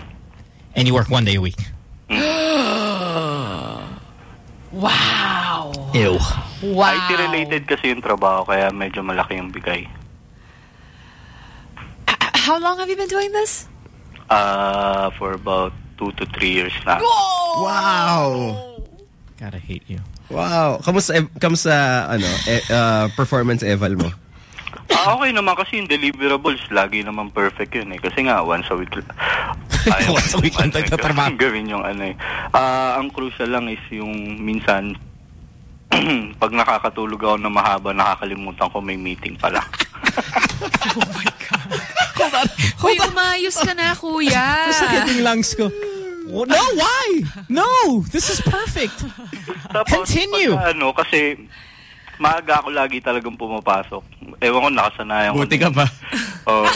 And you work one day a week. [gasps] [gasps] wow. Ew. Wow. IT-related kasi yung trabaho kaya medyo malaki yung bigay. How long have you been doing this? Uh, for about two to three years na. Wow. Gotta hate you. Wow. Kamusta, ev- kamusta ano, eh, uh, performance eval mo? Ah, okay naman kasi yung deliverables, lagi naman perfect yun eh. Kasi nga, once a week. [laughs] Ayaw Once a week lang ano, nagtatrabaho. [laughs] Gawin yung ano eh. Ah, ang crucial lang is yung minsan, [clears throat] pag nakakatulog ako na mahaba, nakakalimutan ko may meeting pala. [laughs] Hoy, umayos ka na, kuya. Sakit yung lungs ko. Oh, no, why? No, this is perfect. Tapos, Continue. pagka ano, kasi maaga ako lagi talagang pumapasok. Ewan ko, nakasanayan ko. Buti ka pa. [laughs] Oo.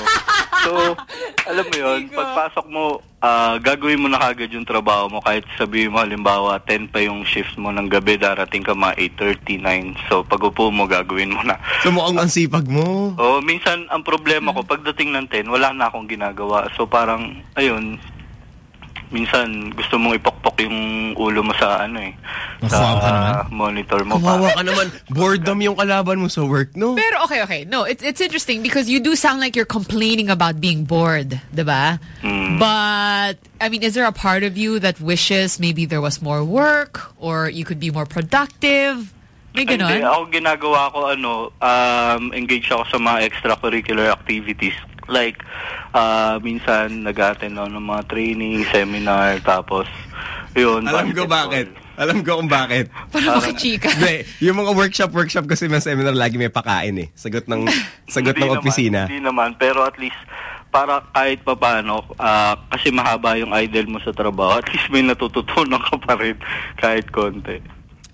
So, alam mo yun, pagpasok mo, ah, gagawin mo na kagad yung trabaho mo. Kahit sabihin mo, halimbawa, 10 pa yung shift mo ng gabi, darating ka mga 8.39. So, pag upo mo, gagawin mo na. So mukhang ang sipag mo. Oh, minsan ang problema ko pagdating ng 10, wala na akong ginagawa. So parang ayun, minsan gusto mong ipokpok yung ulo mo sa ano eh. Sa Kawawa ka naman. monitor mo. Kawawa pa. ka naman. Boredom yung kalaban mo sa work, no? Pero okay, okay. No, it's it's interesting because you do sound like you're complaining about being bored, diba? Mm. But I mean, is there a part of you that wishes maybe there was more work or you could be more productive? May Hindi, ganon? ako ginagawa ko ano, um, engage ako sa mga extracurricular activities. Like, uh, minsan nag-attend ako ng mga training, seminar, tapos, yun. Alam ko bakit. Alam ko kung bakit. [laughs] Para makichika. Hindi, yung mga workshop-workshop kasi may seminar lagi may pakain eh. Sagot ng [laughs] sagot ng opisina. Naman, hindi naman, pero at least, para kahit pa paano, ah, kasi mahaba yung idle mo sa trabaho, at least may natututunan ka pa rin kahit konti.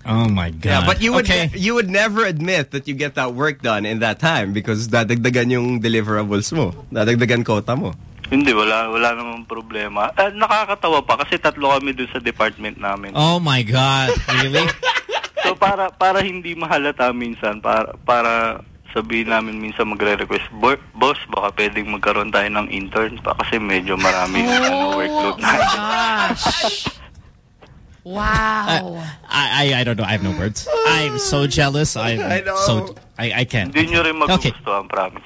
Oh my God. Yeah, but you would Okay. you would never admit that you get that work done in that time because dadagdagan yung deliverables mo. Dadagdagan quota mo. Hindi, wala, wala namang problema. Ah, nakakatawa pa kasi tatlo kami dun sa department namin. Oh my God. Really? [laughs] So para para hindi mahalata minsan, para para sabihin namin minsan magre-request, "Bo- boss, baka pwedeng magkaroon tayo ng intern pa kasi medyo marami yung ano, workload Oh my gosh. [laughs] Wow. I, I I don't know. I have no words. I'm so jealous. [laughs] I'm I know. so I I can't. Hindi nyo rin Okay. magugustuhan, promise.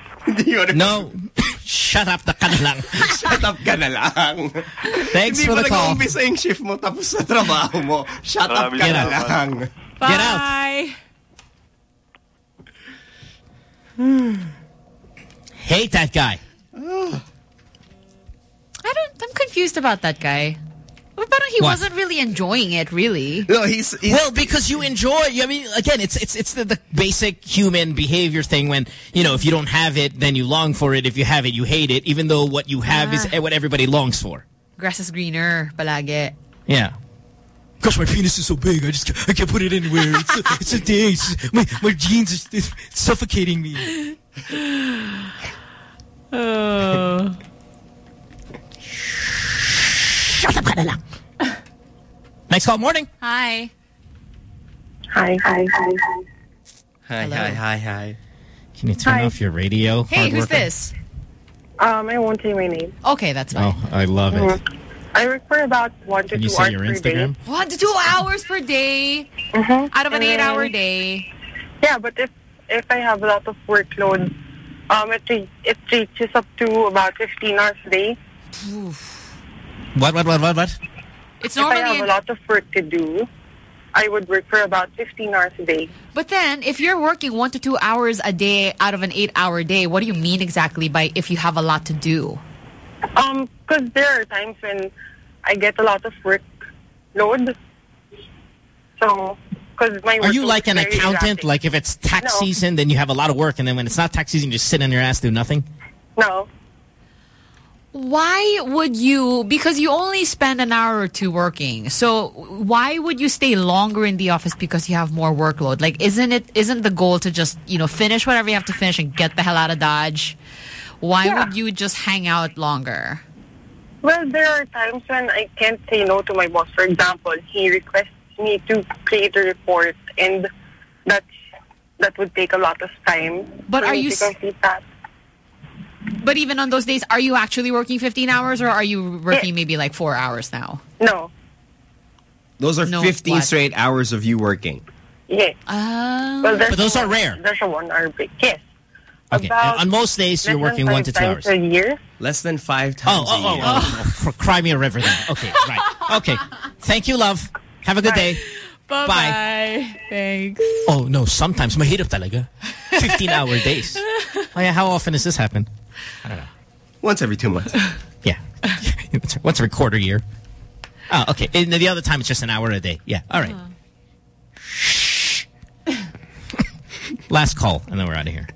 No. [laughs] Shut up na ka na lang. [laughs] Shut up ka na lang. Thanks Hindi for pa the call. nag-uumpisa yung shift mo tapos sa trabaho mo. Shut up Maraming ka na salamat. lang. Get out. Bye. Hate that guy. I don't, I'm confused about that guy. But parang he What? wasn't really enjoying it, really. No, he's, well because you enjoy. I mean, again, it's it's it's the, the basic human behavior thing. When you know, if you don't have it, then you long for it. If you have it, you hate it. Even though what you have is what everybody longs for. Grass is greener, palagi. Yeah. Gosh, my penis is so big. I just I can't put it anywhere. It's a, it's a thing. It's my my jeans is it's suffocating me. Oh. Shut up, ka na lang. Call, morning. Hi. Hi, hi, hi. Hi, hi, hi, hi. Can you turn Hi. off your radio? Hey, who's worker? this? Um, I won't say my name. Okay, that's fine. Oh, I love it. Mhm. I work for about one to Can you two say hours your per Instagram? day. One to two hours per day out of an And eight-hour day. Yeah, but if if I have a lot of workload, um, it it reaches up to about 15 hours a day. What what what what what? It's if I have a lot of work to do, I would work for about 15 hours a day. But then, if you're working one to two hours a day out of an eight-hour day, what do you mean exactly by if you have a lot to do? Um, because there are times when I get a lot of work load. So, because my Are you like an accountant? erratic. Like if it's tax No. season, then you have a lot of work, and then when it's not tax season, you just sit on your ass do nothing. No. Why would you, because you only spend an hour or two working, so why would you stay longer in the office because you have more workload? Like, isn't it, isn't the goal to just, you know, finish whatever you have to finish and get the hell out of Dodge? Why Yeah. would you just hang out longer? Well, there are times when I can't say no to my boss. For example, he requests me to create a report, and that's that would take a lot of time. But are you to s- complete that? But even on those days, are you actually working 15 hours or are you working maybe like four hours now? No. Those are No, 15 what? straight hours of you working. Yeah. Uh, well, But those a- are rare. There's a one-hour break. Yes. Okay. About on most days, you're working one to five two times hours. a year. Less than five times oh, a oh, year. oh, oh, for Cry Me a River then. Okay, right. [laughs] Okay. Thank you, love. Have a good day. Bye-bye. Thanks. Oh, no. Sometimes mahirap talaga. 15-hour days. [laughs] Oh, yeah, how often does this happen? I don't know. Once every two months. [laughs] Yeah. [laughs] Once- Once every quarter year. Oh, okay. And the other time, it's just an hour a day. Yeah. All right. [laughs] Last call, and then we're out of here.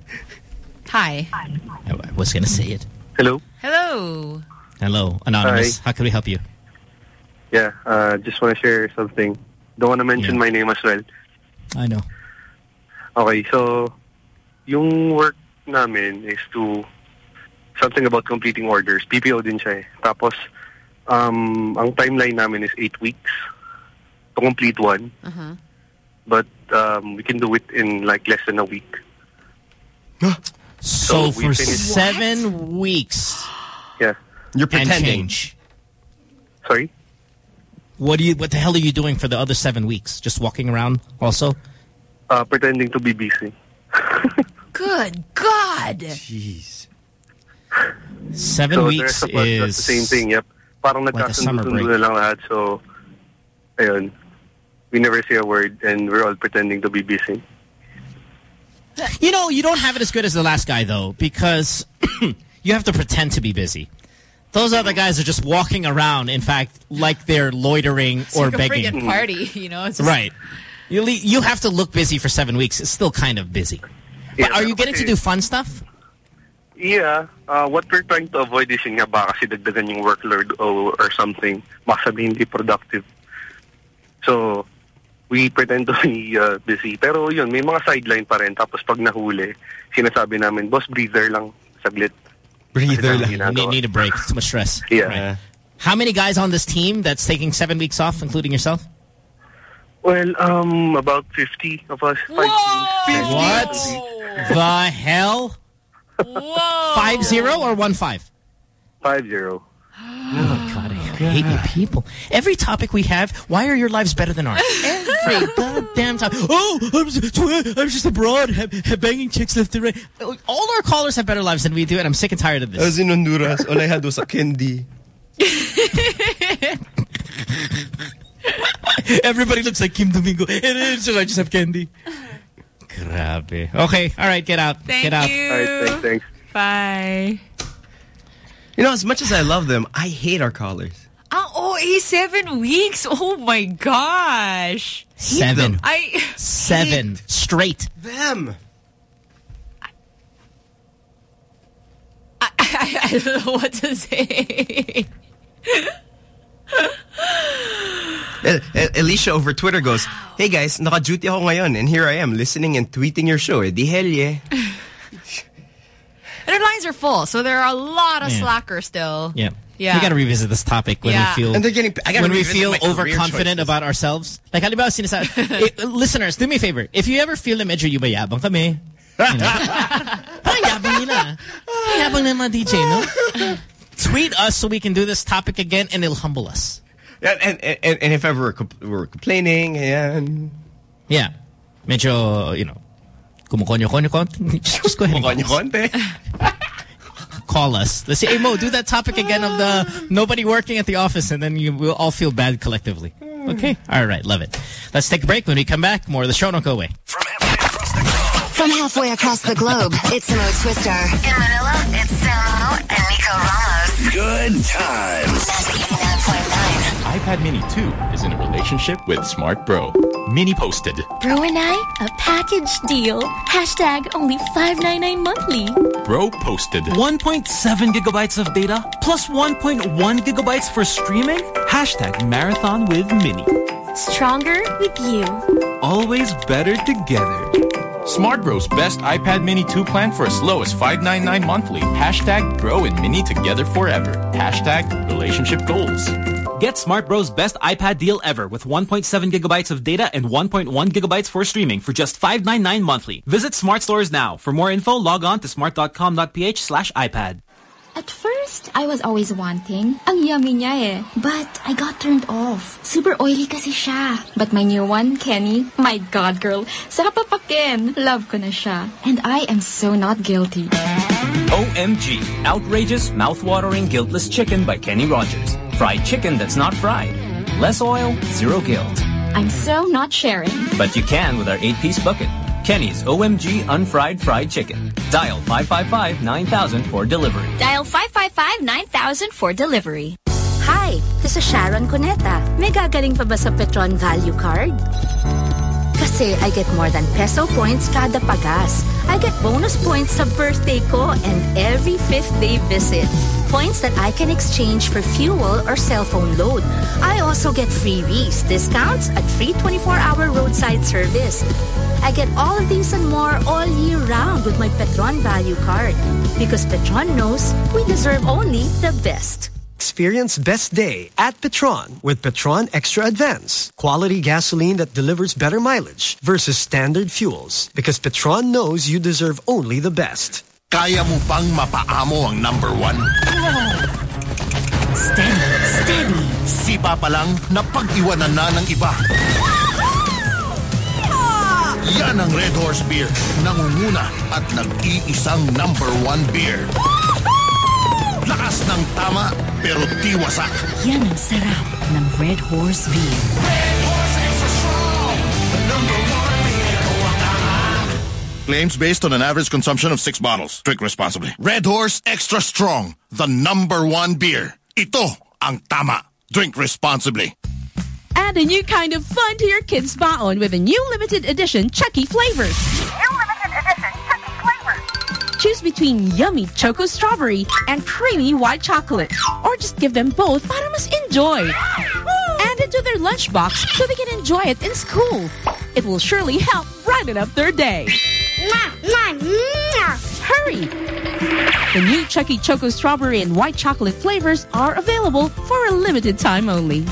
Hi. I I was going to say it. Hello. Hello. Hello, Anonymous. Hi. How can we help you? Yeah, uh, just want to share something. Don't want to mention my name as well. I know. Okay, so yung work namin is to something about completing orders. PPO din siya eh. Tapos, um, ang timeline namin is eight weeks to complete one. Uh-huh. But um, we can do it in like less than a week. So, we for finished- seven weeks. Yeah. You're pretending. Sorry? What do you? What the hell are you doing for the other seven weeks? Just walking around, also. Uh, pretending to be busy. [laughs] Good God. Jeez. Seven so weeks the of us, is the same thing. Yep. Parang like a summer nagkasundo break. na lang lahat. So, ayun. We never say a word and we're all pretending to be busy. You know, you don't have it as good as the last guy though, because [clears throat] you have to pretend to be busy. Those other guys are just walking around, in fact, like they're loitering It's or like a begging. friggin' party, you know? It's just, Right. You you have to look busy for seven weeks. It's still kind of busy. But are you getting to do fun stuff? Yeah, uh, what we're trying to avoid is yun nga baka kasi dagdagan yung workload o, or something. Baka sabihin hindi productive. So, we pretend to be uh, busy. Pero yun, may mga sideline pa rin. Tapos pag nahuli, sinasabi namin, boss, breather lang, saglit. Breather lang. You need, need a break. Too much stress. Yeah. Right. How many guys on this team that's taking seven weeks off, including yourself? Well, um, about 50 of us. Five teams. What the hell? Whoa. Five zero or one five? Five zero. Oh God, I hate you people. Every topic we have, why are your lives better than ours? Every [laughs] goddamn time. Oh, I'm just, I'm just abroad, ha- ha- banging chicks left and right. All our callers have better lives than we do, and I'm sick and tired of this. I was in Honduras. All I had was a candy. [laughs] Everybody looks like Kim Domingo. And it's I just have candy. Grabe. Okay, all right, get out. Thank get out. you. All right, thanks, thanks. Bye. You know, as much as I love them, I hate our callers. Ah, oh, OA, seven weeks? Oh my gosh. Seven. I Seven. Straight. Them. I, I, I don't know what to say. [laughs] El- El- Alicia over Twitter goes, Hey guys, naka-duty ako ngayon and here I am listening and tweeting your show. Eh, di hell yeah. And our lines are full, so there are a lot of Yeah. slackers still. Yeah. Yeah. We got to revisit this topic when Yeah. we feel And they're getting- I when we feel overconfident choices. about ourselves. Like halimbawa sinasabi, [laughs] eh, listeners, do me a favor. If you ever feel na medyo yumayabang kami, you know, [laughs] parang yabang nila. Parang yabang ng mga DJ, no? Tweet us so we can do this topic again and it'll humble us. Yeah, and, and, and if ever we're, compl- we're complaining, and Yeah. Medyo, you know, kumukonyo-konyo konti. Just, just go ahead and call us. Call us. Let's say, hey Mo, do that topic again of the nobody working at the office and then you will all feel bad collectively. Okay? All right. Love it. Let's take a break. When we come back, more of the show. Don't go away. From halfway across the globe, it's Mo Twister. In Manila, it's Samo and Nico Ramos. Good times. iPad Mini 2 is in a relationship with Smart Bro. Mini posted. Bro and I, a package deal. Hashtag only $5.99 monthly. Bro posted. 1.7 gigabytes of data plus 1.1 gigabytes for streaming? Hashtag marathon with Mini. Stronger with you. Always better together. Smart Bro's best iPad Mini 2 plan for as low as 599 monthly. Hashtag Bro and Mini together forever. Hashtag relationship goals. Get Smart Bros' best iPad deal ever with 1.7 gigabytes of data and 1.1 gigabytes for streaming for just 599 monthly. Visit Smart Stores now. For more info, log on to smart.com.ph slash iPad. At first, I was always wanting. Ang yummy niya eh. But I got turned off. Super oily kasi siya. But my new one, Kenny, my God girl, sarap papakin. Love ko na siya. And I am so not guilty. OMG. Outrageous, mouth-watering, guiltless chicken by Kenny Rogers. Fried chicken that's not fried. Less oil, zero guilt. I'm so not sharing. But you can with our 8-piece bucket. Kenny's OMG Unfried Fried Chicken. Dial 555-9000 for delivery. Dial 555-9000 for delivery. Hi, this is Sharon Cuneta. May gagaling pa ba sa Petron Value Card? Kasi I get more than peso points kada pagas. I get bonus points sa birthday ko and every fifth day visit. Points that I can exchange for fuel or cell phone load. I also get freebies, discounts at free 24-hour roadside service. I get all of these and more all year round with my Petron Value Card. Because Petron knows we deserve only the best. Experience best day at Petron with Petron Extra Advance. Quality gasoline that delivers better mileage versus standard fuels. Because Petron knows you deserve only the best. Kaya mo pang mapaamo ang number one? Steady, steady. Sipa pa lang, napag-iwanan na ng iba. Yan ang Red Horse Beer. Nangunguna at nag-iisang number one beer. Lakas ng tama, pero di wasak. Yan ang sarap ng Red Horse Beer. Claims based on an average consumption of six bottles. Drink responsibly. Red Horse Extra Strong. The number one beer. Ito ang tama. Drink responsibly. Add a new kind of fun to your kids' baon with a new limited edition Chuckie flavors. New limited edition Chuckie flavors. Choose between yummy choco strawberry and creamy white chocolate. Or just give them both para mas enjoy. Add it to their lunchbox so they can enjoy it in school. It will surely help brighten up their day. Hurry! The new Chuckie Choco Strawberry and White Chocolate flavors are available for a limited time only.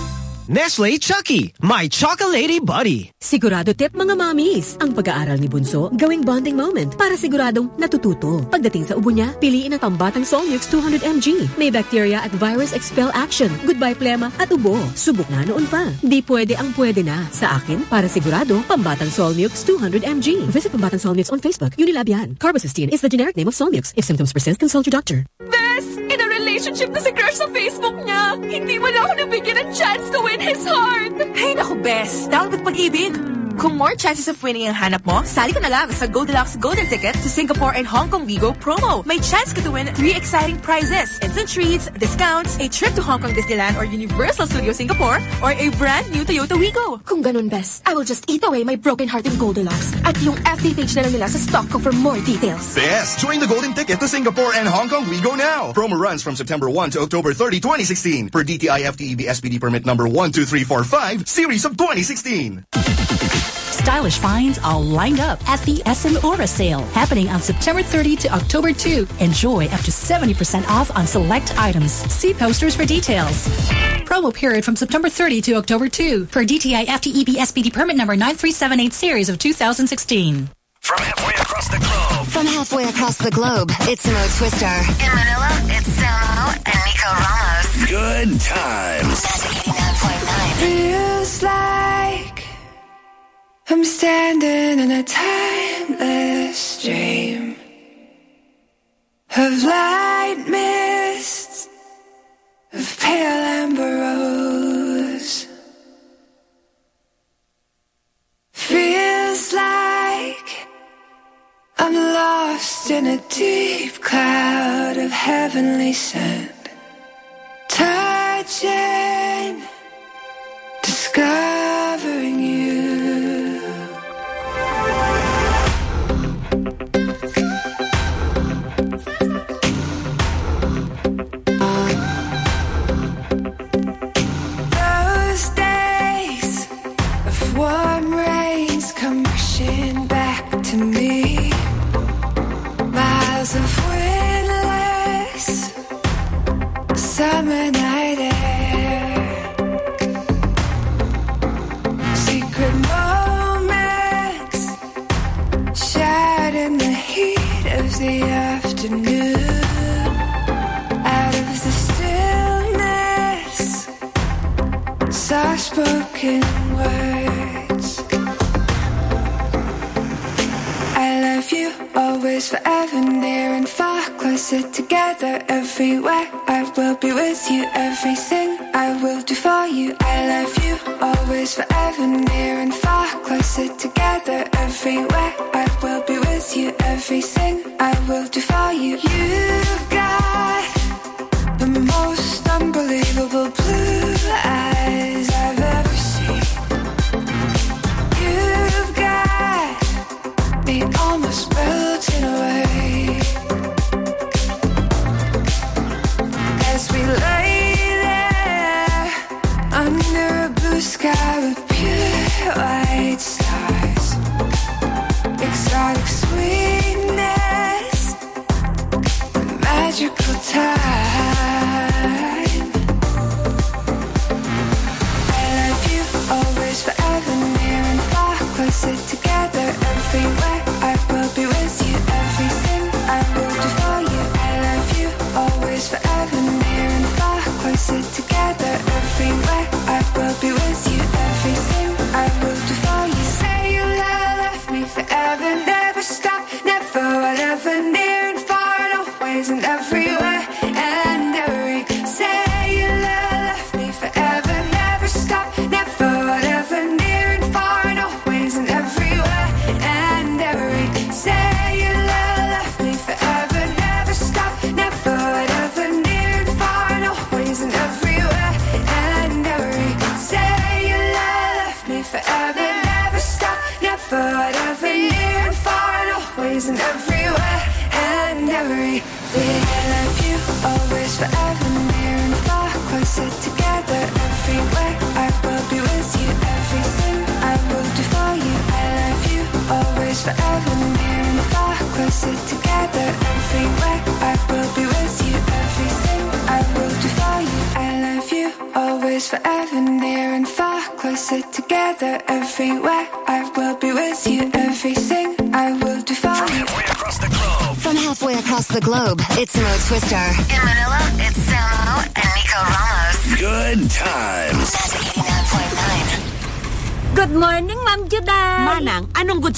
Nestle Chuckie, my chocolatey buddy. Sigurado tip mga mommies. Ang pag-aaral ni Bunso, gawing bonding moment para siguradong natututo. Pagdating sa ubo niya, piliin ang pambatang Solmux 200mg. May bacteria at virus expel action. Goodbye plema at ubo. Subok na noon pa. Di pwede ang pwede na. Sa akin, para sigurado, pambatang Solmux 200mg. Visit pambatang Solmux on Facebook. Unilab yan. Carbocisteine is the generic name of Solmux. If symptoms persist, consult your doctor. Bes! In a relationship na si crush sa Facebook niya. Hindi mo na ako nabigyan ng chance to win his heart. Hey, naku, Bes. Down with pag-ibig. Kung more chances of winning ang hanap mo, sali ka na lang sa Goldilocks Golden Ticket to Singapore and Hong Kong Vigo promo. May chance ka to win three exciting prizes. Instant treats, discounts, a trip to Hong Kong Disneyland or Universal Studio Singapore, or a brand new Toyota Wigo. Kung ganun, Bes, I will just eat away my broken heart in Goldilocks. At yung FB page na lang nila sa stock ko for more details. Best! Join the golden ticket to Singapore and Hong Kong We Go Now. Promo runs from September 1 to October 30, 2016 per DTI FTEB SPD permit number 12345, series of 2016. Stylish finds all lined up at the SM Aura sale happening on September 30 to October 2. Enjoy up to 70% off on select items. See posters for details. Promo period from September 30 to October 2 for DTI FTEB SPD permit number 9378 series of 2016. From halfway across the globe. From halfway across the globe, it's Mo Twister. In Manila, it's Samo and Nico Ramos. Good times. 89.9. Feels like I'm standing in a timeless dream of light mists, of pale amber rose. Feels like I'm lost in a deep cloud of heavenly scent, touching, discovering you. Spoken words. I love you always, forever, near and far, closer together everywhere. I will be with you, everything I will do for you. I love you always, forever, near and far, closer together everywhere. I will be with you, everything I will do for you. You've got the most unbelievable time. I love you always, forever,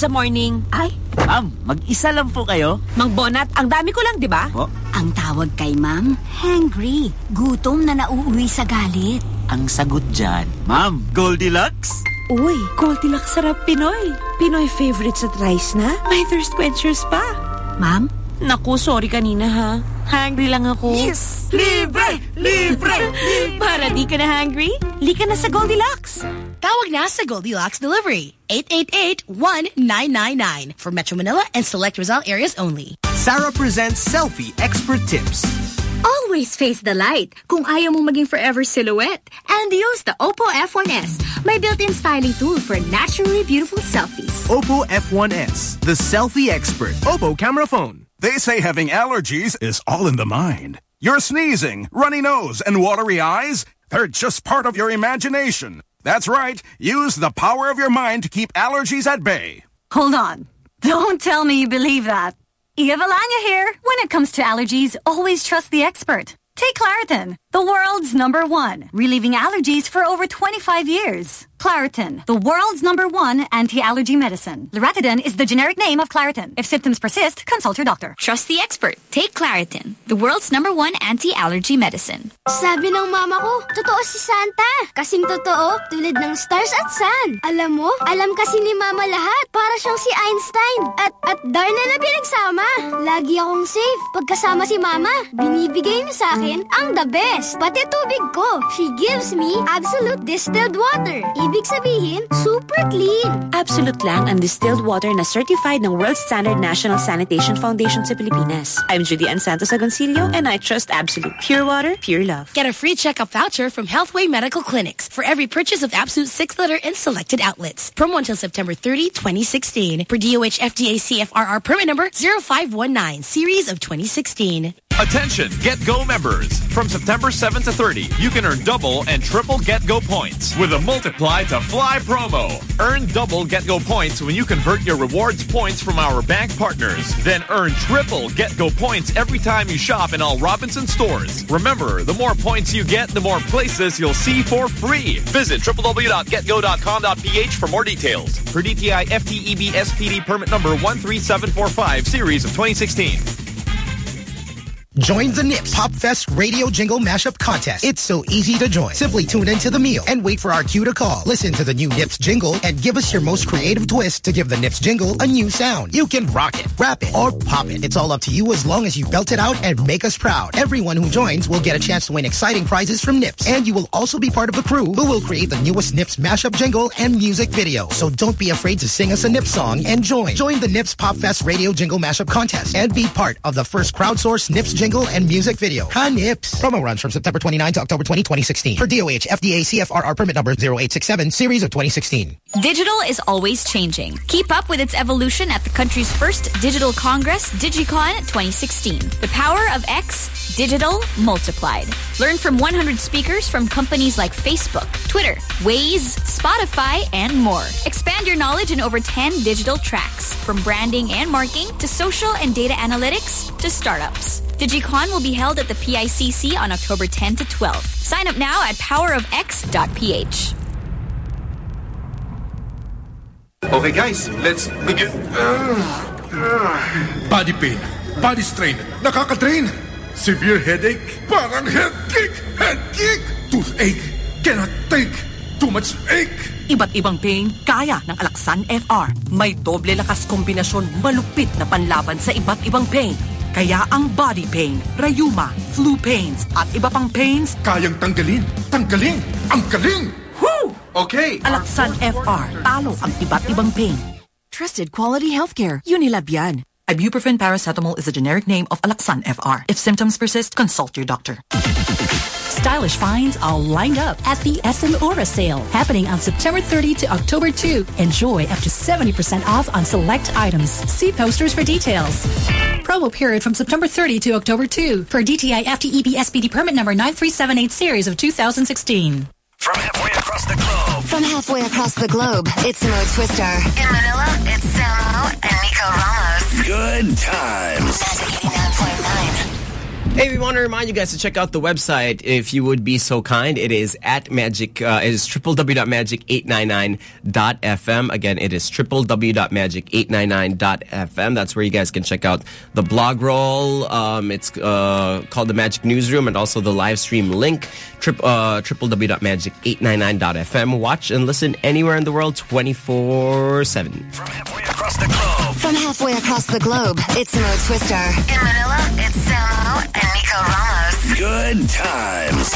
sa morning? Ay, Ma'am, mag-isa lang po kayo? Mang Bonat, ang dami ko lang, di ba? Po? Ang tawag kay ma'am, hangry. Gutom na nauuwi sa galit. Ang sagot dyan, Ma'am, Goldilocks? Uy, Goldilocks sarap Pinoy. Pinoy favorites at rice na. May thirst quenchers pa. Ma'am? Naku, sorry kanina ha. Hungry lang ako. Yes! Libre! Libre! [laughs] Para di ka na hungry, lika na sa Goldilocks. Tawag na sa Goldilocks Delivery. 888-1999 for Metro Manila and select Rizal areas only. Sarah presents Selfie Expert Tips. Always face the light kung ayaw mong maging forever silhouette. And use the Oppo F1S, my built-in styling tool for naturally beautiful selfies. Oppo F1S, the selfie expert. Oppo camera phone. They say having allergies is all in the mind. You're sneezing, runny nose, and watery eyes? They're just part of your imagination. That's right. Use the power of your mind to keep allergies at bay. Hold on. Don't tell me you believe that. Eva Lanya here. When it comes to allergies, always trust the expert. Take Claritin, the world's number one, relieving allergies for over 25 years. Claritin, the world's number one anti-allergy medicine. Loratadine is the generic name of Claritin. If symptoms persist, consult your doctor. Trust the expert. Take Claritin, the world's number one anti-allergy medicine. Sabi ng mama ko, totoo si Santa. Kasing totoo, tulad ng stars at sun. Alam mo, alam kasi ni mama lahat. Para siyang si Einstein. At, at Darna na pinagsama. Lagi akong safe. Pagkasama si mama, binibigay niya sa akin ang the best. Pati tubig ko. She gives me absolute distilled water. Ibig sabihin, super clean. Absolute lang ang distilled water na certified ng World Standard National Sanitation Foundation sa Pilipinas. I'm Judy Ann Santos Agoncillo and I trust Absolute Pure Water, Pure Love. Get a free checkup voucher from Healthway Medical Clinics for every purchase of Absolute 6 liter in selected outlets. Promo until September 30, 2016. Per DOH FDA CFRR permit number 0519, series of 2016. Attention, Get Go members. From September 7 to 30, you can earn double and triple Get Go points with a multiply to fly promo. Earn double Get Go points when you convert your rewards points from our bank partners. Then earn triple Get Go points every time you shop in all Robinson stores. Remember, the more points you get, the more places you'll see for free. Visit www.getgo.com.ph for more details. For DTI FTEB SPD permit number 13745 series of 2016. Join the Nips Pop Fest Radio Jingle Mashup Contest. It's so easy to join. Simply tune into the meal and wait for our cue to call. Listen to the new Nips jingle and give us your most creative twist to give the Nips jingle a new sound. You can rock it, rap it, or pop it. It's all up to you as long as you belt it out and make us proud. Everyone who joins will get a chance to win exciting prizes from Nips. And you will also be part of the crew who will create the newest Nips mashup jingle and music video. So don't be afraid to sing us a Nips song and join. Join the Nips Pop Fest Radio Jingle Mashup Contest and be part of the first crowdsourced Nips jingle and music video. Ha Nips. Promo runs from September 29 to October 20, 2016. For DOH FDA CFRR permit number 0867 series of 2016. Digital is always changing. Keep up with its evolution at the country's first digital congress, DigiCon 2016. The power of X, digital multiplied. Learn from 100 speakers from companies like Facebook, Twitter, Waze, Spotify, and more. Expand your knowledge in over 10 digital tracks, from branding and marketing to social and data analytics to startups. DigiCon will be held at the PICC on October 10 to 12. Sign up now at powerofx.ph. Okay guys, let's begin. [sighs] Body pain. Body strain, nakaka-drain. Severe headache, parang head kick, head kick. Toothache, cannot take. Too much ache. Iba't ibang pain, kaya ng Alaxan FR. May doble lakas kombinasyon malupit na panlaban sa iba't ibang pain. Kaya ang body pain, rayuma, flu pains, at iba pang pains, Kayang tanggalin, tanggalin, ang galing. Woo! Okay. Alaxan FR, talo ang iba't ibang pain. Trusted quality healthcare. Unilab yan. Ibuprofen paracetamol is a generic name of Alaxan FR. If symptoms persist, consult your doctor. Stylish finds all lined up at the SM Aura sale happening on September 30 to October 2. Enjoy up to 70% off on select items. See posters for details. Promo period from September 30 to October 2 for DTI FTEB SPD permit number 9378 series of 2016. From halfway across the globe. From halfway across the globe, it's Mo Twister. In Manila, it's Samo and Nico Ramos. Good times. Hey, we want to remind you guys to check out the website if you would be so kind. It is at magic, uh, it is www.magic899.fm. Again, it is www.magic899.fm. That's where you guys can check out the blog roll. Um, it's uh, called the Magic Newsroom and also the live stream link, tri uh, www.magic899.fm. Watch and listen anywhere in the world 24-7. Across the globe. From halfway across the globe, it's Mo Twister. In Manila, it's Samo and Nico Ramos. Good times.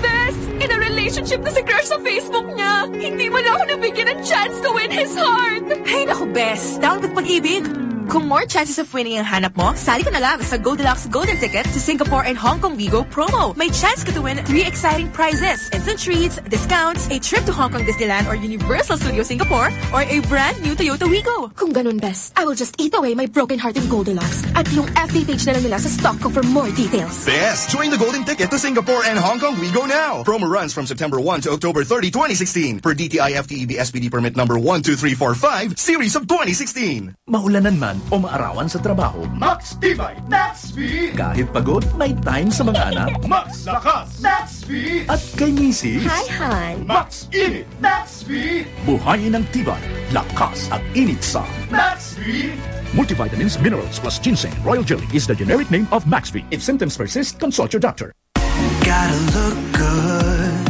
Bes, in a relationship na si crush sa Facebook niya. Hindi mo na ako nabigyan ng chance to win his heart. Hey, naku, Bes. Down with pag-ibig. Kung more chances of winning ang hanap mo, sali ka na lang sa Goldilocks Golden Ticket to Singapore and Hong Kong Wigo promo. May chance ka to win three exciting prizes. Instant treats, discounts, a trip to Hong Kong Disneyland or Universal Studio Singapore, or a brand new Toyota Wigo. Kung ganun, Bes, I will just eat away my broken heart in Goldilocks. At yung FB page na lang nila sa stock ko for more details. Best! Join the golden ticket to Singapore and Hong Kong We Go Now. Promo runs from September 1 to October 30, 2016 per DTI FTEB SPD permit number 12345, series of 2016. Maulanan man o maarawan sa trabaho, Max Tibay, Max Speed. kahit pagod, may time sa mga anak. Max Lakas, Max Speed. At kay misis, Han. Max Init, Max Speed. buhayin ng tibay, lakas at init sa Max Speed. Multivitamins, minerals plus ginseng. Royal Jelly is the generic name of Maxvi. If symptoms persist, consult your doctor. Gotta look good,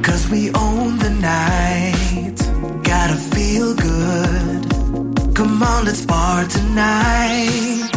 cause we own the night. Gotta feel good. Come on, let's bar tonight.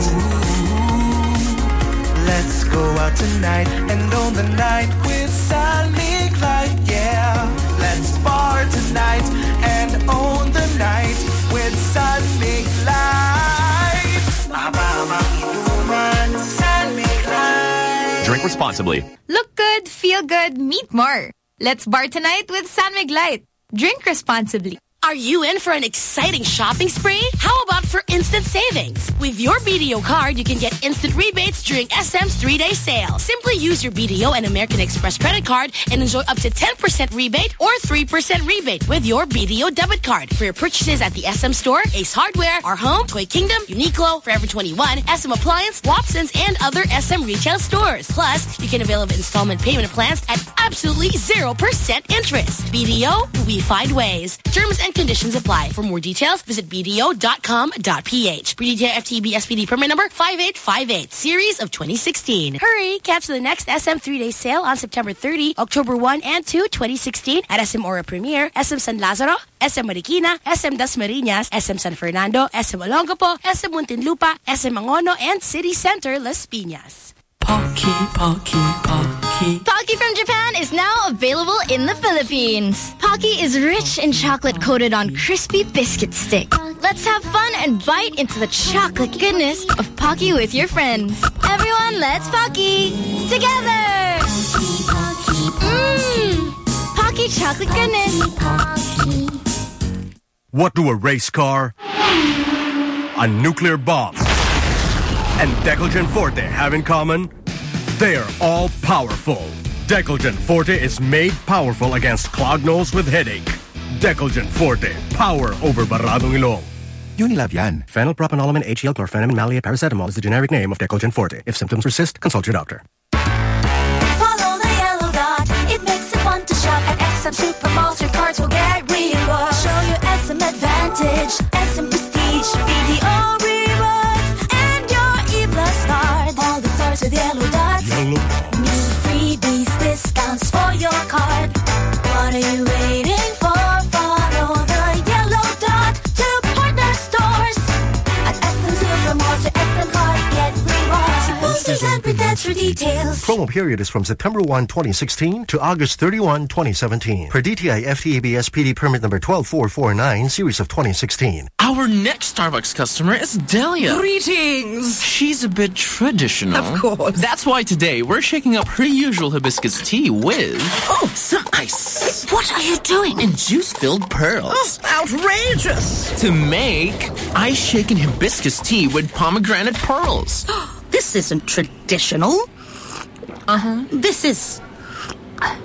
Let's go out tonight and own the night with San Mig Light, yeah. Let's bar tonight and own the night with San Mig Light. Mababa inuman, San Mig Light. Drink responsibly. Look good, feel good, meet more. Let's bar tonight with San Mig Light. Drink responsibly. Are you in for an exciting shopping spree? How about for instant savings? With your BDO card, you can get instant rebates during SM's three-day sale. Simply use your BDO and American Express credit card and enjoy up to 10% rebate or 3% rebate with your BDO debit card for your purchases at the SM Store, Ace Hardware, Our Home, Toy Kingdom, Uniqlo, Forever 21, SM Appliance, Watson's, and other SM retail stores. Plus, you can avail of installment payment plans at absolutely 0% interest. BDO, we find ways. Terms and conditions apply. For more details, visit bdo.com.ph. DTI FTEB SPD permit number 5858, series of 2016. Hurry! Catch the next SM three-day sale on September 30, October 1 and 2, 2016 at SM Aura Premier, SM San Lazaro, SM Marikina, SM Dasmariñas, SM San Fernando, SM Olongapo, SM Muntinlupa, SM Mangono, and City Center, Las Piñas. Pocky, Pocky, Pocky. Pocky from Japan is now available in the Philippines. Pocky is rich in chocolate coated on crispy biscuit stick. Let's have fun and bite into the chocolate goodness of Pocky with your friends. Everyone, let's Pocky together. Mmm, Pocky chocolate goodness. What do a race car, a nuclear bomb, and Decolgen Forte have in common? They are all powerful. Decolgen Forte is made powerful against clogged nose with headache. Decolgen Forte, power over Baradong Ilong. Unilab yan. Phenylpropanolamine, HCl, chlorphenamine, maleate, paracetamol is the generic name of Decolgen Forte. If symptoms persist, consult your doctor. Follow the yellow dot. It makes it fun to shop at SM Supermalls. Your cards will get rewards. Show your SM advantage. SM Prestige. BDO with yellow dots. Yellow New freebies, discounts for your card. What are you waiting rewards. And protect for details. Promo period is from September 1, 2016 to August 31, 2017. Per DTI FTEB SPD permit number 12449, series of 2016. Our next Starbucks customer is Delia. Greetings! She's a bit traditional. Of course. That's why today we're shaking up her usual hibiscus tea with Oh, some ice. What are you doing? and juice-filled pearls. Oh, outrageous! To make ice shaken hibiscus tea with pomegranate pearls. [gasps] This isn't traditional. Uh-huh. This is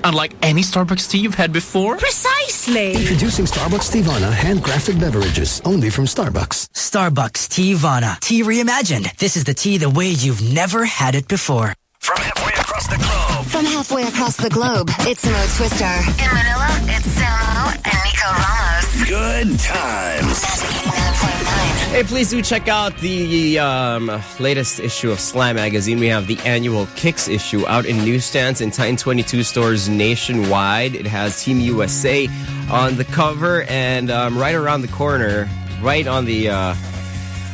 Unlike any Starbucks tea you've had before. precisely. Introducing Starbucks Teavana handcrafted beverages only from Starbucks. Starbucks Teavana. Tea reimagined. This is the tea the way you've never had it before. From halfway across the globe. From halfway across the globe, it's Mo Twister. In Manila, it's Samo and Nico Ramos. Good times. Hey, please do check out the um, latest issue of Slam Magazine. We have the annual Kicks issue out in newsstands and Titan 22 stores nationwide. It has Team USA on the cover and um, right around the corner, right on the, uh,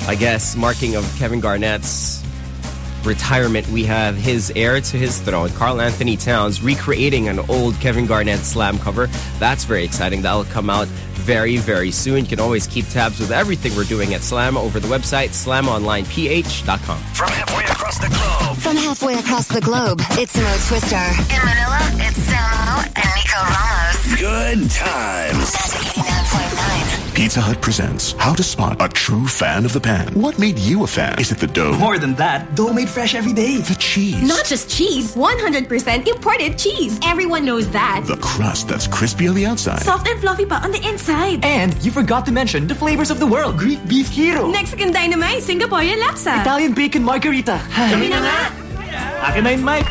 I guess, marking of Kevin Garnett's retirement, we have his heir to his throne, Karl-Anthony Towns, recreating an old Kevin Garnett slam cover. That's very exciting. That'll come out very, very soon. You can always keep tabs with everything we're doing at Slam over the website, slamonlineph.com. From halfway across the globe. From halfway across the globe, it's Mo Twister. In Manila, it's Samo and Nico Ramos. Good times. Pizza Hut presents How to Spot a True Fan of the Pan. What made you a fan? Is it the dough? More than that, dough made fresh every day. The cheese? Not just cheese, 100% imported cheese. Everyone knows that. The crust that's crispy on the outside. Soft and fluffy pa on the inside. And you forgot to mention the flavors of the world. Greek beef hero. Mexican dynamite, Singaporean laksa. Italian bacon margarita. Kami na nga. Akin na yun, Mike.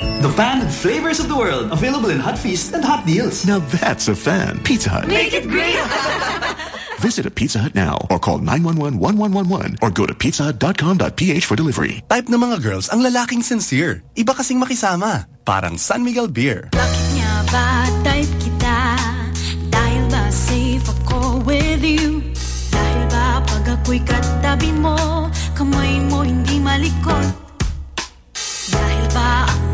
The pan and flavors of the world. Available in Hot Feast and Hot Deals. Now that's a fan. Pizza Hut. Make it great. [laughs] Visit a Pizza Hut now or call 911-1111 or go to pizzahut.com.ph for delivery. Type ng mga girls ang lalaking sincere. Iba kasing makisama. Parang San Miguel Beer. Bakit nga ba type kita? Dahil ba safe ako with you? Dahil ba pag ako'y katabi mo, kamay mo hindi malikot? Dahil ba ang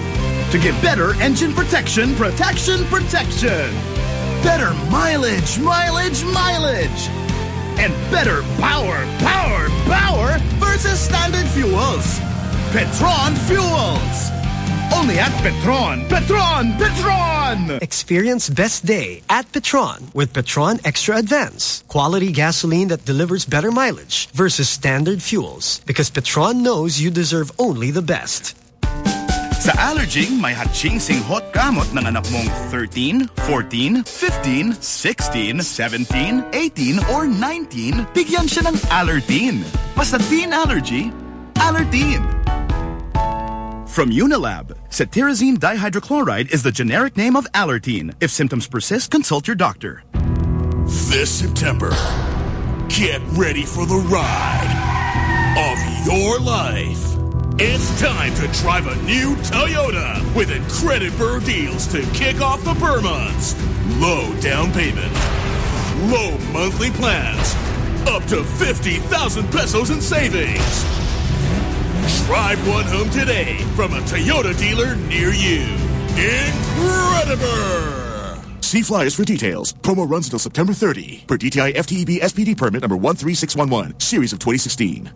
to give better engine protection, protection, protection. Better mileage, mileage, mileage. And better power, power, power versus standard fuels. Petron Fuels. Only at Petron. Petron, Petron! Experience best day at Petron with Petron Extra Advance. Quality gasoline that delivers better mileage versus standard fuels. Because Petron knows you deserve only the best. Sa Allerging, may hachingsing hot gamot ng anak mong 13, 14, 15, 16, 17, 18, or 19, bigyan siya ng Allertine. Basta teen allergy, Allertine. From Unilab, cetirizine dihydrochloride is the generic name of Allertine. If symptoms persist, consult your doctor. This September, get ready for the ride of your life. It's time to drive a new Toyota with incredible deals to kick off the ber months. Low down payment, low monthly plans, up to 50,000 pesos in savings. Drive one home today from a Toyota dealer near you. Incredible! See flyers for details. Promo runs until September 30. Per DTI FTEB SPD permit number 13611, series of 2016.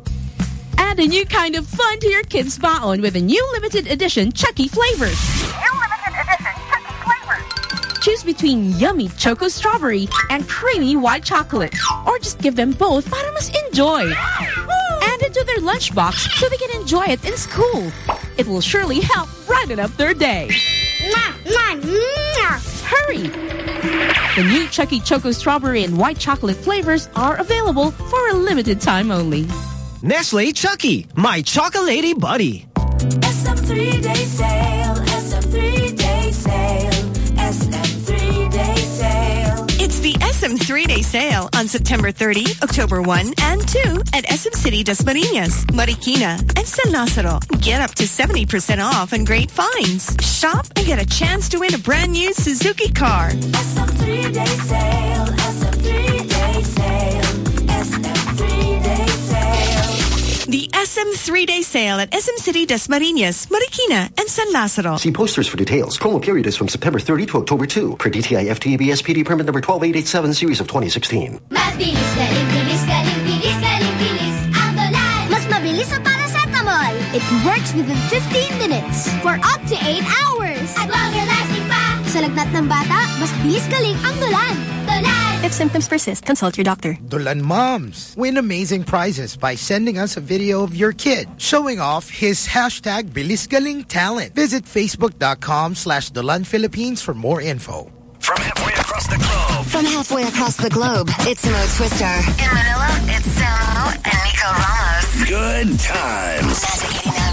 Add a new kind of fun to your kids' baon with a new limited edition Chuckie flavors. New limited edition Chuckie flavors. Choose between yummy choco strawberry and creamy white chocolate. Or just give them both para mas enjoy. Add it to their lunchbox so they can enjoy it in school. It will surely help brighten up their day. Hurry! The new Chuckie Choco Strawberry and White Chocolate flavors are available for a limited time only. Nestle Chuckie, my chocolatey buddy. SM three-day sale. SM three-day sale. SM three-day sale. It's the SM three-day sale on September 30, October 1 and 2 at SM City Dasmariñas, Marikina, and San Lazaro. Get up to 70% off and great finds. Shop and get a chance to win a brand new Suzuki car. SM three-day sale. SM three-day sale. The SM three-day sale at SM City Dasmariñas, Marikina, and San Lazaro. See posters for details. Promo period is from September 30 to October 2 per DTI FTEB SPD permit number 12887 series of 2016. Mas bilis, galing, bilis, galing, bilis, galing, bilis. Ang Dolan. Mas mabilis sa paracetamol. It works within 15 minutes for up to 8 hours. At longer lasting pa. Sa lagnat ng bata, mas bilis galing ang Dolan. Dolan. If symptoms persist, consult your doctor. Dolan Moms win amazing prizes by sending us a video of your kid showing off his hashtag Bilisgaling talent. Visit facebook.com slash Dolan Philippines for more info. From halfway across the globe. From halfway across the globe, it's Mo Twister. In Manila, it's Samo and Nico Ramos. Good times.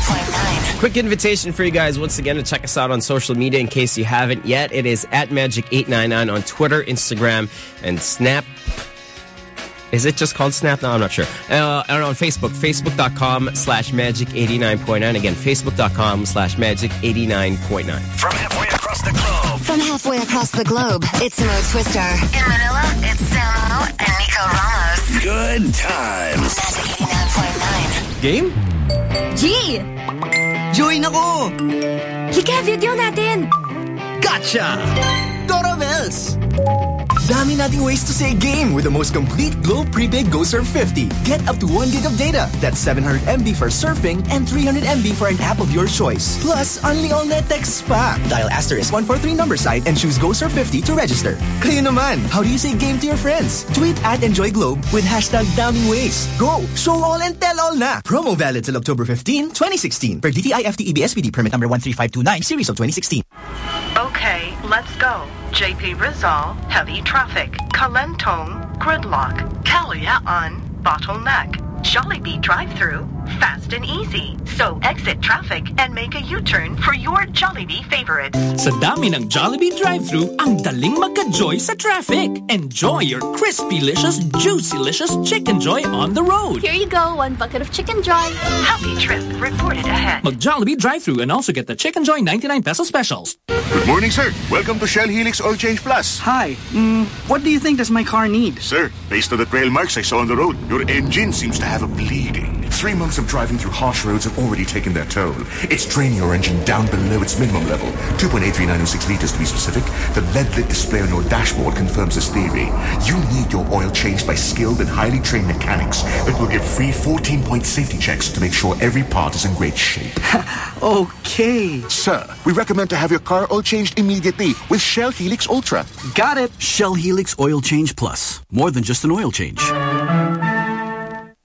Quick invitation for you guys once again to check us out on social media in case you haven't yet. It is at Magic899 on Twitter, Instagram, and Snap. Is it just called Snap No, I'm not sure. Uh, and on Facebook, facebook.com slash magic89.9. Again, facebook.com slash magic89.9. From halfway across the globe. From halfway across the globe, it's Mo Twister. In Manila, it's Samo and Nico Ramos. Good times. Game? G! Join ako! Hika, video natin! Gotcha! Dora Bells! Dami nating ways to say game with the most complete Globe Prepaid Go Surf 50. Get up to 1 gig of data. That's 700 MB for surfing and 300 MB for an app of your choice. Plus, only all net text. Dial asterisk 143 number site and choose Go Surf 50 to register. Kayo naman, how do you say game to your friends? Tweet at Enjoy Globe with hashtag daming ways. Go! Show all and tell all na! Promo valid till October 15, 2016. Per DTI FTEB SPD permit number 13529 series of 2016. Okay, let's go. JP Rizal, heavy traffic. Kalentong, gridlock. Kalayaan, bottleneck. Jollibee drive-through, fast and easy. So exit traffic and make a U-turn for your Jollibee favorites. Sa dami ng Jollibee drive-through, ang daling magka-joy sa traffic. Enjoy your crispy-licious, juicy-licious Chicken Joy on the road. Here you go, one bucket of Chicken Joy. Happy trip reported ahead. Mag Jollibee drive-through and also get the Chicken Joy 99 peso specials. Good morning, sir. Welcome to Shell Helix Oil Change Plus. Hi. Mm, what do you think does my car need? Sir, based on the trail marks I saw on the road, your engine seems to have a bleeding. Three months of driving through harsh roads have already taken their toll. It's draining your engine down below its minimum level, 2.83906 liters to be specific. The lead-lit display on your dashboard confirms this theory. You need your oil changed by skilled and highly trained mechanics that will give free 14-point safety checks to make sure every part is in great shape. [laughs] okay. Sir, we recommend to have your car oil changed immediately with Shell Helix Ultra. Got it. Shell Helix Oil Change Plus. More than just an oil change.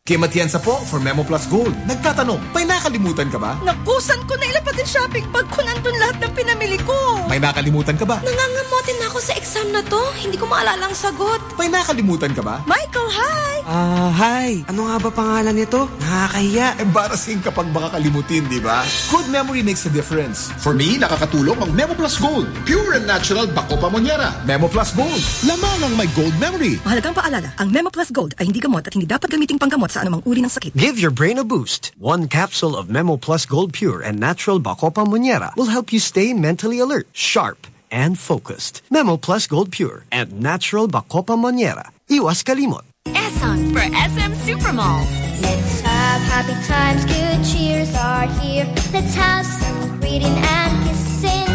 Kim Atienza po for Memo Plus Gold. Nagtatanong, may nakalimutan ka ba? Nakusan ko na ilapad yung shopping bag ko nandun lahat ng pinamili ko. May nakalimutan ka ba? Nangangamotin na ako sa exam na to. Hindi ko maalala ang sagot. May nakalimutan ka ba? Michael, hi! Ah, hi. Ano nga ba pangalan nito? Nakakahiya. Embarrassing kapag makakalimutin, di ba? Good memory makes a difference. For me, nakakatulong ang Memo Plus Gold. Pure and natural bako pamonyera. Memo Plus Gold. Lamang ang may gold memory. Mahalagang paalala, ang Memo Plus Gold ay hindi gamot at hindi dapat gamiting panggamot sa anumang uri ng sakit. Give your brain a boost. One capsule of Memo Plus Gold Pure and Natural Bacopa Monniera will help you stay mentally alert, sharp, and focused. Memo Plus Gold Pure and Natural Bacopa Monniera. Iwas kalimot. Eson for SM Supermalls. Let's have happy times, good cheers are here. Let's have some greeting and kissing.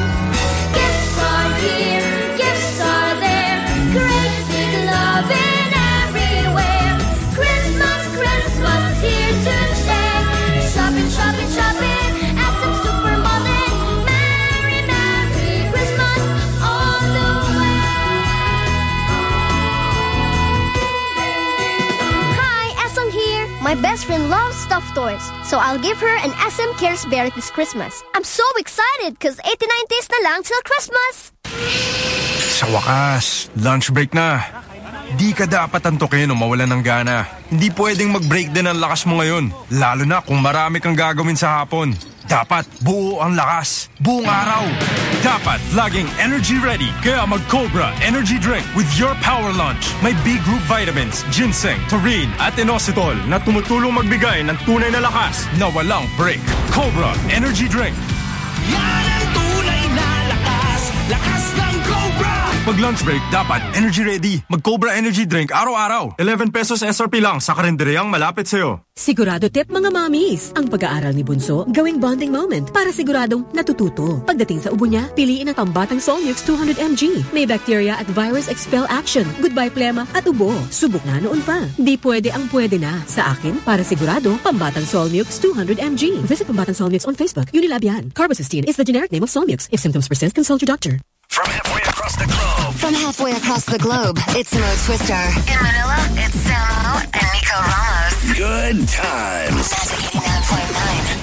Gifts are here, My best friend loves stuffed toys. So I'll give her an SM Cares Bear this Christmas. I'm so excited because 89 days na lang till Christmas. Sa wakas, lunch break na. Di ka dapat antukin o mawalan ng gana. Hindi pwedeng mag-break din ang lakas mo ngayon. Lalo na kung marami kang gagawin sa hapon. Dapat buo ang lakas. Buong araw. Dapat laging energy ready. Kaya mag-Cobra Energy Drink with your power lunch. May B-group vitamins, ginseng, taurine, at inositol na tumutulong magbigay ng tunay na lakas na walang break. Cobra Energy Drink. Yan ang tunay na lakas. Lakas Cobra! Pag lunch break, dapat energy ready. Mag-Cobra Energy Drink araw-araw. 11 pesos SRP lang sa karinderyang malapit sa'yo. Sigurado tip mga mommies. Ang pag-aaral ni Bunso, gawing bonding moment para siguradong natututo. Pagdating sa ubo niya, piliin ang pambatang Solmux 200mg. May bacteria at virus expel action. Goodbye plema at ubo. Subok na noon pa. Di pwede ang pwede na. Sa akin, para sigurado, pambatang Solmux 200mg. Visit pambatang Solmux on Facebook. Unilab yan. Carbocisteine is the generic name of Solmux. If symptoms persist, consult your doctor. From halfway across the globe. From halfway across the globe, it's Mo Twister. In Manila, it's Samo and Nico Ramos. Good times.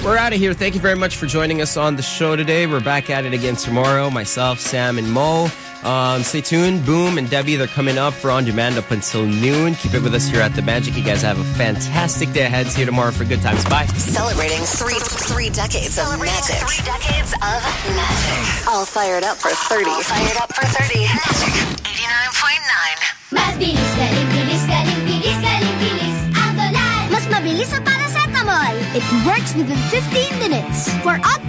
We're out of here. Thank you very much for joining us on the show today. We're back at it again tomorrow. Myself, Sam, and Mo. Um, stay tuned. Boom and Debbie, they're coming up for On Demand up until noon. Keep it with us here at The Magic. You guys have a fantastic day ahead. See you tomorrow for good times. Bye. Celebrating three three decades of magic. Three decades of magic. All fired up for 30. All fired up for 30. Magic 89.9. Mas bilis, galing, bilis, galing, bilis, galing, bilis. Ang dolan. Mas mabilis sa paracetamol. It works within 15 minutes. For up